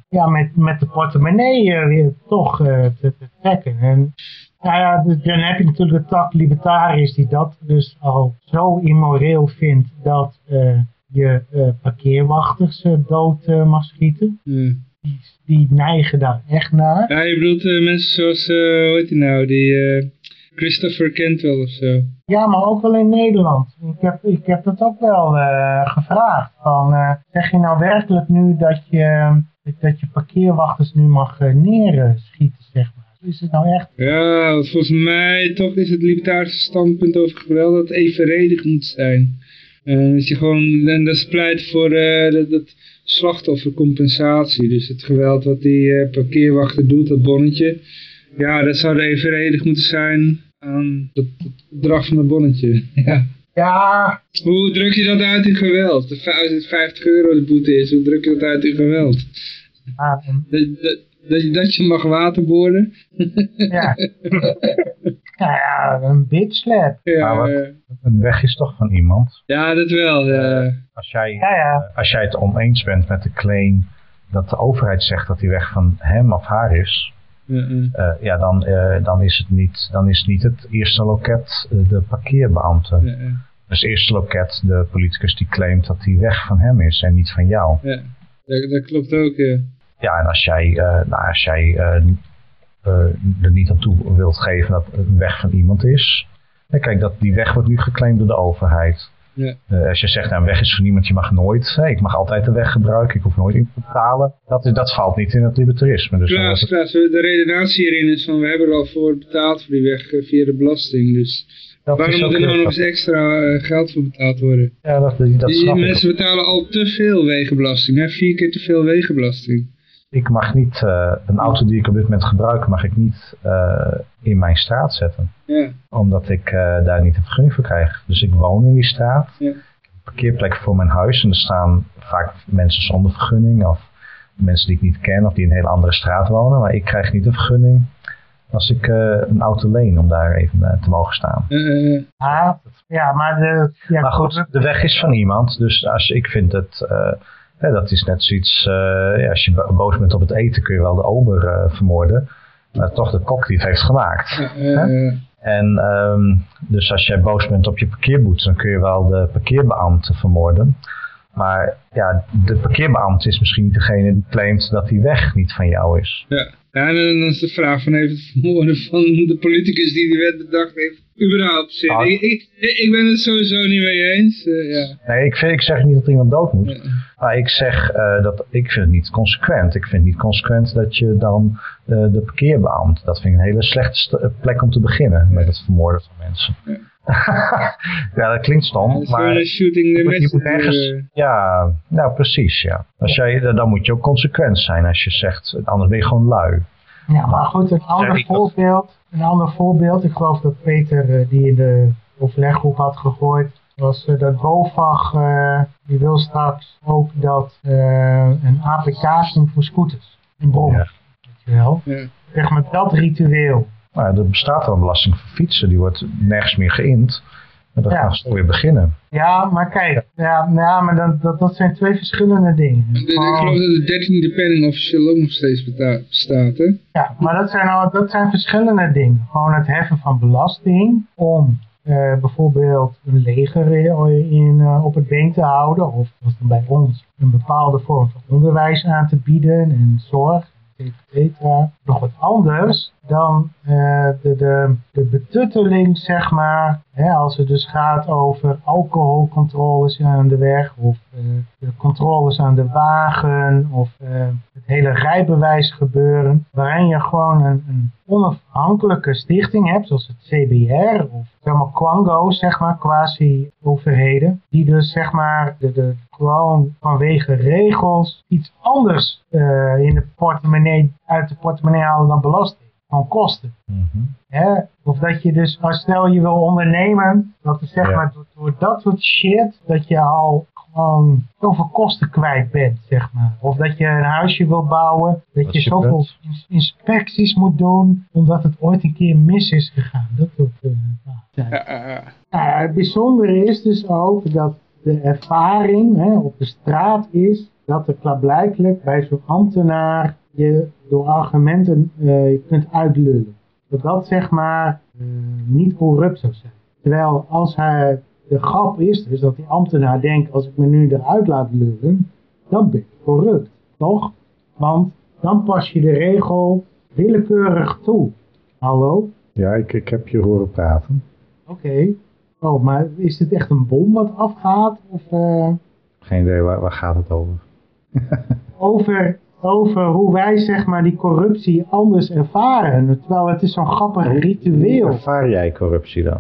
ja, met, met de portemonnee weer toch te, te, trekken. En nou ja, dus dan heb je natuurlijk de tak libertariërs die dat dus al zo immoreel vindt dat je uh, parkeerwachters uh, dood uh, mag schieten. Ja. Die, die, neigen daar echt naar. Ja, je bedoelt mensen zoals, hoe heet die nou, die Christopher Cantwell of zo. Ja, maar ook wel in Nederland. Ik heb, ik heb dat ook wel gevraagd. Van, zeg je nou werkelijk nu dat je, dat je parkeerwachters nu mag neerschieten, zeg maar? Is het nou echt? Ja, volgens mij toch is het libertarische standpunt over geweld dat evenredig moet zijn. Uh, dat je gewoon, en dat is pleit voor uh, dat, dat slachtoffercompensatie. Dus het geweld wat die uh, parkeerwachter doet, dat bonnetje. Ja, dat zou evenredig moeten zijn aan het bedrag van het bonnetje. ja. Ja. Hoe druk je dat uit in geweld? De 50 euro de boete is, hoe druk je dat uit in geweld? Dat, dat, dat, dat je mag waterboren? ja. Nou ja, een bitch slap. Ja, maar wat, een weg is toch van iemand? Ja, dat wel. Uh, als, jij, ja, ja. als jij het oneens bent met de claim dat de overheid zegt dat die weg van hem of haar is, uh -uh. Uh, ja, dan, uh, dan, is het niet, dan is niet het eerste loket uh, de parkeerbeambte. Dus het eerste loket de politicus die claimt dat die weg van hem is en niet van jou. Ja, dat, dat klopt ook, ja. Ja, en als jij, nou, als jij er niet aan toe wilt geven dat het een weg van iemand is. Kijk, dat, die weg wordt nu geclaimd door de overheid. Ja. Uh, als je zegt, nou, een weg is van niemand, je mag nooit, hey, ik mag altijd de weg gebruiken, ik hoef nooit in te betalen. Dat, is, dat valt niet in het libertarisme. Dus Klaas, het... Klaas, de redenatie hierin is van, we hebben er al voor betaald voor die weg uh, via de belasting. Dus dat waarom moet er nou nog eens extra uh, geld voor betaald worden? Ja, dat, dat die mensen betalen al te veel wegenbelasting, hè? vier keer te veel wegenbelasting. Ik mag niet, uh, een auto die ik op dit moment gebruik, mag ik niet uh, in mijn straat zetten. Ja. Omdat ik uh, daar niet een vergunning voor krijg. Dus ik woon in die straat. Ja. Ik heb een parkeerplek voor mijn huis. En er staan vaak mensen zonder vergunning. Of mensen die ik niet ken of die in een hele andere straat wonen. Maar ik krijg niet een vergunning als ik eh, een auto leen om daar even eh, te mogen staan. Eh, eh, Ja, ja maar de... Ja, Maar goed, de weg is van iemand. Dus als je, ik vind het... hè, dat is net zoiets... eh, ja, als je bo- boos bent op het eten kun je wel de ober eh, vermoorden. Maar toch de kok die het heeft gemaakt. eh, En ehm, dus als jij boos bent op je parkeerboete, dan kun je wel de parkeerbeambte vermoorden. Maar ja, de parkeerbeambte is misschien niet degene die claimt dat die weg niet van jou is. ja. Ja, en dan is de vraag van heeft het vermoorden van de politicus die die wet bedacht heeft überhaupt zin. Ah. Ik, ik, ik ben het sowieso niet mee eens. eh, ja. Nee, ik, vind, ik zeg niet dat iemand dood moet. Ja. Maar ik zeg eh, dat ik vind het niet consequent. Ik vind het niet consequent dat je dan eh, de parkeerbeamte. Dat vind ik een hele slechte plek om te beginnen met het vermoorden van mensen. Ja, dat klinkt stom. Maar een je moet, je moet messenger. ergens, ja, nou precies, ja. Als jij, dan moet je ook consequent zijn als je zegt, anders ben je gewoon lui. Ja, maar goed, een ander voorbeeld, een ander voorbeeld, ik geloof dat Peter eh, die in de overleggroep had gegooid, was eh, dat BOVAG, eh, die wil straks ook dat eh, een applicatie voor scooters in Bron, Ja. weet je wel. Ja. Zeg maar dat ritueel. Maar er bestaat al een belasting voor fietsen, die wordt nergens meer geïnd. En dan Ja. gaan ze weer beginnen. Ja, maar kijk, ja, ja maar dan, dat, dat zijn twee verschillende dingen. De- Ik geloof dat de 13e penning officieel ook nog steeds bestaat, hè? Ja, maar dat zijn, al, dat zijn verschillende dingen. Gewoon het heffen van belasting om eh, bijvoorbeeld een leger in, in, eh, op het been te houden. Of als dan bij ons een bepaalde vorm van onderwijs aan te bieden en zorg, et cetera. Nog wat anders dan eh, de, de, de betutteling, zeg maar. Hè, als het dus gaat over alcoholcontroles aan de weg of eh, de controles aan de wagen of eh, het hele rijbewijs gebeuren. Waarin je gewoon een, een onafhankelijke stichting hebt, zoals het CBR of zeg Quango, zeg maar, quasi-overheden. Die dus zeg maar de, de, gewoon vanwege regels iets anders in de portemonnee, uit de portemonnee halen dan belasting. Gewoon kosten. Mhm. Hè? Of dat je dus, als stel je wil ondernemen, dat is zeg Ja. maar door, door dat soort shit, dat je al gewoon zoveel kosten kwijt bent, zeg maar. Of dat je een huisje wil bouwen, dat je je zoveel ins- inspecties moet doen, omdat het ooit een keer mis is gegaan. Dat eh. Ja. Nou ja, het bijzondere is dus ook dat de ervaring hè, op de straat is dat er klaarblijkelijk bij zo'n ambtenaar je door argumenten eh, je kunt uitlullen. Dat dat zeg maar eh, niet corrupt zou zijn. Terwijl als hij, de grap is dus dat die ambtenaar denkt als ik me nu eruit laat lullen, dan ben ik corrupt. Toch? Want dan pas je de regel willekeurig toe. Hallo? Ja, ik, ik heb je horen praten. Oké. Oh, maar is dit echt een bom wat afgaat? Of eh, Geen idee, waar, waar gaat het over? over, over hoe wij zeg maar die corruptie anders ervaren? Terwijl het is zo'n grappig Hoe ritueel. ervaar jij corruptie dan?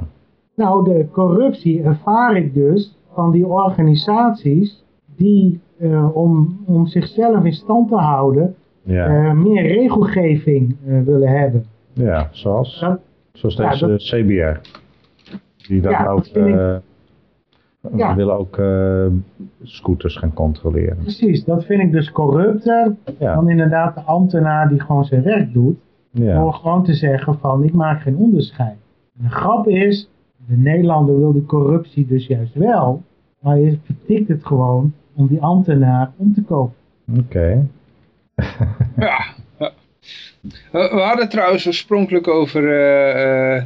Nou, de corruptie ervaar ik dus van die organisaties die eh, om, om zichzelf in stand te houden Ja, eh, meer regelgeving eh, willen hebben. ja zoals? Dat, Zoals Ja, deze dat- CBR. Die dan Ja, dat ook, Ja. die willen ook eh, scooters gaan controleren. precies, dat vind ik dus corrupter Ja, dan inderdaad de ambtenaar die gewoon zijn werk doet. ja. Door gewoon te zeggen van ik maak geen onderscheid. En de grap is, de Nederlander wil die corruptie dus juist wel. Maar je vertikt het gewoon om die ambtenaar om te kopen. oké. Ja. ja. We, we hadden het trouwens oorspronkelijk over, eh, eh,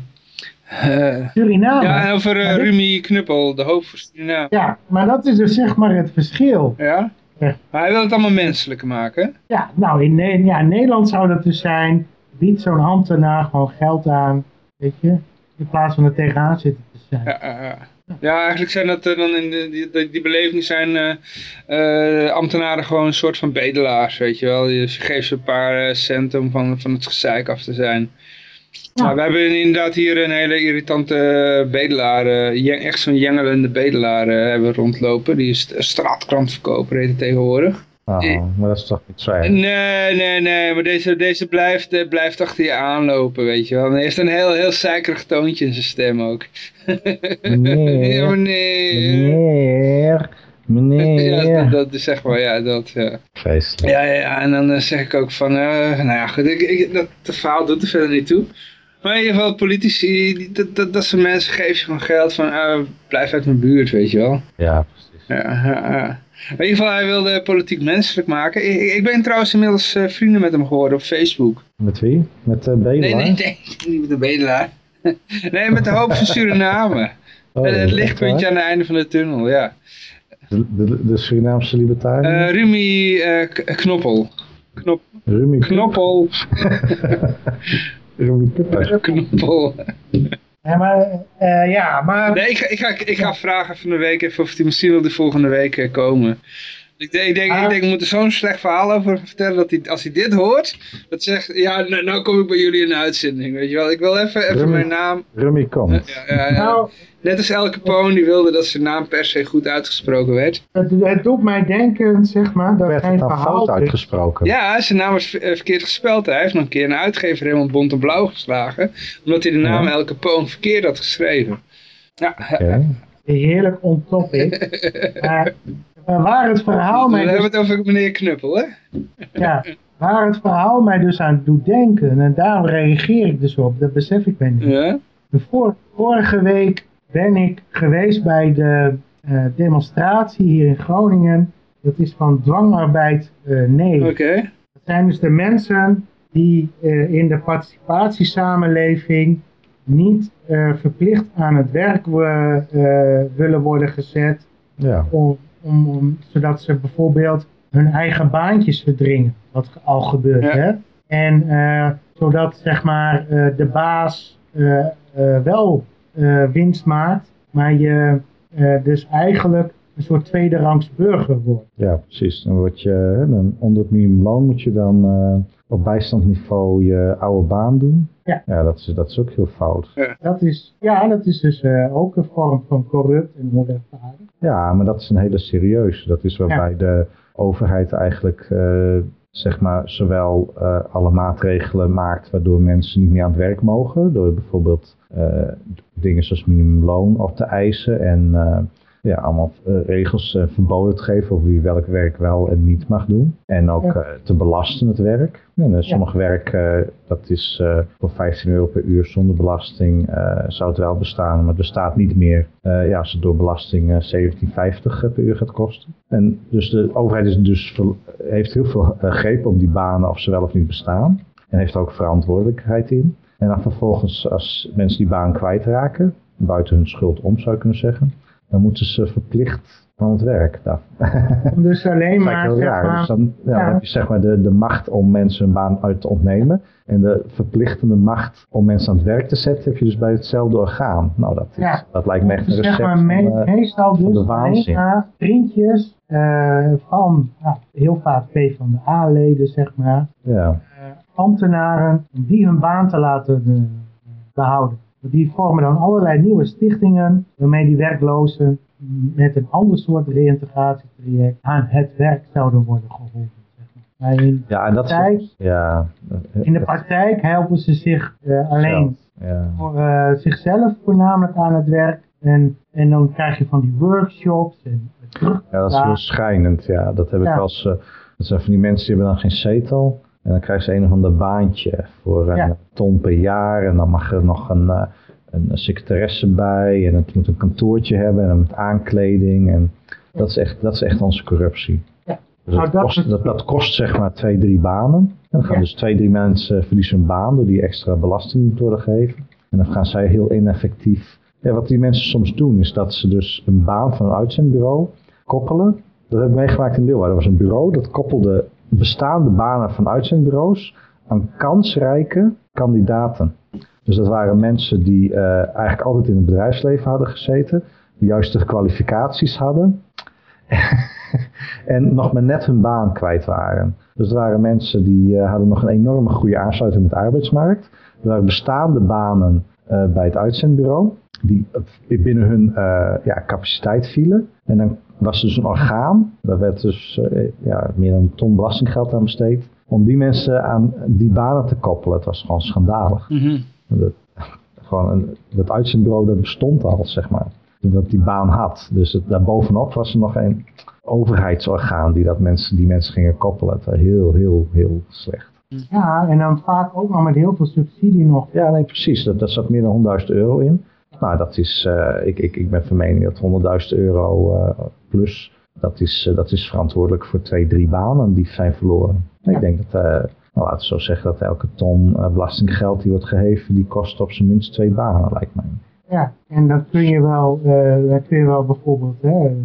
Suriname. ja, over eh, Rumi Knuppel, de hoofd van Suriname. Ja, maar dat is dus zeg maar het verschil. Ja? Ja. Maar hij wil het allemaal menselijker maken. Ja, nou in, ja, in Nederland zou dat dus zijn, biedt zo'n ambtenaar gewoon geld aan, weet je. In plaats van er tegenaan zitten te zijn. Ja, ja, ja. ja, eigenlijk zijn dat eh, dan in de, die, die, beleving zijn eh, eh, ambtenaren gewoon een soort van bedelaars, weet je wel. Dus je geeft ze een paar eh, cent om van, van het gezeik af te zijn. We hebben inderdaad hier een hele irritante bedelaar, eh, echt zo'n jengelende bedelaar eh, hebben rondlopen. Die is straatkrantverkoper heet het tegenwoordig. Oh, Eh, maar dat is toch niet zo? Nee, nee, nee, maar deze, deze blijft, blijft achter je aanlopen, weet je wel. En hij heeft een heel, heel zeikerig toontje in zijn stem ook. Meneer, meneer. Meneer, ja, dat, dat is zeg maar, ja, dat, ja. Feestelijk. Ja, ja, en dan zeg ik ook van, nou ja, goed, ik, ik, dat verhaal doet er verder niet toe. Maar in ieder geval, politici, dat, dat, dat soort mensen geven je gewoon geld van, eh, blijf uit mijn buurt, weet je wel. Ja, precies. Ja, ja, ja. In ieder geval, hij wilde politiek menselijk maken. Ik, ik ben trouwens inmiddels eh, vrienden met hem geworden op Facebook. Met wie? Met de bedelaar? Nee, nee, nee, niet met de bedelaar. nee, met de hoop van Suriname. Oh, het lichtpuntje aan het einde van de tunnel, ja. De, de, de Surinaamse libertariër? Eh Rumi K- Knoppel. Knop, Rumi knoppel. Knoppel. Ja, maar, eh, ja, maar Nee, ik ga, ik, ga, ik ga vragen van de week even of die misschien wel de volgende week eh, komen. Ik denk, ik denk, ik denk, we moeten zo'n slecht verhaal over vertellen dat hij, als hij dit hoort, dat zegt, ja, nou, nou kom ik bij jullie in de uitzending, weet je wel. Ik wil even, even Rumi. mijn naam, Rumi komt. ja, ja, ja. nou, net als Elke Poon, die wilde dat zijn naam per se goed uitgesproken werd. het, het doet mij denken, zeg maar, dat Werd zijn het verhaal... fout uitgesproken? Ja, zijn naam was eh, verkeerd gespeld. Hij heeft nog een keer een uitgever helemaal bont en blauw geslagen, omdat hij de naam Ja. Elke Poon verkeerd had geschreven. Ja, Oké. Heerlijk on topic. maar maar waar het verhaal we mij hebben dus, het over meneer Knuppel, hè? ja, waar het verhaal mij dus aan doet denken, en daarom reageer ik dus op, dat besef ik me niet. Ja, De vor- vorige week ben ik geweest bij de eh, demonstratie hier in Groningen. Dat is van dwangarbeid eh, nee. oké. Dat zijn dus de mensen die eh, in de participatiesamenleving niet eh, verplicht aan het werk willen worden gezet. Ja. Om, om, om, zodat ze bijvoorbeeld hun eigen baantjes verdringen. Wat al gebeurt. Ja. Hè? En eh, zodat zeg maar eh, de baas eh, eh, wel winst maakt. Maar je eh, dus eigenlijk een soort tweederangs burger wordt. Ja, precies. Dan word je hè, dan onder het minimumloon moet je dan eh, op bijstandniveau je oude baan doen. Ja. Ja, dat is, dat is ook heel fout. Dat is, ja, dat is dus eh, ook een vorm van corrupt en onrechtvaardig. Ja, maar dat is een hele serieuze. Dat is waarbij de overheid eigenlijk eh, zeg maar zowel eh, alle maatregelen maakt waardoor mensen niet meer aan het werk mogen. Door bijvoorbeeld eh, dingen zoals minimumloon op te eisen en eh, ja, allemaal eh, regels en verboden te geven over wie welk werk wel en niet mag doen. En ook Ja. eh, te belasten het werk. En, eh, sommig werk, eh, dat is eh, voor 15 euro per uur zonder belasting, eh, zou het wel bestaan. Maar het bestaat niet meer eh, ja, als het door belasting eh, 17,50 per uur gaat kosten. En dus de overheid is dus, heeft heel veel eh, greep op die banen of ze wel of niet bestaan. En heeft er ook verantwoordelijkheid in. En dan vervolgens, als mensen die baan kwijtraken, buiten hun schuld om zou je kunnen zeggen, dan moeten ze verplicht van het werk. Nou, dus alleen dat is maar, heel raar. maar, Dus dan, ja, ja. dan heb je zeg maar de, de macht om mensen hun baan uit te ontnemen. En de verplichtende macht om mensen aan het werk te zetten heb je dus bij hetzelfde orgaan. Nou, dat, is, Ja. dat lijkt me echt een recept zeg maar van, me- eh, meestal van dus de waanzin. vriendjes eh, van ja, heel vaak P van de A-leden, zeg maar, ja. eh, ambtenaren, die hun baan te laten eh, behouden. Die vormen dan allerlei nieuwe stichtingen waarmee die werklozen met een ander soort reïntegratietraject aan het werk zouden worden geholpen. Maar. In, ja, en dat praktijk, is... Ja, in de praktijk helpen ze zich eh, alleen ja. voor eh, zichzelf voornamelijk aan het werk. En, en dan krijg je van die workshops en. Ja, dat is heel schijnend. Ja, dat heb ik eh, dat zijn van die mensen die hebben dan geen zetel. En dan krijgen ze een of ander baantje voor een Ja. ton per jaar. En dan mag er nog een, eh, een secretaresse bij. En het moet een kantoortje hebben. En met aankleding. En dat is echt, dat is echt onze corruptie. Ja. Dus Nou, dat, kost, dat, dat kost zeg maar twee, drie banen. En dan gaan Ja. dus twee, drie mensen verliezen hun baan door die extra belasting moet worden gegeven. En dan gaan zij heel ineffectief. Ja, wat die mensen soms doen is dat ze dus een baan van een uitzendbureau koppelen. Dat heb ik meegemaakt in Leeuwarden. Er was een bureau dat koppelde bestaande banen van uitzendbureaus aan kansrijke kandidaten. Dus dat waren mensen die eh, eigenlijk altijd in het bedrijfsleven hadden gezeten, de juiste kwalificaties hadden en nog maar net hun baan kwijt waren. Dus er waren mensen die eh, hadden nog een enorme goede aansluiting met de arbeidsmarkt. Er waren bestaande banen eh, bij het uitzendbureau die binnen hun ja, capaciteit vielen. En dan was er dus een orgaan, daar werd dus eh, ja, meer dan een ton belastinggeld aan besteed, om die mensen aan die banen te koppelen. Het was gewoon schandalig. Mhm. Dat, gewoon een, dat uitzendbureau dat bestond al, zeg maar. dat die baan had. Dus het, daarbovenop was er nog een overheidsorgaan die dat mensen, die mensen gingen koppelen. Het was heel, heel, heel slecht. Ja, en dan vaak ook nog met heel veel subsidie nog. Ja, nee, precies. Dat, daar zat meer dan 100.000 euro in. Nou, dat is, uh, ik, ik, ik ben van mening dat 100.000 euro uh, plus, dat is, uh, dat is verantwoordelijk voor twee, drie banen die zijn verloren. Ja. Ik denk dat, nou, laten we zo zeggen, dat elke ton belastinggeld die wordt geheven, die kost op zijn minst twee banen, lijkt mij. Ja, en dan kun je wel, dan kun je wel bijvoorbeeld hè,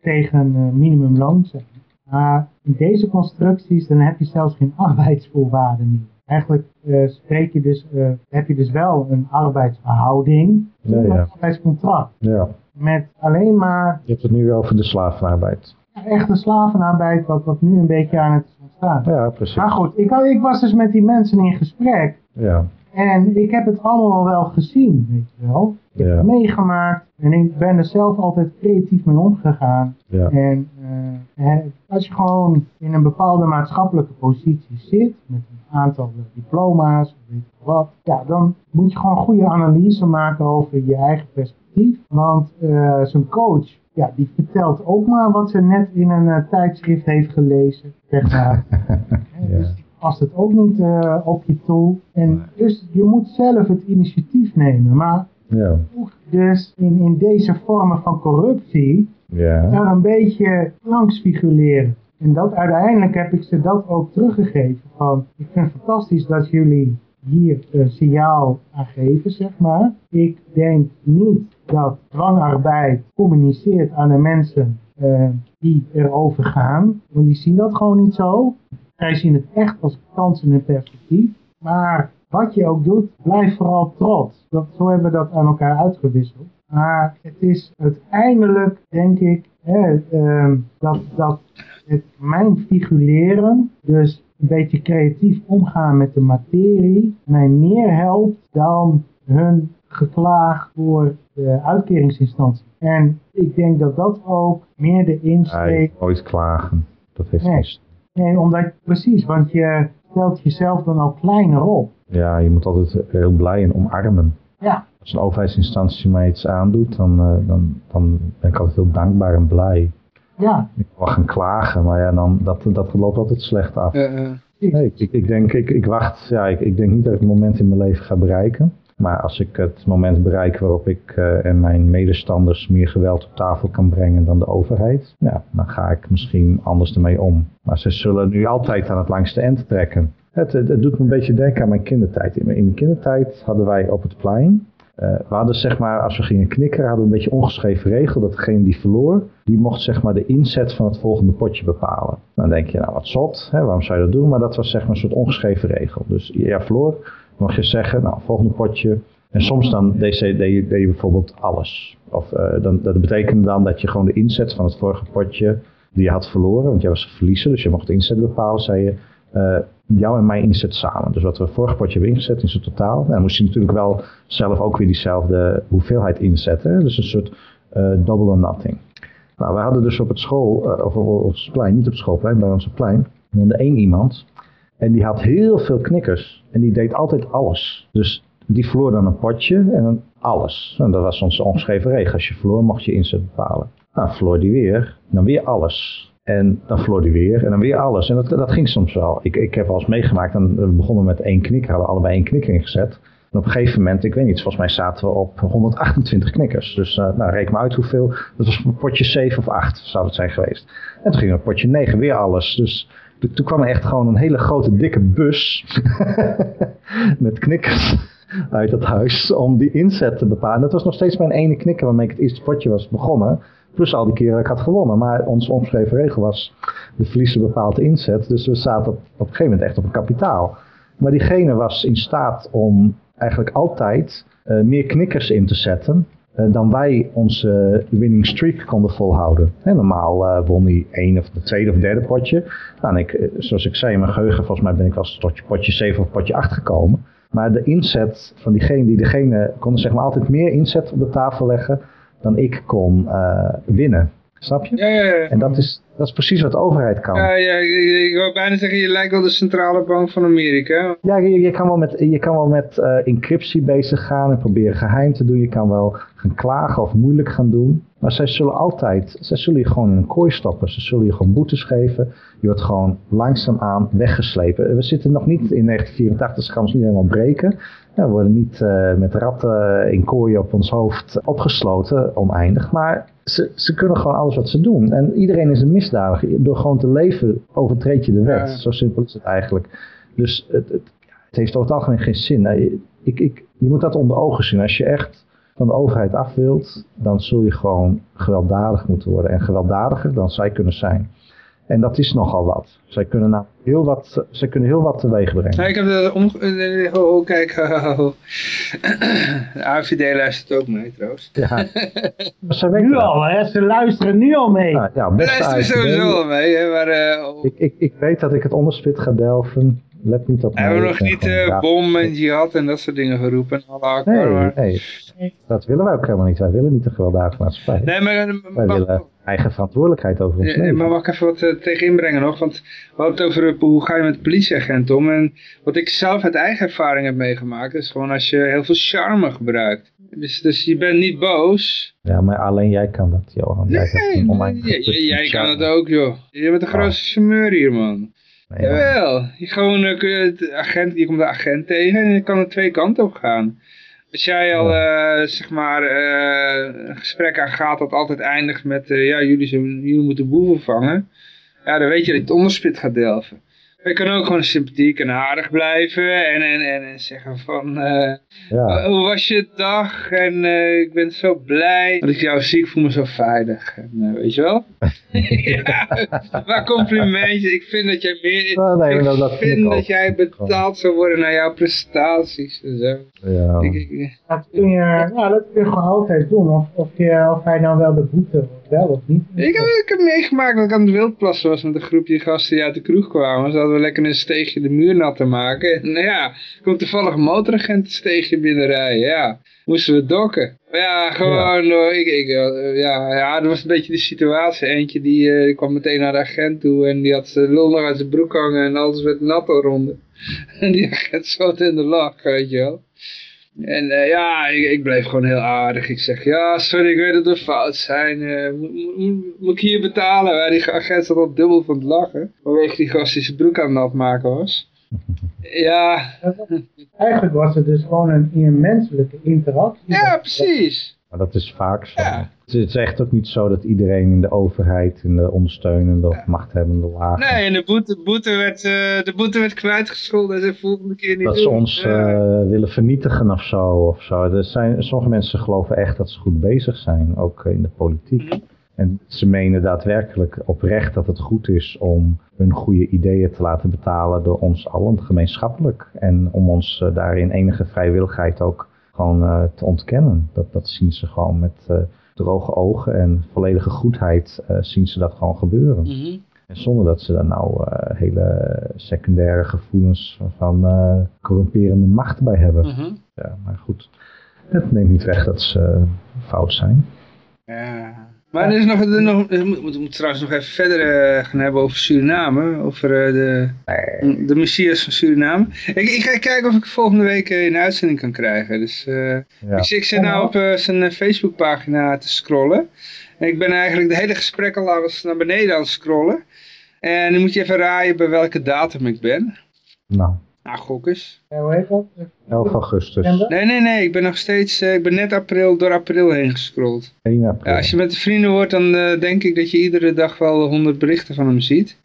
tegen minimumloon zeggen. Maar in deze constructies, dan heb je zelfs geen arbeidsvoorwaarden meer. Eigenlijk uh, spreek je dus, uh, heb je dus wel een arbeidsverhouding, ja, een arbeidscontract. Ja. Met alleen maar... Je hebt het nu over de slavenarbeid. Ja, echte slavenarbeid, wat, wat nu een beetje aan het ontstaan. Ja, precies. Maar goed, ik, ik was dus met die mensen in gesprek. Ja. En ik heb het allemaal wel gezien, weet je wel. Ik heb Ja. het meegemaakt en ik ben er zelf altijd creatief mee omgegaan. Ja. En eh, als je gewoon in een bepaalde maatschappelijke positie zit, met aantal eh, diploma's, weet ik wat, ja, dan moet je gewoon goede analyse maken over je eigen perspectief. Want eh, zo'n coach, ja, die vertelt ook maar wat ze net in een eh, tijdschrift heeft gelezen, zeg maar. Ja. Dus die past het ook niet op je toe. En dus je moet zelf het initiatief nemen. Maar Ja. dus in, in deze vormen van corruptie Ja. er een beetje langs figureren. En dat uiteindelijk heb ik ze dat ook teruggegeven. Van, ik vind het fantastisch dat jullie hier een signaal aan geven, zeg maar. Ik denk niet dat dwangarbeid communiceert aan de mensen eh, die erover gaan. Want die zien dat gewoon niet zo. Zij zien het echt als kansen en perspectief. Maar wat je ook doet, blijf vooral trots. Dat, zo hebben we dat aan elkaar uitgewisseld. Maar het is uiteindelijk, denk ik, ehm, dat, dat het mijn figureren, dus een beetje creatief omgaan met de materie, mij meer helpt dan hun geklaag voor de uitkeringsinstantie. En ik denk dat dat ook meer de insteek Hij nooit klagen. Dat heeft Nee. Nee, omdat, precies, want je stelt jezelf dan al kleiner op. Ja, je moet altijd heel blij en omarmen. Ja, Als een overheidsinstantie mij iets aandoet, dan, eh, dan, dan ben ik altijd heel dankbaar en blij. Ja, Ik wil gaan klagen, maar ja, dan, dat, dat loopt altijd slecht af. Nee, ik, ik denk, ik, ik wacht, ja, ik, ik denk niet dat ik het moment in mijn leven ga bereiken. Maar als ik het moment bereik waarop ik eh, en mijn medestanders meer geweld op tafel kan brengen dan de overheid, ja, dan ga ik misschien anders ermee om. Maar ze zullen nu altijd aan het langste eind trekken. Het, het, het doet me een beetje denken aan mijn kindertijd. In mijn, in mijn kindertijd hadden wij op het plein, we hadden zeg maar, als we gingen knikkeren, hadden we een beetje ongeschreven regel dat degene die verloor, die mocht zeg maar de inzet van het volgende potje bepalen. Dan denk je, nou wat zot, hè, waarom zou je dat doen? Maar dat was zeg maar een soort ongeschreven regel. Dus ja, verloor, mocht je zeggen, nou volgende potje. En soms dan je, je, deed je bijvoorbeeld alles. Of eh, dan, dat betekende dan dat je gewoon de inzet van het vorige potje die je had verloren, want jij was verliezer, dus je mocht de inzet bepalen, zei je, eh, jou en mij inzet samen. Dus wat we vorige potje hebben ingezet in zijn totaal. Nou, dan moest je natuurlijk wel zelf ook weer diezelfde hoeveelheid inzetten. Dus een soort eh, double or nothing. Nou, we hadden dus op het school, eh, of op het plein, niet op het schoolplein, maar op het plein, hadden één iemand. En die had heel veel knikkers. En die deed altijd alles. Dus die verloor dan een potje en dan alles. En dat was onze ongeschreven regel. Als je verloor, mocht je inzet bepalen. Nou, verloor die weer, dan weer alles. En dan verloor hij weer en dan weer alles. En dat, dat ging soms wel. Ik, ik heb wel eens meegemaakt, dan we begonnen met één knikker, hadden allebei één knikker ingezet. En op een gegeven moment, ik weet niet, volgens mij zaten we op 128 knikkers. Dus uh, nou, reken maar uit hoeveel. Dat was potje 7 of 8 zou het zijn geweest. En toen ging een potje 9, weer alles. Dus toen kwam er echt gewoon een hele grote dikke bus met knikkers uit het huis om die inzet te bepalen. Dat was nog steeds mijn ene knikker waarmee ik het eerste potje was begonnen. Plus al die keren dat ik had gewonnen. Maar onze omschreven regel was, de verliezer bepaalt de inzet. Dus we zaten op, een gegeven moment echt op een kapitaal. Maar diegene was in staat om eigenlijk altijd uh, meer knikkers in te zetten. Uh, dan wij onze winning streak konden volhouden. Normaal uh, won hij één of de tweede of derde potje. Nou, ik, zoals ik zei in mijn geheugen, volgens mij ben ik wel tot potje 7 of potje 8 gekomen. Maar de inzet van diegene die degene konden zeg maar altijd meer inzet op de tafel leggen dan ik kon uh, winnen. Snap je? Ja, ja, ja. En dat is, dat is precies wat de overheid kan. Ja, ja ik, wou bijna zeggen, je lijkt wel de centrale bank van Amerika. Ja, je, je kan wel met, je kan wel met uh, encryptie bezig gaan en proberen geheim te doen. Je kan wel gaan klagen of moeilijk gaan doen. Maar zij zullen altijd, zij zullen je gewoon in een kooi stoppen. Ze zullen je gewoon boetes geven. Je wordt gewoon langzaamaan weggeslepen. We zitten nog niet in 1984, ze gaan ons niet helemaal breken. We worden niet uh, met ratten in kooien op ons hoofd opgesloten, oneindig. Maar ze, ze kunnen gewoon alles wat ze doen. En iedereen is een misdadiger. Door gewoon te leven overtreed je de wet. Zo simpel is het eigenlijk. Dus het, het, het heeft over het algemeen geen zin. Ik, ik, je moet dat onder ogen zien. Als je echt van de overheid af wilt, dan zul je gewoon gewelddadig moeten worden. En gewelddadiger dan zij kunnen zijn. En dat is nogal wat. Zij kunnen, nou heel, wat, zij kunnen heel wat teweeg brengen. Ja, ik heb de om... Oh, oh kijk. Oh. De AVD luistert ook mee trouwens. Ja. maar ze nu al, hè? Ze luisteren nu al mee. Nou, ja, Ze luisteren sowieso al mee, hè? Maar, uh, oh. ik, ik, ik weet dat ik het onderspit ga delven let niet op. Hebben we nog niet uh, bom en jihad en dat soort dingen geroepen? nee, nee, dat willen wij ook helemaal niet. Wij willen niet een gewelddadige maatschappij. Nee, maar, wij willen eigen verantwoordelijkheid over ons leven. Maar mag ik even wat uh, tegen inbrengen nog? Want we hadden het over hoe ga je met politieagenten om. En wat ik zelf uit eigen ervaring heb meegemaakt, is gewoon als je heel veel charme gebruikt. Dus, dus je bent niet boos. Ja, maar alleen jij kan dat, Johan. Nee, jij, jij kan het ook, joh. Je bent de grootste charmeur hier, man. Nee, Jawel, je, gewoon, uh, agent, je komt de agent tegen en je kan er twee kanten op gaan. Als jij al uh, zeg maar uh, een gesprek aangaat dat altijd eindigt met ja, jullie, zijn, jullie moeten boeven vangen. Ja, dan weet je dat je het onderspit gaat delven. Je kan ook gewoon sympathiek en aardig blijven en, en, en, en zeggen van, uh, ja. hoe was je dag? En uh, ik ben zo blij dat ik jou zie, ik voel me zo veilig. En, uh, weet je wel? ja, maar complimentjes, ik vind dat jij meer, nee, ik dat, dat vind, vind dat jij betaald zou worden naar jouw prestaties en zo. Ja. Ik, ik, dat, kun je, ja, dat kun je gewoon altijd doen, of, of, je, of hij nou wel de boete wel of niet. Ik heb, ik heb meegemaakt dat ik aan het wildplassen was met een groepje gasten die uit de kroeg kwamen. Ze hadden we lekker een steegje de muur nat te maken. En nou ja, komt toevallig een motoragent een steegje binnenrijden. Ja, moesten we dokken. Ja, gewoon ja. Ik, ik, ja, ja, dat was een beetje de situatie. Eentje die, uh, die kwam meteen naar de agent toe en die had zijn lul nog uit zijn broek hangen en alles werd nat ronde. En die agent zat in de lach, weet je wel. En uh, ja, ik, ik, bleef gewoon heel aardig. Ik zeg, ja, sorry, ik weet dat we fout zijn. Uh, moet ik hier betalen? Ja, die agent zat al dubbel van het lachen. Vanwege die gast die zijn broek aan het nat maken was. Ja. Eigenlijk was het dus gewoon een, een menselijke interactie. Ja, precies. Maar dat is vaak zo. Het is echt ook niet zo dat iedereen in de overheid, in de ondersteunende of machthebbende lagen... Nee, en de boete, boete werd, uh, de boete werd kwijtgescholden en de volgende keer niet Dat ze ons uh, willen vernietigen of zo. Of zo. Er zijn, sommige mensen geloven echt dat ze goed bezig zijn, ook in de politiek. Mhm. En ze menen daadwerkelijk oprecht dat het goed is om hun goede ideeën te laten betalen door ons allen gemeenschappelijk. En om ons daarin enige vrijwilligheid ook gewoon uh, te ontkennen. Dat, dat zien ze gewoon met uh, droge ogen en volledige goedheid uh, zien ze dat gewoon gebeuren. Mm -hmm. En zonder dat ze daar nou hele secundaire gevoelens van corrumperende macht bij hebben. Mm -hmm. Ja, maar goed, het neemt niet weg dat ze fout zijn. Ja. Maar er is nog, er nog, we moeten trouwens nog even verder uh, gaan hebben over Suriname. Over uh, de, de Messias van Suriname. Ik, ik, ga kijken of ik volgende week uh, een uitzending kan krijgen. Dus ja. ik, ik zit nou op zijn Facebookpagina te scrollen. En ik ben eigenlijk de hele gesprek al eens naar beneden aan het scrollen. En nu moet je even raaien bij welke datum ik ben. Nou. Nou, gok eens. Ja, hoe heet dat? 11 augustus. Nee, nee, nee. Ik ben nog steeds, uh, ik ben net april, door april heen gescrolld. 1 april. Ja, als je met de vrienden wordt, dan uh, denk ik dat je iedere dag wel 100 berichten van hem ziet.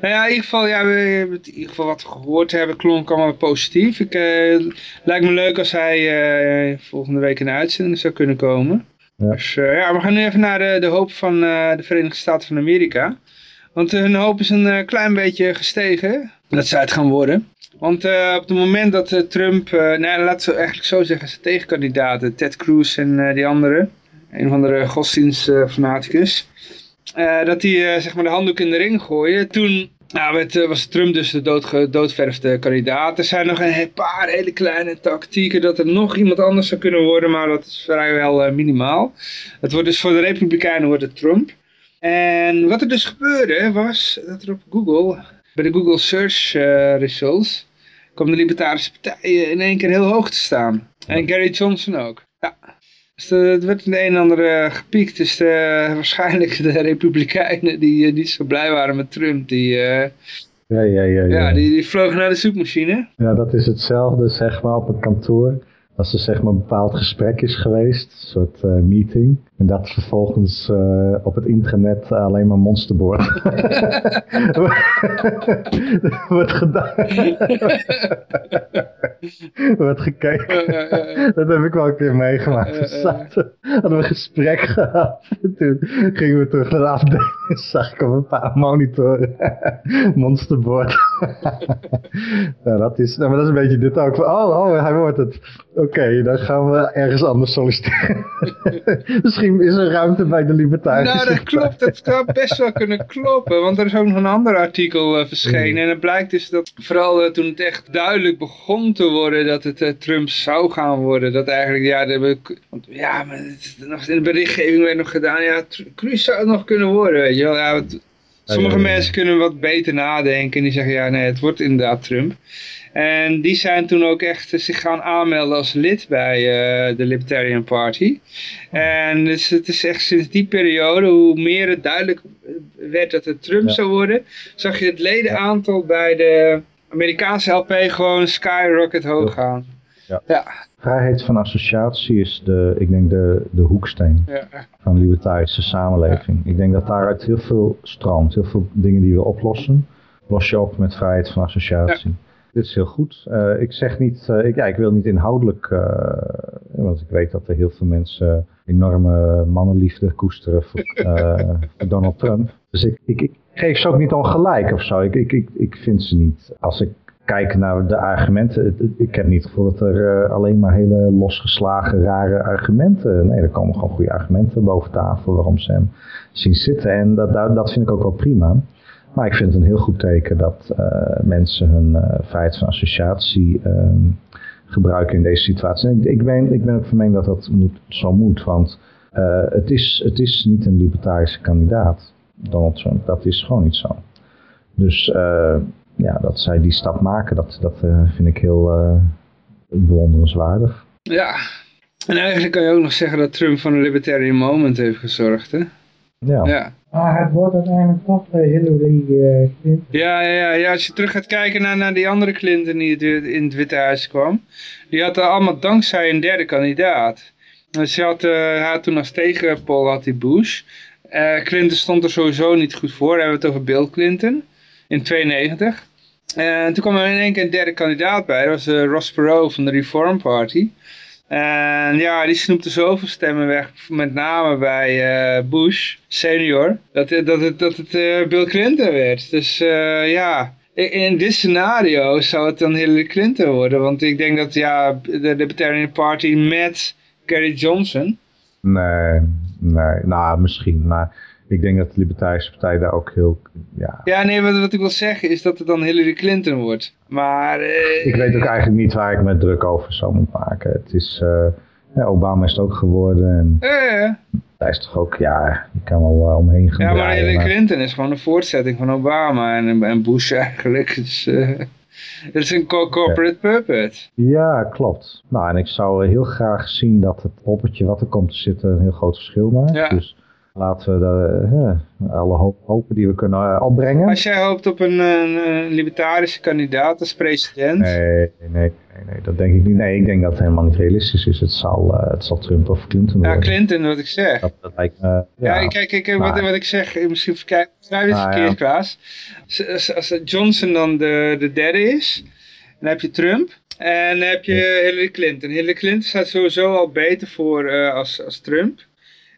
Nou ja, in ieder geval, ja, we hebben in ieder geval wat gehoord hebben, klonk allemaal positief. Ik, uh, lijkt me leuk als hij volgende week in de uitzending zou kunnen komen. Ja. Dus ja, we gaan nu even naar de, de hoop van de Verenigde Staten van Amerika. Want hun hoop is een klein beetje gestegen dat zij het gaan worden. Want uh, op het moment dat uh, Trump, uh, nou laten we eigenlijk zo zeggen, zijn tegenkandidaten, Ted Cruz en die andere, een of andere godsdienstfanaticus, dat die zeg maar de handdoek in de ring gooien. Toen nou, werd, was Trump dus de dood, doodverfde kandidaat. Er zijn nog een paar hele kleine tactieken dat er nog iemand anders zou kunnen worden, maar dat is vrijwel minimaal. Het wordt dus voor de Republikeinen wordt het Trump. En wat er dus gebeurde was dat er op Google, bij de Google Search Results, komen de Libertarische partijen in één keer heel hoog te staan. En Gary Johnson ook. Ja. Dus eh, het werd een en ander eh, gepiekt. Dus de, waarschijnlijk de republikeinen die eh, niet zo blij waren met Trump, die, eh, Ja, ja, ja. ja, ja. die, die vlogen naar de zoekmachine. Ja, dat is hetzelfde, zeg maar, op een kantoor. Als er zeg maar een bepaald gesprek is geweest, een soort eh, meeting. En dat vervolgens eh, op het internet alleen maar monsterboord wordt gedaan. wordt gekeken. Dat heb ik wel een keer meegemaakt. We zaten, hadden we een gesprek gehad. En toen gingen we terug naar de afdeling. En zag ik op een paar monitoren. Monsterboard. nou, dat is, nou, maar dat is een beetje dit ook. Oh, oh, hij wordt het. Oké, dan gaan we ergens anders solliciteren. Misschien is er ruimte bij de libertarische. Nou, dat klopt. Dat zou best wel kunnen kloppen. Want er is ook nog een ander artikel eh, verschenen. En het blijkt dus dat vooral eh, toen het echt duidelijk begon te worden dat het eh, Trump zou gaan worden. Dat eigenlijk, ja, de, want, ja maar het, is nog in de berichtgeving werd nog gedaan. Ja, Cruz zou het nog kunnen worden, weet je wel. Ja, wat- sommige mensen kunnen wat beter nadenken. En die zeggen, ja, nee, het wordt inderdaad Trump. En die zijn toen ook echt zich gaan aanmelden als lid bij eh, de Libertarian Party. En dus het is echt sinds die periode, hoe meer het duidelijk werd dat het Trump Ja. zou worden, zag je het ledenaantal bij de Amerikaanse LP gewoon skyrocket hoog gaan. Ja. Ja, Vrijheid van associatie is de, ik denk de, de hoeksteen ja, van de libertarische samenleving. Ik denk dat daaruit heel veel stroomt. Heel veel dingen die we oplossen, los je op met vrijheid van associatie. Dit is heel goed. Eh, ik zeg niet, eh, ik, ja, ik wil niet inhoudelijk, eh, want ik weet dat er heel veel mensen enorme mannenliefde koesteren voor, voor Donald Trump. Dus ik, ik, ik geef ze ook niet ongelijk of zo. Ik, ik, ik, ik vind ze niet. Als ik kijk naar de argumenten, het- het- ik heb niet het gevoel dat er alleen maar hele losgeslagen, rare argumenten. Nee, er komen gewoon goede argumenten boven tafel waarom ze hem zien zitten. En dat, dat vind ik ook wel prima. Maar ik vind het een heel goed teken dat eh, mensen hun eh, vrijheid van associatie ehm, gebruiken in deze situatie. En ik, ik, ben, ik ben ook van mening dat dat moet, zo moet, want eh, het, is, het is niet een libertarische kandidaat, Donald Trump. Dat is gewoon niet zo. Dus eh, ja, dat zij die stap maken, dat, dat eh, vind ik heel eh, bewonderenswaardig. ja. En eigenlijk kan je ook nog zeggen dat Trump van een libertarian moment heeft gezorgd, hè? Ja. Ja. Maar het wordt uiteindelijk toch eh, Hillary eh, Clinton. Ja, ja, ja, als je terug gaat kijken naar, naar die andere Clinton die in het Witte Huis kwam. Die had allemaal dankzij een derde kandidaat. Dus je had, eh, had toen als tegenpol had hij Bush. Clinton stond er sowieso niet goed voor. Hebben we het over Bill Clinton in 92. En toen kwam er in één keer een derde kandidaat bij. Dat was Ross Perot van de Reform Party. En ja, die snoepte zoveel stemmen weg, met name bij eh, Bush senior, dat, het- dat het, dat het eh, Bill Clinton werd. Dus eh, ja, in, in dit scenario zou het dan Hillary Clinton worden. Want ik denk dat ja, de Libertarian Party met Gary Johnson, Nee, nee, nou misschien, maar ik denk dat de Libertarische Partij daar ook heel, ja... ja nee, wat, wat ik wil zeggen is dat het dan Hillary Clinton wordt. Maar eh, Ik weet ook eigenlijk niet waar ik me druk over zou moeten maken. Het is, eh, ja, Obama is het ook geworden en eh, hij is toch ook, ja, je kan wel eh, omheen gaan ja, maar Hillary maar- Clinton is gewoon een voortzetting van Obama en, en Bush eigenlijk. Dus, het is een co- corporate puppet. Ja, klopt. Nou, en ik zou heel graag zien dat het poppetje wat er komt te zitten een heel groot verschil maakt. Ja. Dus laten we eh, alle hoop, hopen die we kunnen eh, opbrengen. Als jij hoopt op een, een, een libertarische kandidaat als president, Nee, nee, nee, nee, dat denk ik niet. Nee, ik denk dat het helemaal niet realistisch is. Het zal, eh, het zal Trump of Clinton ja, worden. Clinton wat ik zeg. Dat, dat lijkt me, Ja, ja, kijk, kijk wat, ik zeg, eh, misschien verkijk- schrijf dit Nou, verkeerd, ja. Klaas. Als, als, Johnson dan de, de derde is, dan heb je Trump en dan heb je Hillary Clinton. Hillary Clinton staat sowieso al beter voor eh, als, als Trump.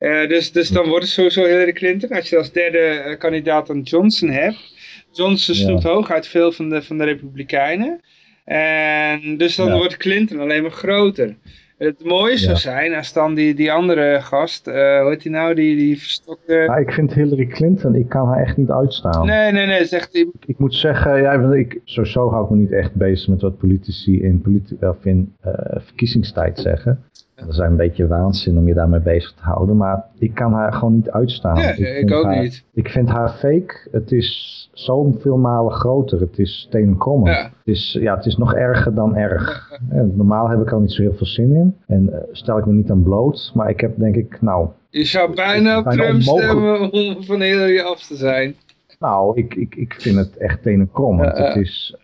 Eh, dus, dus dan wordt het sowieso Hillary Clinton. Als je als derde eh, kandidaat dan Johnson hebt. Johnson Ja. snoept hoog uit veel van de, van de Republikeinen. En dus dan Ja. wordt Clinton alleen maar groter. Het mooie zou zijn als dan die, die andere gast, eh, hoe heet die nou, die, die verstokte... Ik vind Hillary Clinton, ik kan haar echt niet uitstaan. Nee, nee, nee, die- Ik moet zeggen, ja, ik, sowieso hou ik me niet echt bezig met wat politici in, politi of in verkiezingstijd zeggen. Dat is een beetje waanzin om je daarmee bezig te houden. Maar ik kan haar gewoon niet uitstaan. Ja, ik, ook haar- niet. Ik vind haar fake, het is zoveel malen groter. Het is tenenkrommend. Ja. Het, is, ja, het is nog erger dan erg. Normaal heb ik al niet zo heel veel zin in. En eh, stel ik me niet aan bloot. Maar ik heb denk ik, nou, Je zou bijna op Trump stemmen om van Hillary af te zijn. nou ik, ik, ik vind het echt ja. Het, is,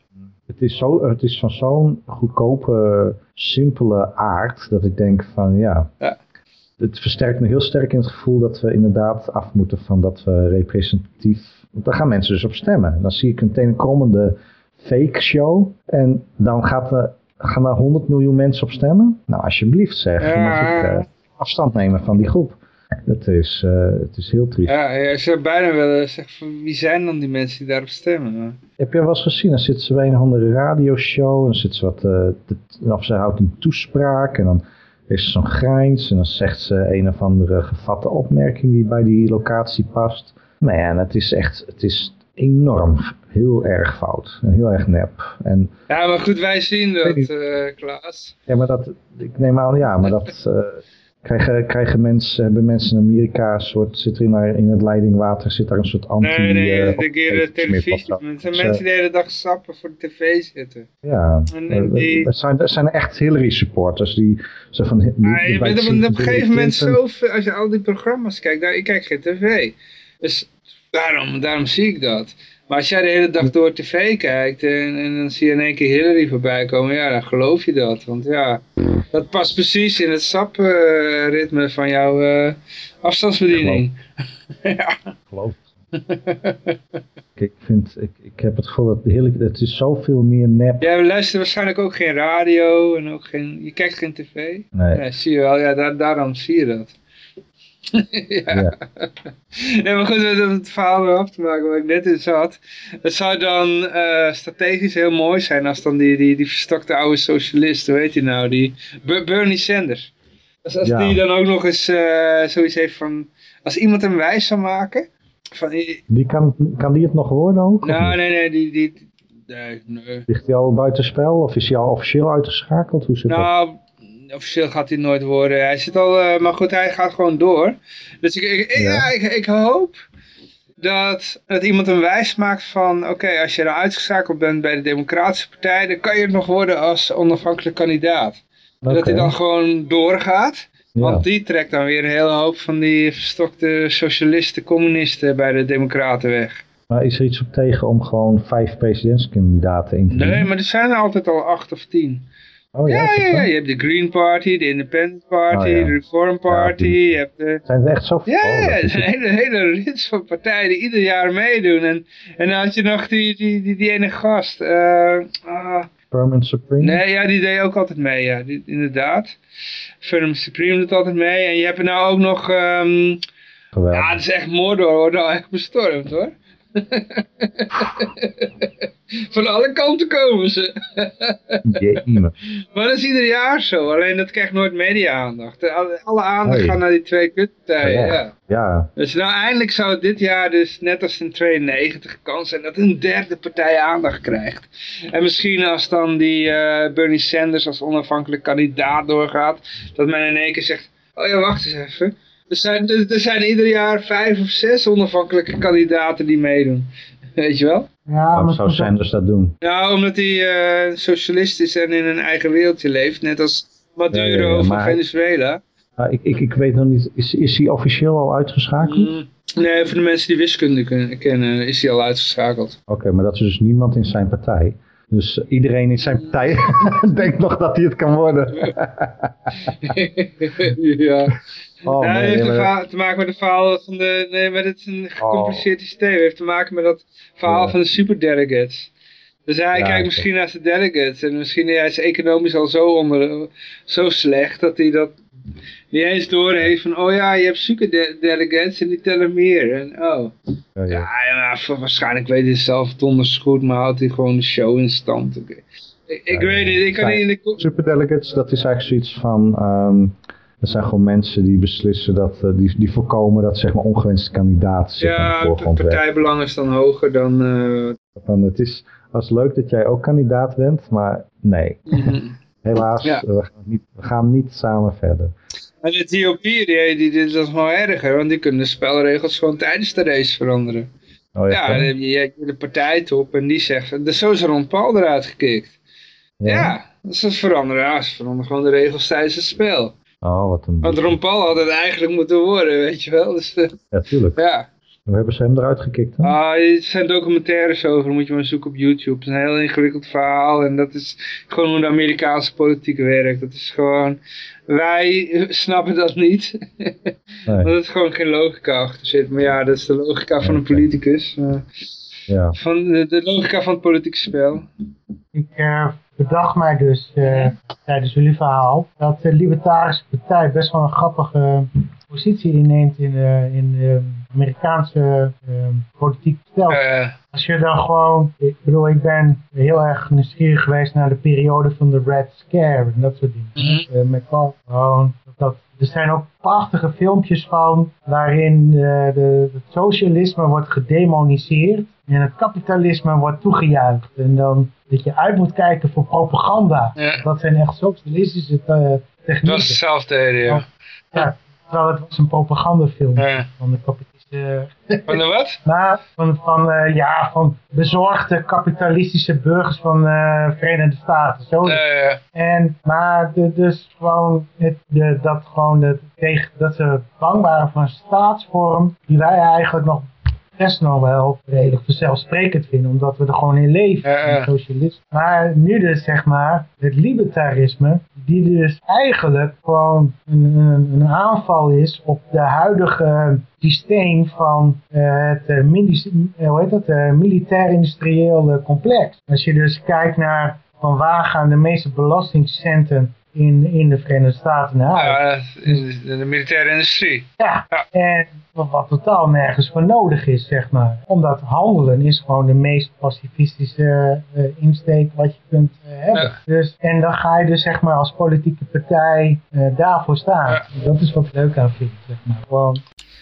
het, is zo, het is van zo'n goedkope, simpele aard. Dat ik denk van ja, Ja. het versterkt me heel sterk in het gevoel dat we inderdaad af moeten van dat we representatief. Want daar gaan mensen dus op stemmen. Dan zie ik een tenenkrommende fake show. En dan gaat er, gaan er 100 miljoen mensen op stemmen. Nou, alsjeblieft zeg. Mag ik eh, afstand nemen van die groep. Het is, eh, het is heel triest. Ja, je zou bijna willen zeggen van wie zijn dan die mensen die daarop stemmen? Heb je wel eens gezien? Dan zit ze bij een of andere radioshow. Dan zit ze wat. eh, te- of ze houdt een toespraak. En dan heeft ze zo'n grijns. En dan zegt ze een of andere gevatte opmerking die bij die locatie past. Man, het is echt. Het is enorm. Heel erg fout. En heel erg nep. En Ja, maar goed, wij zien dat, eh Klaas. ja, maar dat. Ik neem aan, ja, maar dat. Krijgen, krijgen mensen, hebben mensen in Amerika een soort, zit er in, in het leidingwater, zit daar een soort anti... Nee, nee, eh, de keer televisie. zo. Het zijn Dus, mensen die de hele dag sappen voor de tv zitten. Ja, En- eh, en die- het, zijn, het zijn echt Hillary supporters die ze van. Die, Maar je bij bent het op, een gegeven moment zoveel, als je al die programma's kijkt, daar, ik kijk geen tv. Dus daarom, daarom zie ik dat. Maar als jij de hele dag door tv kijkt en, en dan zie je in één keer Hillary voorbij komen, ja, dan geloof je dat. Want ja, dat past precies in het SAP-ritme van jouw eh, afstandsbediening. ja. Geloof. ik, vind, ik, ik heb het gevoel dat hele, het is zoveel meer nep. Jij luistert waarschijnlijk ook geen radio en ook geen, je kijkt geen tv. Nee. Ja, zie je wel, ja, daar, daarom zie je dat. ja. Ja. Nee, maar goed, om het verhaal weer af te maken waar ik net in zat. Het zou dan eh, strategisch heel mooi zijn als dan die, die, die verstokte oude socialist, hoe heet die nou, die Ber- Bernie Sanders. Als, als Ja. die dan ook nog eens eh, zoiets heeft van, als iemand hem wijs zou maken, van, Die kan, kan die het nog worden ook? nou nee, nee, die, die, nee, nee. Ligt hij al buitenspel of is hij al officieel uitgeschakeld? Hoe zit dat? Officieel gaat hij nooit worden. Hij zit al, eh, maar goed, hij gaat gewoon door. Dus ik, ik, ik- Ja. ik, ik hoop dat, dat iemand hem wijs maakt van, oké, als je nou uitgeschakeld bent bij de Democratische Partij, dan kan je het nog worden als onafhankelijk kandidaat. Dat hij dan gewoon doorgaat. Ja. Want die trekt dan weer een hele hoop van die verstokte socialisten, communisten bij de democraten weg. Maar is er iets op tegen om gewoon vijf presidentskandidaten in te Nee, dienen? maar er zijn er altijd al acht of tien. Oh ja, Ja, ja, zo? je hebt de Green Party, de Independent Party, Oh, ja. de Reform Party, die- je hebt de... Zijn er echt zoveel? Ja, ja, een hele, hele rits van partijen die ieder jaar meedoen. En, en dan had je nog die, die, die, die ene gast. Permanent Supreme? nee, ja, die deed ook altijd mee, ja, die, inderdaad. Firm Supreme doet altijd mee. En je hebt er nou ook nog... Geweldig. ja, het is echt Mordor, wordt nou echt bestormd, hoor. Van alle kanten komen ze. Maar dat is ieder jaar zo, alleen dat krijgt nooit media-aandacht. Alle, alle aandacht Hey. gaat naar die twee kutpartijen, ja. Ja, Dus nou eindelijk zou het dit jaar dus, net als in 92, kans zijn dat een derde partij aandacht krijgt. En misschien als dan die eh, Bernie Sanders als onafhankelijk kandidaat doorgaat, dat men in één keer zegt, oh ja, wacht eens even. Er zijn, er, er zijn ieder jaar vijf of zes onafhankelijke kandidaten die meedoen. Weet je wel? Ja, waarom zou Sanders dat doen? Nou, omdat hij eh, socialist is en in een eigen wereldje leeft, net als Maduro Ja, ja, ja, van Venezuela. Ah, ik, ik, ik weet nog niet, is, is hij officieel al uitgeschakeld? Mm, Nee, voor de mensen die wiskunde kunnen- kennen, is hij al uitgeschakeld. Oké, maar dat is dus niemand in zijn partij. Dus iedereen in zijn partij denkt nog dat hij het kan worden. ja. Oh, nee, heeft maar- te maken met het verhaal van de. Nee, maar het is een gecompliceerd systeem. Het heeft te maken met dat verhaal Ja. van de superdelegates. Dus hij Ja, kijkt misschien naar zijn delegates. En misschien hij is economisch al zo, onder, zo slecht dat hij dat niet eens doorheeft van. Oh ja, je hebt superdelegates en die tellen meer. En oh. Ja, ja. Ja, ja wa- waarschijnlijk weet hij zelf donders goed, maar houdt hij gewoon de show in stand. Ik, weet niet, ik kan niet in de... Superdelegates, dat is eigenlijk zoiets van... ehm, dat zijn gewoon mensen die beslissen dat, eh, die, die voorkomen dat zeg maar ongewenste kandidaten zich aan de Ja, voorgrond werken. partijbelang is dan hoger dan... Van, het is als leuk dat jij ook kandidaat bent, maar nee. mhm. helaas, Ja. we, gaan niet, we gaan niet samen verder. En de TOP, die, die, die, dat is nog erger, want die kunnen de spelregels gewoon tijdens de race veranderen. Oh, Ja, dan heb je, de partijtop en die zegt, de zo is Ron Paul eruit gekikt. Ja, ze veranderen, ja, ze veranderen gewoon de regels tijdens het spel. Oh, wat een... Want Ron Paul had het eigenlijk moeten worden, weet je wel. Dus eh, Ja, tuurlijk. ja, Hoe hebben ze hem eruit gekikt ah, er zijn documentaires over, moet je maar zoeken op YouTube. Het is een heel ingewikkeld verhaal en dat is gewoon hoe de Amerikaanse politiek werkt. Dat is gewoon, wij snappen dat niet. Nee. Het gewoon geen logica achter zit. Maar ja, dat is de logica van een politicus. eh, Ja. van de, de logica van het politieke spel. Ik eh, bedacht mij dus eh, tijdens jullie verhaal dat de Libertarische Partij best wel een grappige positie inneemt in, de in de Amerikaanse eh, politiek stel. Eh, Als je dan gewoon, ik bedoel, ik ben heel erg nieuwsgierig geweest naar de periode van de Red Scare en dat soort dingen. Mhm. Met Paul gewoon, dat, er zijn ook prachtige filmpjes van waarin eh, de, het socialisme wordt gedemoniseerd en het kapitalisme wordt toegejuicht. En dan dat je uit moet kijken voor propaganda. Ja. Dat zijn echt socialistische eh, technieken. was hetzelfde idee. Ja, terwijl het was een propagandafilm Ja. van de kapitalistische Van de wat? maar van, van, eh, ja, van bezorgde kapitalistische burgers van eh Verenigde Staten. Zo. Eh, En, maar de, dus gewoon het, de, dat, gewoon de, tegen, dat ze bang waren voor een staatsvorm die wij eigenlijk nog best nog wel redelijk vanzelfsprekend vinden, omdat we er gewoon in leven, Ja, ja. in socialisme. Maar nu dus zeg maar, het libertarisme, die dus eigenlijk gewoon een, een, aanval is op de huidige systeem van eh, het eh, eh, militair-industrieel complex. Als je dus kijkt naar van waar gaan de meeste belastingcenten in, in de Verenigde Staten naar ja, in de, militaire industrie. Ja, Ja. en wat, wat totaal nergens voor nodig is, zeg maar. Omdat handelen is gewoon de meest pacifistische eh, insteek wat je kunt eh, hebben. Ja. Dus, en dan ga je dus zeg maar als politieke partij eh, daarvoor staan. Ja. Dat is wat ik leuk aan vind, zeg maar. Gewoon,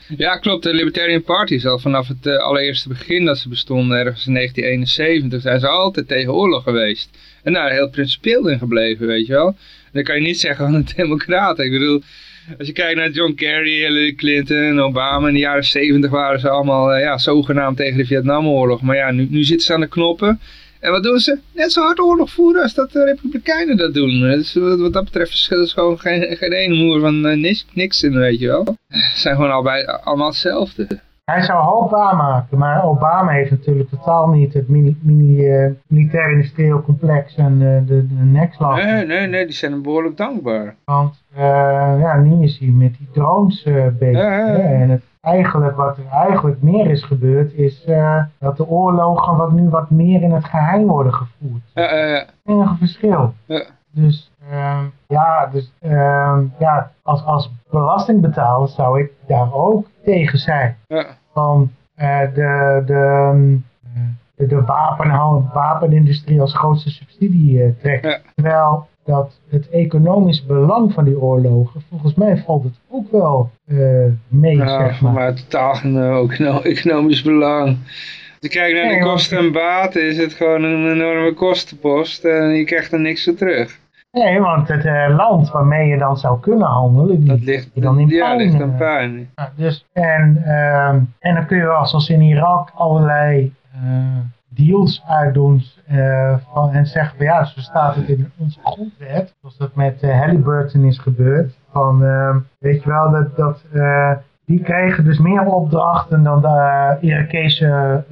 Ja, klopt. De Libertarian Party is al vanaf het allereerste begin dat ze bestonden, ergens in 1971, zijn ze altijd tegen oorlog geweest. En daar heel principieel in gebleven, weet je wel. Dan kan je niet zeggen van de democraten. Ik bedoel, als je kijkt naar John Kerry, Hillary Clinton Obama, in de jaren 70 waren ze allemaal eh, ja, zogenaamd tegen de Vietnamoorlog. Maar ja, nu, nu zitten ze aan de knoppen. En wat doen ze? Net zo hard oorlog voeren als dat de Republikeinen dat doen. Dus wat, dat betreft is het gewoon geen, geen ene moer van uh, niks, niks in, weet je wel. Ze zijn gewoon allebei, allemaal hetzelfde. Hij zou hoop aanmaken, maar Obama heeft natuurlijk totaal niet het mini, mini, eh, militair-industrieel complex en eh, de, de nekslag. Nee, nee, nee, die zijn hem behoorlijk dankbaar. Want eh, ja, nu is hij met die drones bezig. Ja, ja, ja. En het, eigenlijk, wat er eigenlijk meer is gebeurd, is dat de oorlogen wat nu wat meer in het geheim worden gevoerd. Ja, eh, enige verschil. Ja. Dus ehm, ja, dus, ehm, ja als, als belastingbetaler zou ik daar ook tegen zijn. ja, Van eh, de, de, ehm, de, de wapenhandel, wapenindustrie als grootste subsidie eh, trekt. Ja. Terwijl dat het economisch belang van die oorlogen, volgens mij valt het ook wel eh, mee, ja, zeg maar. mij totaal geen economisch belang. Als je kijkt naar de kosten en baten, is het gewoon een enorme kostenpost en je krijgt er niks voor terug. Nee, want het eh, land waarmee je dan zou kunnen handelen, die Dat ligt, je dan in ja, puin, ligt aan eh, puin. Ja, dus, en, ehm, en dan kun je wel, zoals in Irak, allerlei eh, deals uitdoen. van, en zeggen van ja, zo staat het in onze grondwet. Zoals dat met Halliburton is gebeurd. Van, ehm, weet je wel, dat, dat die kregen dus meer opdrachten dan de uh, Irakese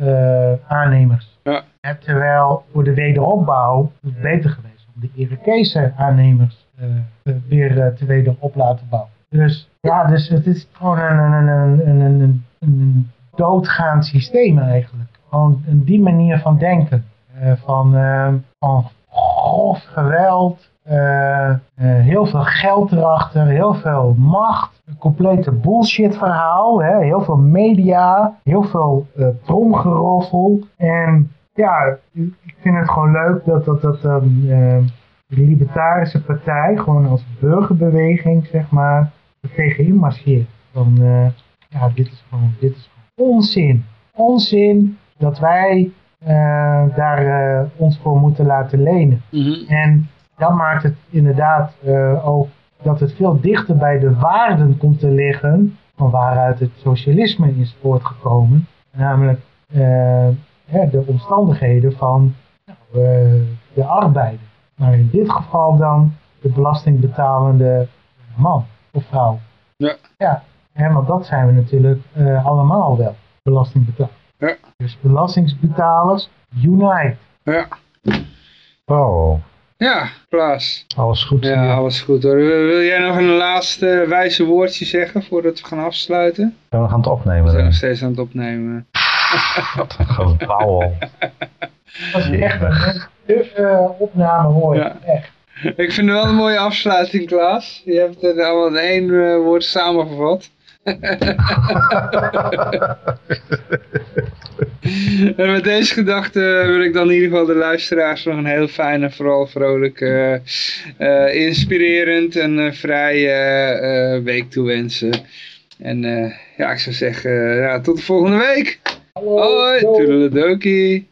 aannemers. Ja. En terwijl voor de wederopbouw het beter geweest de Irakese aannemers eh, eh, weer eh, te wederop laten bouwen. Dus ja, dus het is gewoon een, een, een, een, een, doodgaand systeem eigenlijk. Gewoon die manier van denken. Van, eh, van grof geweld, heel veel geld erachter, heel veel macht. Een complete bullshit verhaal. Hè? Heel veel media, heel veel tromgeroffel. En ja, ik vind het gewoon leuk dat, dat, dat ehm, eh, de Libertarische Partij gewoon als burgerbeweging, zeg maar, tegenin marcheert. Van, eh, ja, dit is gewoon, dit is gewoon onzin. Onzin dat wij eh, daar eh, ons voor moeten laten lenen. Mhm. En dat maakt het inderdaad uh, ook dat het veel dichter bij de waarden komt te liggen van waaruit het socialisme is voortgekomen. Namelijk de omstandigheden van nou, uh, de arbeider. Maar in dit geval dan de belastingbetalende man of vrouw. Ja. Ja, hè, want dat zijn we natuurlijk uh, allemaal wel, belastingbetalers. Ja. Dus belastingsbetalers, unite. Ja. Oh. Ja, Klaas. Alles goed. Ja, hier. alles goed hoor. Wil jij nog een laatste wijze woordje zeggen voordat we gaan afsluiten? Zijn we gaan het opnemen? We zijn nog steeds aan het opnemen. Wat een gewoon pauwel. Dat is echt een tuffe opname hoor. Ja. Echt. Ik vind het wel een mooie afsluiting, Klaas. Je hebt het allemaal in één eh, woord samengevat. en met deze gedachte wil ik dan in ieder geval de luisteraars nog een heel fijne, vooral vrolijk, eh, eh, inspirerend en eh, vrije eh, week toewensen. En eh, ja, ik zou zeggen, ja, tot de volgende week. Hoi, toedeledokie.